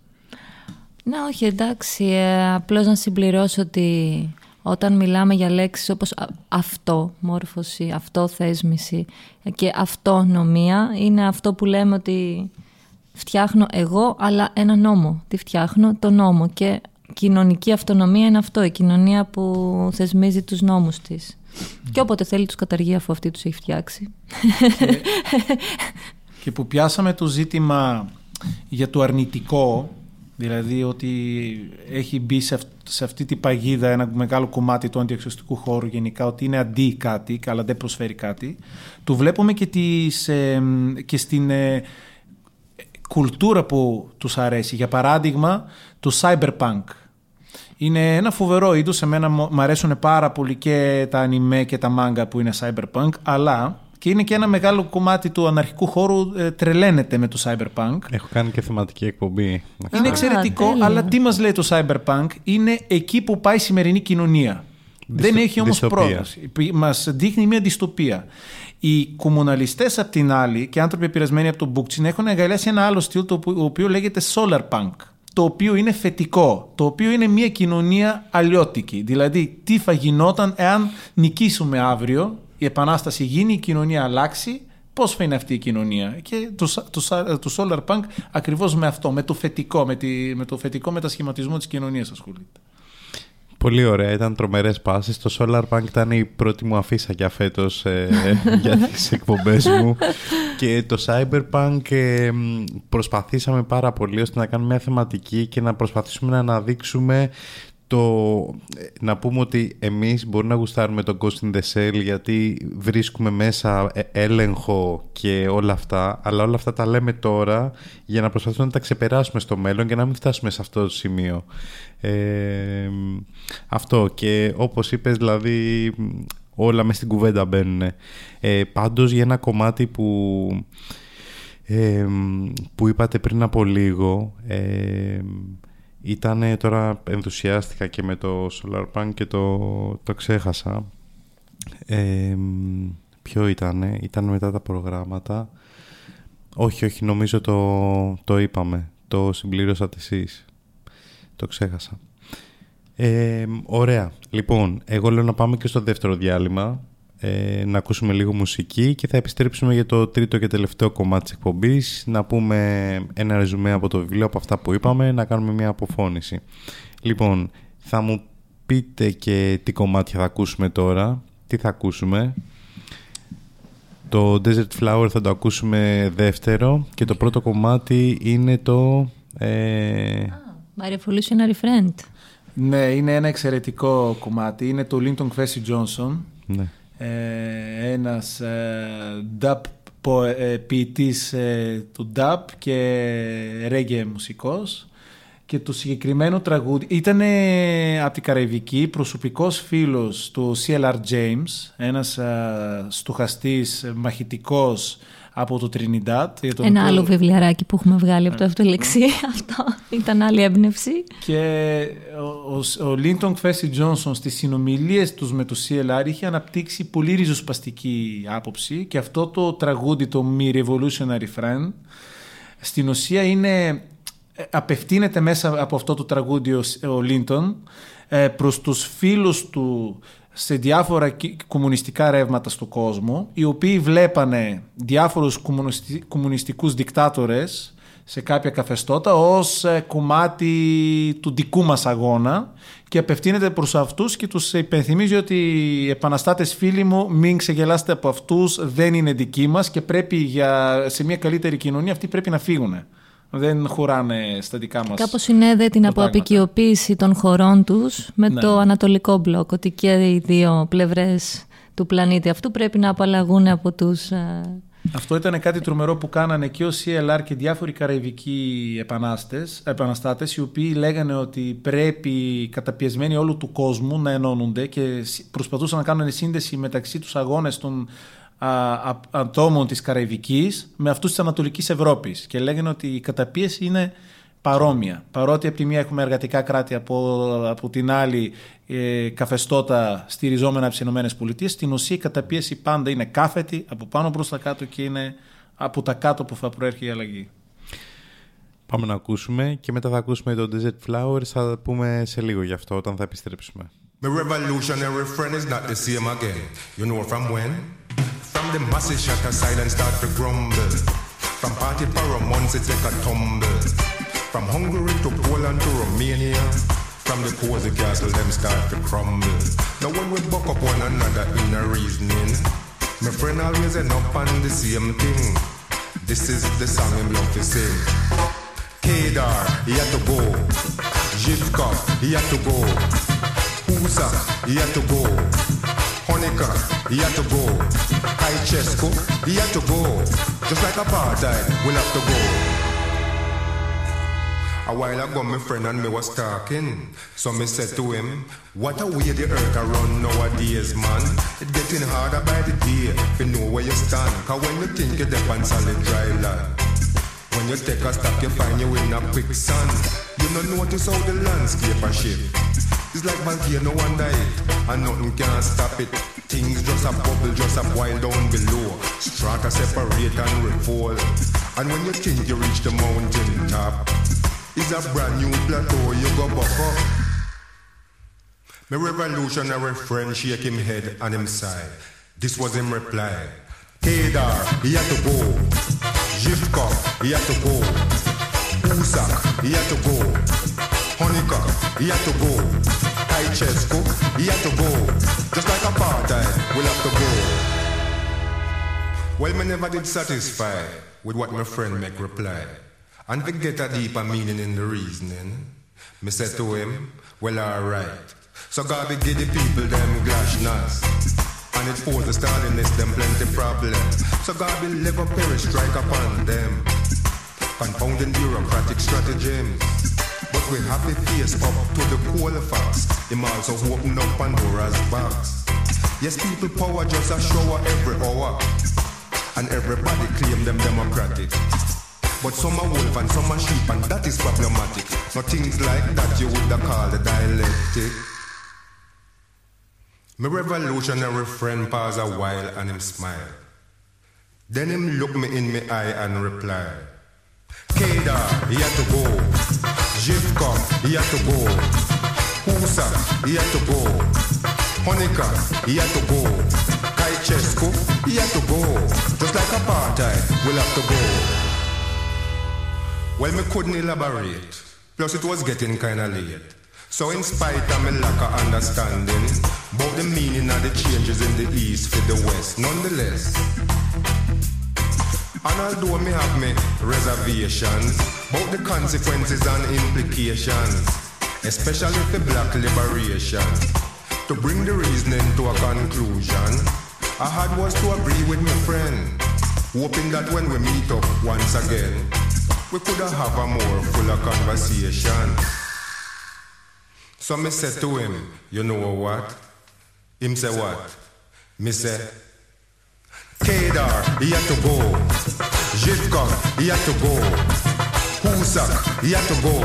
Speaker 5: Να, όχι, εντάξει. Ε, απλώς να συμπληρώσω ότι όταν μιλάμε για λέξεις όπως αυτό, μόρφωση, αυτό θέσμηση και αυτονομία, είναι αυτό που λέμε ότι φτιάχνω εγώ, αλλά ένα νόμο. Τι φτιάχνω, το νόμο. Και κοινωνική αυτονομία είναι αυτό, η κοινωνία που θεσμίζει τους νόμους της. Και όποτε θέλει τους καταργεί αφού αυτή τους έχει φτιάξει.
Speaker 4: Και, και που πιάσαμε το ζήτημα για το αρνητικό, δηλαδή ότι έχει μπει σε, αυτή την παγίδα ένα μεγάλο κομμάτι του αντιεξωστικού χώρου γενικά, ότι είναι αντί κάτι, αλλά δεν προσφέρει κάτι. Το βλέπουμε και, τις, και στην ε, κουλτούρα που τους αρέσει. Για παράδειγμα, το cyberpunk. Είναι ένα φοβερό είδος, εμένα μου αρέσουν πάρα πολύ και τα ανιμέ και τα μάγκα που είναι cyberpunk, αλλά και είναι και ένα μεγάλο κομμάτι του αναρχικού χώρου ε, τρελαίνεται με το cyberpunk.
Speaker 3: Έχω κάνει και θεματική εκπομπή.
Speaker 4: Είναι εξαιρετικό, αλλά τι μας λέει το cyberpunk; Είναι εκεί που πάει η σημερινή κοινωνία. Δεν έχει όμως πρόταση. Μας δείχνει μια δυστοπία. Οι κομμουναλιστές απ' την άλλη και άνθρωποι επηρεσμένοι από τον Μπούκτσιν έχουν εγκαλιάσει ένα άλλο στυλ το οποίος λέγεται solar punk το οποίο είναι θετικό, το οποίο είναι μια κοινωνία αλλιώτικη. Δηλαδή, τι θα γινόταν εάν νικήσουμε αύριο, η επανάσταση γίνει, η κοινωνία αλλάξει, πώς θα είναι αυτή η κοινωνία; Και το, το, το Solar Punk ακριβώς με αυτό, με το θετικό, με, τη, με το θετικό μετασχηματισμό της κοινωνίας ασχολείται.
Speaker 3: Πολύ ωραία, ήταν τρομερές πάσει. Το Solar Punk ήταν η πρώτη μου αφίσα για φέτος ε, για τις εκπομπές μου. Και το Cyberpunk ε, προσπαθήσαμε πάρα πολύ ώστε να κάνουμε μια θεματική και να προσπαθήσουμε να αναδείξουμε το, να πούμε ότι εμείς μπορούμε να γουστάρουμε το Ghost in the Shell γιατί βρίσκουμε μέσα ε, έλεγχο και όλα αυτά, αλλά όλα αυτά τα λέμε τώρα για να προσπαθούμε να τα ξεπεράσουμε στο μέλλον και να μην φτάσουμε σε αυτό το σημείο. Ε, αυτό και όπως είπες δηλαδή όλα μες στην κουβέντα μπαίνουν. Ε, πάντως για ένα κομμάτι που, ε, που είπατε πριν από λίγο ε, ήταν τώρα ενθουσιάστηκα και με το Solarpunk και το, το ξέχασα. Ε, ποιο ήτανε, ήταν μετά τα προγράμματα. Όχι, όχι, νομίζω το, το είπαμε. Το συμπλήρωσατε εσείς. Το ξέχασα. Ε, ωραία. Λοιπόν, εγώ λέω να πάμε και στο δεύτερο διάλειμμα ε, να ακούσουμε λίγο μουσική και θα επιστρέψουμε για το τρίτο και τελευταίο κομμάτι της εκπομπής να πούμε ένα ρεζουμέ από το βιβλίο από αυτά που είπαμε, να κάνουμε μια αποφώνηση. Λοιπόν, θα μου πείτε και τι κομμάτια θα ακούσουμε τώρα. Τι θα ακούσουμε. Το Desert Flower θα το ακούσουμε δεύτερο και το πρώτο κομμάτι είναι το... Ε...
Speaker 5: My Revolutionary Friend.
Speaker 4: Ναι, είναι ένα εξαιρετικό κομμάτι. Είναι το Linton Kwesi Johnson.
Speaker 3: Ναι.
Speaker 4: Ε, ένας ε, dub ε, ποιητής του dub και reggae μουσικός. Και το συγκεκριμένο τραγούδι ήταν από την Καραϊβική προσωπικός φίλος του CLR James ένας στοχαστής μαχητικός από το Τρινιντάτ.
Speaker 5: Ένα άλλο βιβλιαράκι που έχουμε βγάλει από το αυτολεξί. Αυτό ήταν άλλη έμπνευση.
Speaker 4: Και ο, ο Λίντον Κφέση Τζόνσον στις συνομιλίες τους με το CLR είχε αναπτύξει πολύ ριζοσπαστική άποψη και αυτό το τραγούδι, το Me Revolutionary Friend, στην ουσία είναι απευθύνεται μέσα από αυτό το τραγούδι ο Λίντον ε, προς τους φίλους του σε διάφορα κομμουνιστικά ρεύματα στον κόσμο, οι οποίοι βλέπανε διάφορους κομμουνιστικούς δικτάτορες σε κάποια καθεστώτα ως ε, κομμάτι του δικού μας αγώνα και απευθύνεται προς αυτούς και τους υπενθυμίζει ότι οι επαναστάτες φίλοι μου μην ξεγελάσετε από αυτούς, δεν είναι δικοί μας και πρέπει για, σε μια καλύτερη κοινωνία αυτοί πρέπει να φύγουν. Δεν χωράνε στα δικά μας.
Speaker 5: Κάπως συνέδε την
Speaker 4: πράγματα.
Speaker 5: αποαπικιοποίηση των χωρών τους με
Speaker 4: Ναι.
Speaker 5: το ανατολικό μπλοκ, ότι και οι δύο πλευρές του πλανήτη αυτού πρέπει να απαλλαγούν από τους... ε,
Speaker 4: Αυτό ήταν κάτι τρομερό που κάνανε και ο CLR και διάφοροι καραϊβικοί επανάστες, επαναστάτες οι οποίοι λέγανε ότι πρέπει οι καταπιεσμένοι όλου του κόσμου να ενώνονται και σ- προσπαθούσαν να κάνουν σύνδεση μεταξύ τους αγώνες των α, α- ατόμων της Καραϊβικής με αυτούς της Ανατολικής Ευρώπης και λέγανε ότι η καταπίεση είναι παρόμοια. Παρότι από τη μία έχουμε εργατικά κράτη, από, από την άλλη ε, καθεστώτα στηριζόμενα από τις ΗΠΑ, στην ουσία η καταπίεση πάντα είναι κάθετη από πάνω προς τα κάτω και είναι από τα κάτω που θα προέρχεται η αλλαγή.
Speaker 3: Πάμε να ακούσουμε και μετά θα ακούσουμε το Desert Flowers. Θα πούμε σε λίγο γι' αυτό όταν θα επιστρέψουμε.
Speaker 8: My revolutionary friend is not the same again. You know from when? From the masses shut silence start to grumble. From party paramount it take a tumble. From Hungary to Poland to Romania. From the cozy castle them start to crumble. Now when we buck up one another in a reasoning, my friend always end up on the same thing. This is the song him love to sing. Kedar, he had to go. Jivka, he had to go. Husa, he had to go. Honika, he had to go. Kaichesko, he had to go. Just like apartheid, we'll have to go. A while ago, my friend and me was talking. So me said to him, What a way the earth around nowadays, man. It getting harder by the day. You know where you stand. Cause when you think you're on solid dry land. When you take a step, you find you in a quicksand. You don't notice how the landscape a shift. It's like volcano under it, and nothing can stop it. Things just a bubble, just a boil down below. Strata separate and refold. And when you think you reach the mountain top, it's a brand new plateau you go buck up. My revolutionary friend shake him head and him sigh. This was him reply. Kedar, he had to go. Jivka, he had to go. Usak, he had to go. Honika, he had to go. Kaichesko, he had to go. Just like apartheid, we'll have to go. Well, me never did satisfy with what my friend make reply. And to get a deeper meaning in the reasoning, me said to him, well, alright. So God be give the people them glashnas. And it pose the Stalinists them plenty problems. So God will never perish, strike upon them. Confounding bureaucratic stratagems. But we have to face up to the cold facts. Him also open up Pandora's box. Yes, people power just a shower every hour. And everybody claim them democratic. But some are wolf and some are sheep and that is problematic. No things like that you would call the dialectic. My revolutionary friend pause a while and him smile. Then him look me in me eye and reply. Kedar, he had to go. Jivka, he had to go. Husa, he had to go. Honika, he had to go. Kaichesko, he had to go. Just like apartheid, we'll have to go. Well, me couldn't elaborate. Plus, it was getting kinda late. So, in spite of my lack of understanding about the meaning of the changes in the east for the west, nonetheless. And although me have me reservations about the consequences and implications, especially for black liberation, to bring the reasoning to a conclusion, I had was to agree with my friend, hoping that when we meet up once again, we could have a more fuller conversation. So me said to him, you know what? Him say what? Me say, Kedar, he had to go. Jivka, he had to go. Husak, he had to go.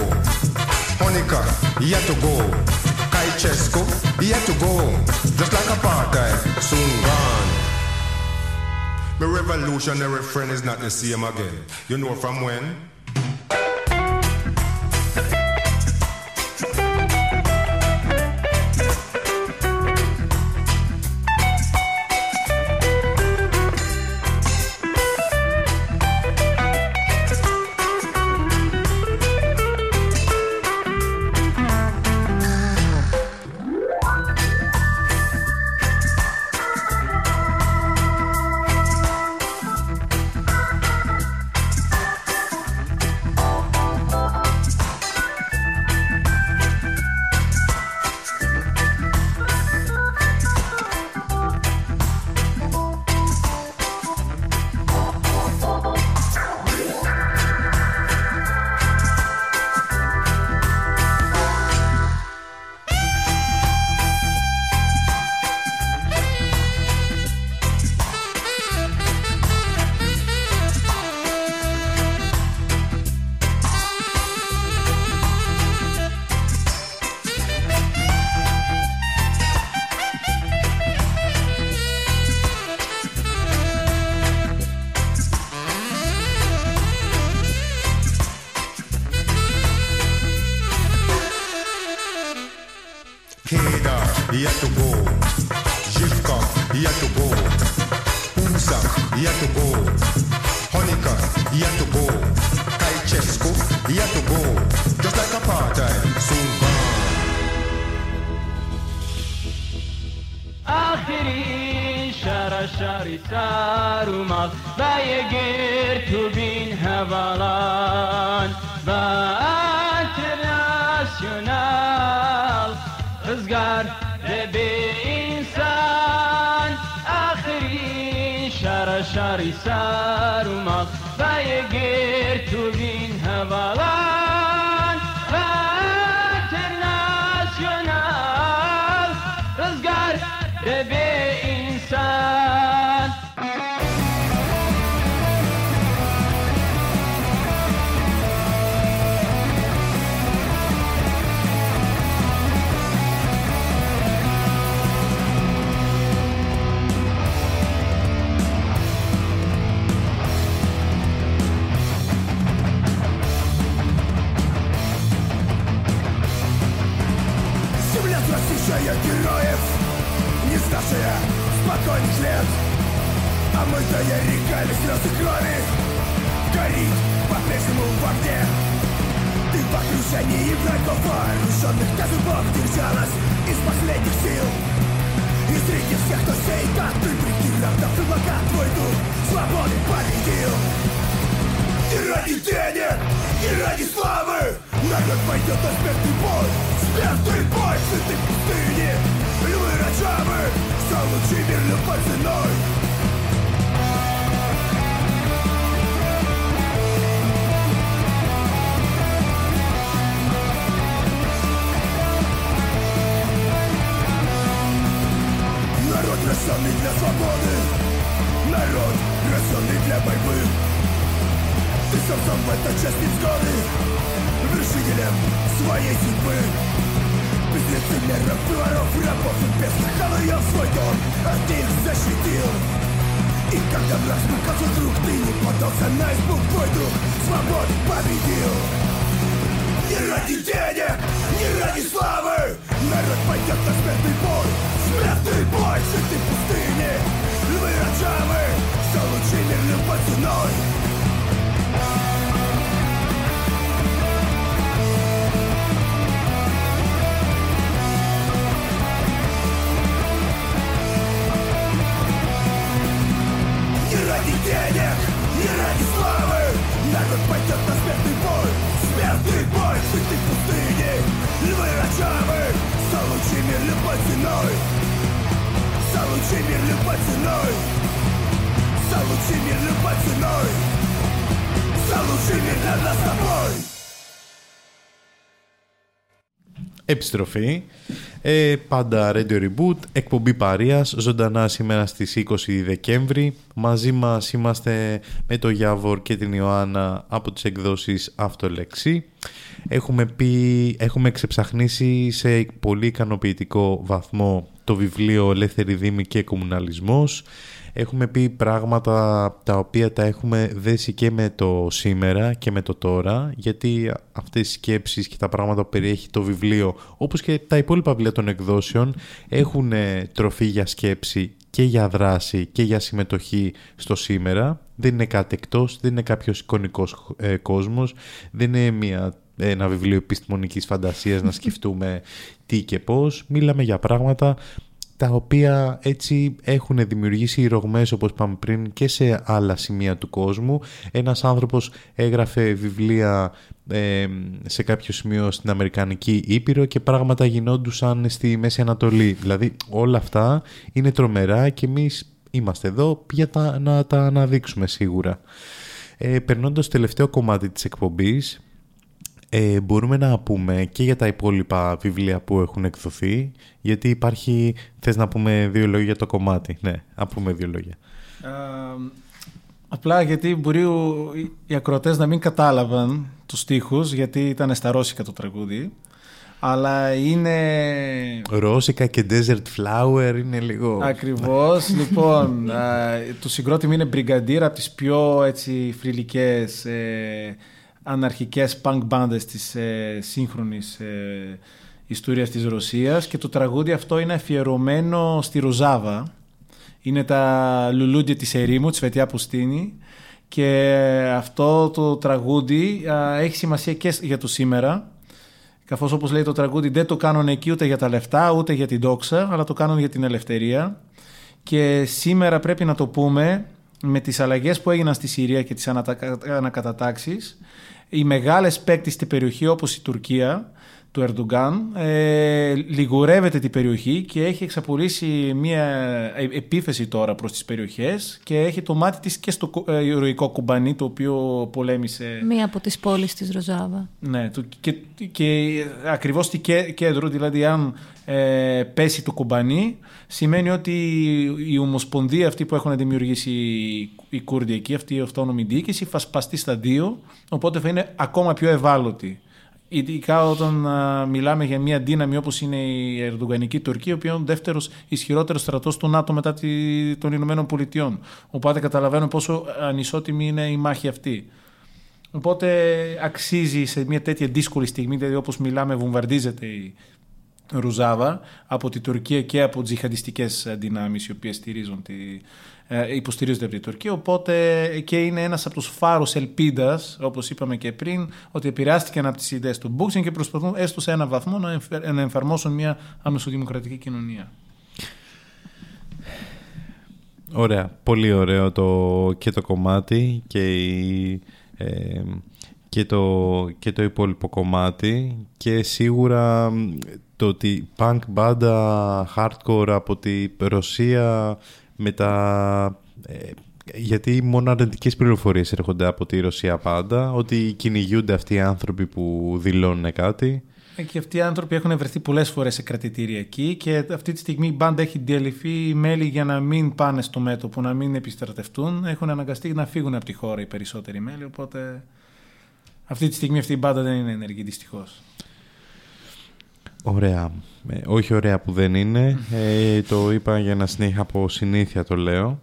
Speaker 8: Honika, he had to go. Kaichesko, he had to go. Just like apartheid, soon gone. My revolutionary friend is not the same again. You know from when?
Speaker 10: to go. Honika, я to go. Kaichesco, я to go. Just like apartheid, Suvan.
Speaker 11: آخرین شر شری سر اومد و یه گیر تو بین هوالان و انترناسیونال rüzgar ve bir insan. Ahri şara şari sarumak Ve yeger tu
Speaker 12: bin havalan. Ve internasyonal rüzgar ve bir А мы-то рекали слезы крови Горит по-прежнему в огне. Ты в окружении врагов вооруженных до зубов Держалась из последних сил. И среди всех, кто сеет, как ты прикинул Да пока твой дух свободы победил. Не ради денег, не ради славы Народ пойдет на смертный бой. Смертный бой в этой пустыне Львы Раджавы За лучи мир любой ценой рожденный для свободы Народ рожденный для борьбы ты создан в этой части взгляды Вершителем своей судьбы Без лицемеров, воров, рабов и бесных Халуев свой дом от них защитил И когда враг смыкался вдруг Ты не поддался на испуг Твой дух свободы победил Не ради денег, не ради славы. Народ пойдет на смертный бой. Смертный бой в пустыне. Львы Раджавы За лучи мир любой ценой Не ради денег, не ради славы. Народ пойдет на смертный бой Смертный бой в этой пустыне Львы Раджавы За лучи мир любой ценой За лучи мир любой ценой За лучи мир любой ценой За лучи мир для нас с тобой
Speaker 3: Επιστροφή. Ε, πάντα Radio Reboot, εκπομπή Παρίας, ζωντανά σήμερα στις 20 Δεκέμβρη. Μαζί μας είμαστε με τον Γιάβορ και την Ιωάννα από τις εκδόσεις Αυτολεξή. Έχουμε, πει, έχουμε ξεψαχνίσει σε πολύ ικανοποιητικό βαθμό το βιβλίο Ελεύθερη Δήμη και Κομμουναλισμός. Έχουμε πει πράγματα τα οποία τα έχουμε δέσει και με το σήμερα και με το τώρα γιατί αυτές οι σκέψεις και τα πράγματα που περιέχει το βιβλίο όπως και τα υπόλοιπα βιβλία των εκδόσεων έχουν ε, τροφή για σκέψη και για δράση και για συμμετοχή στο σήμερα. Δεν είναι κάτι εκτός, δεν είναι κάποιος εικονικός ε, κόσμος, δεν είναι μια, ένα βιβλίο επιστημονικής φαντασίας να σκεφτούμε τι και πώς. Μιλάμε για πράγματα τα οποία έτσι έχουν δημιουργήσει ρογμές όπως είπαμε πριν και σε άλλα σημεία του κόσμου. Ένας άνθρωπος έγραφε βιβλία ε, σε κάποιο σημείο στην Αμερικανική Ήπειρο και πράγματα γινόντουσαν στη Μέση Ανατολή. Δηλαδή όλα αυτά είναι τρομερά και εμείς είμαστε εδώ για τα, να τα αναδείξουμε σίγουρα. Ε, περνώντας το τελευταίο κομμάτι της εκπομπής ε, μπορούμε να πούμε και για τα υπόλοιπα βιβλία που έχουν εκδοθεί γιατί υπάρχει, θες να πούμε δύο λόγια για το κομμάτι. Ναι, να πούμε δύο λόγια.
Speaker 4: Ε, απλά γιατί μπορεί ο- οι ακροατές να μην κατάλαβαν τους στίχους γιατί ήταν στα ρώσικα το τραγούδι. Αλλά είναι
Speaker 3: Ρώσικα και Desert Flower είναι λίγο
Speaker 4: Ακριβώς. λοιπόν, α, το συγκρότημα είναι Brigadier από τις πιο έτσι φρυλικές ε, αναρχικές punk μπάντες της ε, σύγχρονης ε, ιστορίας της Ρωσίας και το τραγούδι αυτό είναι αφιερωμένο στη Ροζάβα. Είναι τα λουλούδια της ερήμου, της Φετιά Πουστίνη και αυτό το τραγούδι α, έχει σημασία και για το σήμερα καθώς όπως λέει το τραγούδι δεν το κάνουν εκεί ούτε για τα λεφτά ούτε για την δόξα αλλά το κάνουν για την ελευθερία και σήμερα πρέπει να το πούμε με τις αλλαγές που έγιναν στη Συρία και τις ανατα- ανακατατάξεις οι μεγάλες παίκτες στην περιοχή όπως η Τουρκία του Ερντογκάν ε, λιγουρεύεται την περιοχή και έχει εξαπολύσει μια ε- επίθεση τώρα προς τις περιοχές και έχει το μάτι της και στο κου- ε, ηρωικό κουμπανί το οποίο πολέμησε
Speaker 5: Μία από τις πόλεις της Ροζάβα.
Speaker 4: ναι, το- και, και ακριβώς στη κέ- κέντρο, δηλαδή αν ε, πέσει το κουμπανί, σημαίνει ότι η ομοσπονδία αυτή που έχουν δημιουργήσει οι- οι Κούρδοι εκεί, αυτή η αυτόνομη διοίκηση, θα σπαστεί στα δύο, οπότε θα είναι ακόμα πιο ευάλωτη. Ειδικά όταν α, μιλάμε για μια δύναμη όπως είναι η Ερντογανική Τουρκία, η οποία είναι ο δεύτερος ισχυρότερος στρατός του ΝΑΤΟ μετά τη, των Ηνωμένων Πολιτειών. Οπότε καταλαβαίνω πόσο ανισότιμη είναι η μάχη αυτή. Οπότε αξίζει σε μια τέτοια δύσκολη στιγμή, δηλαδή όπως μιλάμε βομβαρδίζεται η Ρουζάβα από τη Τουρκία και από τζιχαντιστικές δυνάμεις οι οποίες στηρίζουν τη, ε, υποστηρίζονται από την Τουρκία οπότε και είναι ένας από τους φάρους ελπίδας όπως είπαμε και πριν ότι επηρεάστηκαν από τις ιδέες του Μπούξιν και προσπαθούν έστω σε ένα βαθμό να, εμφε- να εφαρμόσουν μια αμεσοδημοκρατική κοινωνία.
Speaker 3: Ωραία, πολύ ωραίο το, και το κομμάτι και, η, ε, και, το, και το υπόλοιπο κομμάτι και σίγουρα μ, το ότι punk μπάντα hardcore από τη Ρωσία με τα... ε, γιατί μόνο αρνητικές πληροφορίες έρχονται από τη Ρωσία πάντα, ότι κυνηγούνται αυτοί οι άνθρωποι που δηλώνουν κάτι.
Speaker 4: Ε, Και αυτοί οι άνθρωποι έχουν βρεθεί πολλές φορές σε κρατητήρια εκεί και αυτή τη στιγμή η μπάντα έχει διαλυθεί μέλη για να μην πάνε στο μέτωπο, να μην επιστρατευτούν. Έχουν αναγκαστεί να φύγουν από τη χώρα οι περισσότεροι μέλη. Οπότε αυτή τη στιγμή αυτή η μπάντα δεν είναι ενεργή δυστυχώς.
Speaker 3: Ωραία. Ε, όχι ωραία που δεν είναι. Ε, το είπα για να συνέχεια από συνήθεια το λέω.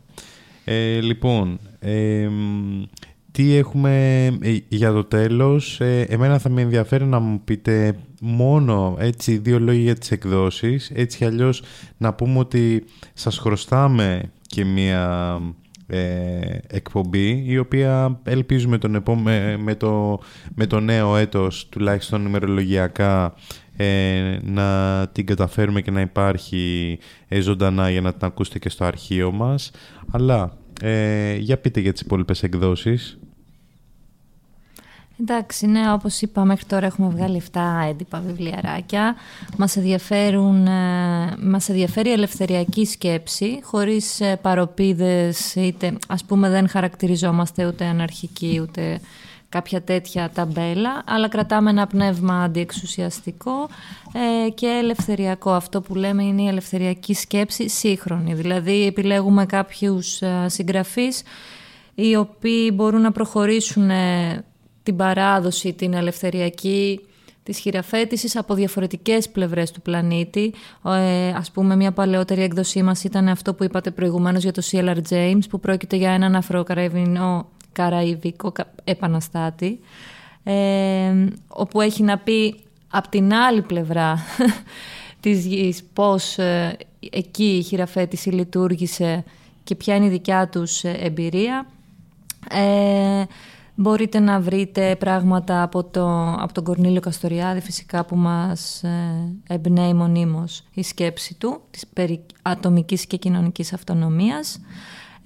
Speaker 3: Ε, λοιπόν, ε, μ, τι έχουμε ε, για το τέλος. Ε, εμένα θα με ενδιαφέρει να μου πείτε μόνο έτσι δύο λόγια για τις εκδόσεις. Έτσι κι αλλιώς να πούμε ότι σας χρωστάμε και μία ε, εκπομπή η οποία ελπίζουμε τον επόμε- με, το, με το νέο έτος τουλάχιστον ημερολογιακά ε, να την καταφέρουμε και να υπάρχει ε, ζωντανά για να την ακούσετε και στο αρχείο μας αλλά ε, για πείτε για τις υπόλοιπες εκδόσεις
Speaker 5: Εντάξει, ναι, όπως είπα, μέχρι τώρα έχουμε βγάλει 7 έντυπα βιβλιαράκια. Μας, ενδιαφέρουν, ε, μας ενδιαφέρει η ελευθεριακή σκέψη, χωρίς ε, παροπίδες, είτε ας πούμε δεν χαρακτηριζόμαστε ούτε αναρχικοί, ούτε κάποια τέτοια ταμπέλα, αλλά κρατάμε ένα πνεύμα αντιεξουσιαστικό ε, και ελευθεριακό. Αυτό που λέμε είναι η ελευθεριακή σκέψη σύγχρονη. Δηλαδή επιλέγουμε κάποιους ε, συγγραφείς οι οποίοι μπορούν να προχωρήσουν ε, την παράδοση, την ελευθεριακή της χειραφέτησης από διαφορετικές πλευρές του πλανήτη. Ε, ας πούμε, μια παλαιότερη έκδοσή μας ήταν αυτό που είπατε προηγουμένως για το C.L.R. James, που πρόκειται για έναν αφροκαραϊβικό καραϊβικό κα- επαναστάτη, ε, όπου έχει να πει από την άλλη πλευρά της γης πώς ε, εκεί η χειραφέτηση λειτουργήσε και ποια είναι η δικιά τους ε, εμπειρία. Ε, μπορείτε να βρείτε πράγματα από, το, από τον Κορνίλιο Καστοριάδη φυσικά που μας ε, εμπνέει μονίμως η σκέψη του της περί ατομικής και κοινωνικής αυτονομίας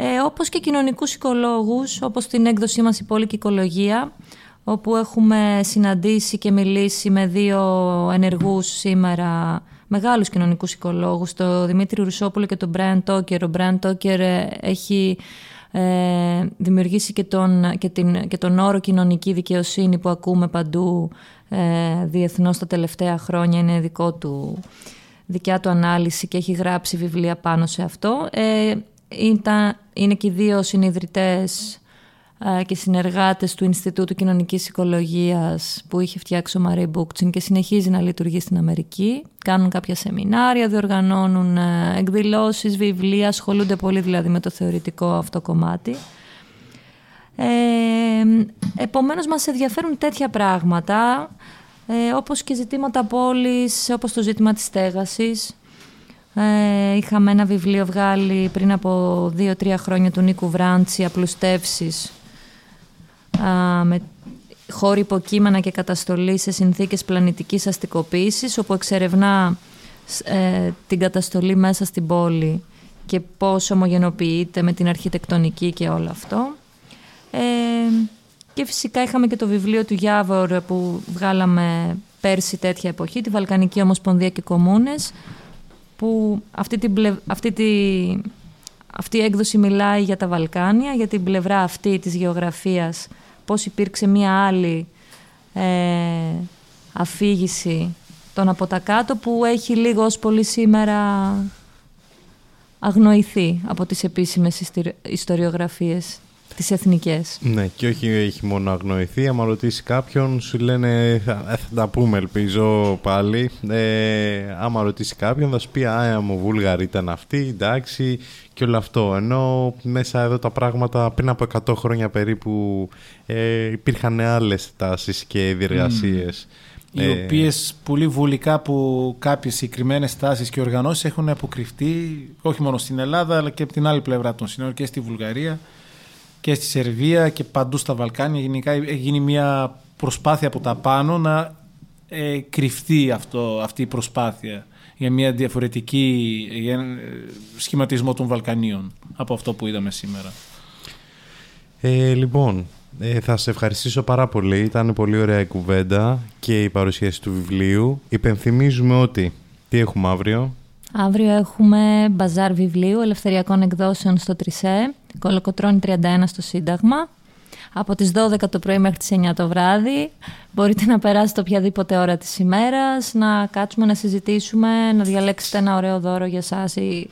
Speaker 5: ε, όπως και κοινωνικούς οικολόγους όπως την έκδοσή μας η Πόλικη Οικολογία όπου έχουμε συναντήσει και μιλήσει με δύο ενεργούς σήμερα μεγάλους κοινωνικούς οικολόγους, τον Δημήτρη Ρουσόπουλο και τον Μπράιν Τόκερ. Ο Μπράιν Τόκερ ε, έχει ε, δημιουργήσει και τον, και, την, και τον όρο κοινωνική δικαιοσύνη που ακούμε παντού ε, διεθνώς τα τελευταία χρόνια. Είναι δικό του, δικιά του ανάλυση και έχει γράψει βιβλία πάνω σε αυτό. Ε, ήταν, είναι και οι δύο συνειδητές ε, και συνεργάτες του Ινστιτούτου Κοινωνικής Οικολογίας που είχε φτιάξει ο Μαρή Μπούκτσιν και συνεχίζει να λειτουργεί στην Αμερική. Κάνουν κάποια σεμινάρια, διοργανώνουν ε, εκδηλώσεις, βιβλία, ασχολούνται πολύ δηλαδή με το θεωρητικό αυτό κομμάτι. Ε, επομένως μας ενδιαφέρουν τέτοια πράγματα ε, όπως και ζητήματα πόλης, όπως το ζήτημα της στέγασης. Ε, είχαμε ένα βιβλίο βγάλει πριν από δύο-τρία χρόνια του Νίκου Βράντσι, «Απλουστεύσεις», α, με χώροι υποκείμενα και καταστολή σε συνθήκες πλανητικής αστικοποίησης, όπου εξερευνά ε, την καταστολή μέσα στην πόλη και πώς ομογενοποιείται με την αρχιτεκτονική και όλο αυτό. Ε, και φυσικά είχαμε και το βιβλίο του Γιάβορ που βγάλαμε πέρσι τέτοια εποχή, τη Βαλκανική Ομοσπονδία και Κομμούνες, που αυτή, την πλευ... αυτή, τη... αυτή η έκδοση μιλάει για τα Βαλκάνια, για την πλευρά αυτή της γεωγραφίας, πώς υπήρξε μία άλλη ε, αφήγηση των από τα κάτω που έχει λίγο ως πολύ σήμερα αγνοηθεί από τις επίσημες ιστοριογραφίες τις εθνικές.
Speaker 3: Ναι, και όχι έχει μόνο αγνοηθεί. Άμα ρωτήσει κάποιον, σου λένε. Θα, τα πούμε, ελπίζω πάλι. Ε, άμα ρωτήσει κάποιον, θα σου πει Α, μου Βούλγαρη ήταν αυτή, εντάξει, και όλο αυτό. Ενώ μέσα εδώ τα πράγματα πριν από 100 χρόνια περίπου ε, υπήρχαν άλλες τάσεις και διεργασίες.
Speaker 4: Οι ε, οποίες πολύ βουλικά που κάποιες συγκεκριμένες τάσεις και οργανώσεις έχουν αποκρυφτεί όχι μόνο στην Ελλάδα αλλά και από την άλλη πλευρά των σύνορων και στη Βουλγαρία και στη Σερβία και παντού στα Βαλκάνια. Γενικά έχει γίνει μια προσπάθεια από τα πάνω να ε, κρυφτεί αυτό, αυτή η προσπάθεια για μια διαφορετική για ε, σχηματισμό των Βαλκανίων από αυτό που είδαμε σήμερα.
Speaker 3: Ε, λοιπόν, ε, θα σε ευχαριστήσω πάρα πολύ. Ήταν πολύ ωραία η κουβέντα και η παρουσίαση του βιβλίου. Υπενθυμίζουμε ότι τι έχουμε αύριο;
Speaker 5: Αύριο έχουμε μπαζάρ βιβλίου ελευθεριακών εκδόσεων στο Τρισέ, Κολοκοτρώνη 31 στο Σύνταγμα. Από τις 12 το πρωί μέχρι τις 9 το βράδυ. Μπορείτε να περάσετε οποιαδήποτε ώρα της ημέρας, να κάτσουμε να συζητήσουμε, να διαλέξετε ένα ωραίο δώρο για σας ή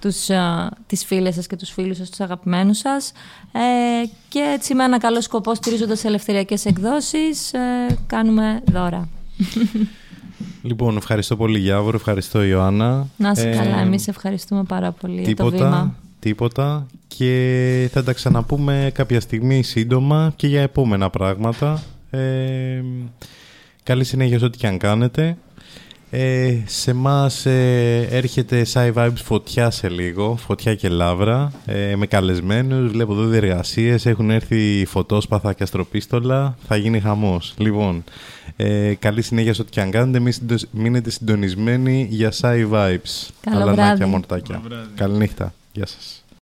Speaker 5: τους, α, τις φίλες σας και τους φίλους σας, τους αγαπημένους σας. Ε, και έτσι με ένα καλό σκοπό στηρίζοντας ελευθεριακές εκδόσεις ε, κάνουμε δώρα.
Speaker 3: Λοιπόν, ευχαριστώ πολύ Γιάβορο, ευχαριστώ Ιωάννα.
Speaker 5: Να είσαι καλά, εμείς ευχαριστούμε πάρα πολύ
Speaker 3: τίποτα,
Speaker 5: για το βήμα.
Speaker 3: Τίποτα και θα τα ξαναπούμε κάποια στιγμή σύντομα και για επόμενα πράγματα. Ε, καλή συνέχεια σε ό,τι και αν κάνετε. Ε, σε εμάς ε, έρχεται Sci Vibes φωτιά σε λίγο, φωτιά και λάβρα, ε, με καλεσμένους, βλέπω εδώ διεργασίες, έχουν έρθει φωτόσπαθα και αστροπίστολα, θα γίνει χαμός. Λοιπόν, ε, καλή συνέχεια σε ό,τι και αν κάνετε, μείνετε συντονισμένοι για Sci Vibes.
Speaker 5: Καλό βράδυ.
Speaker 3: Μορτάκια. Καληνύχτα. Γεια σας.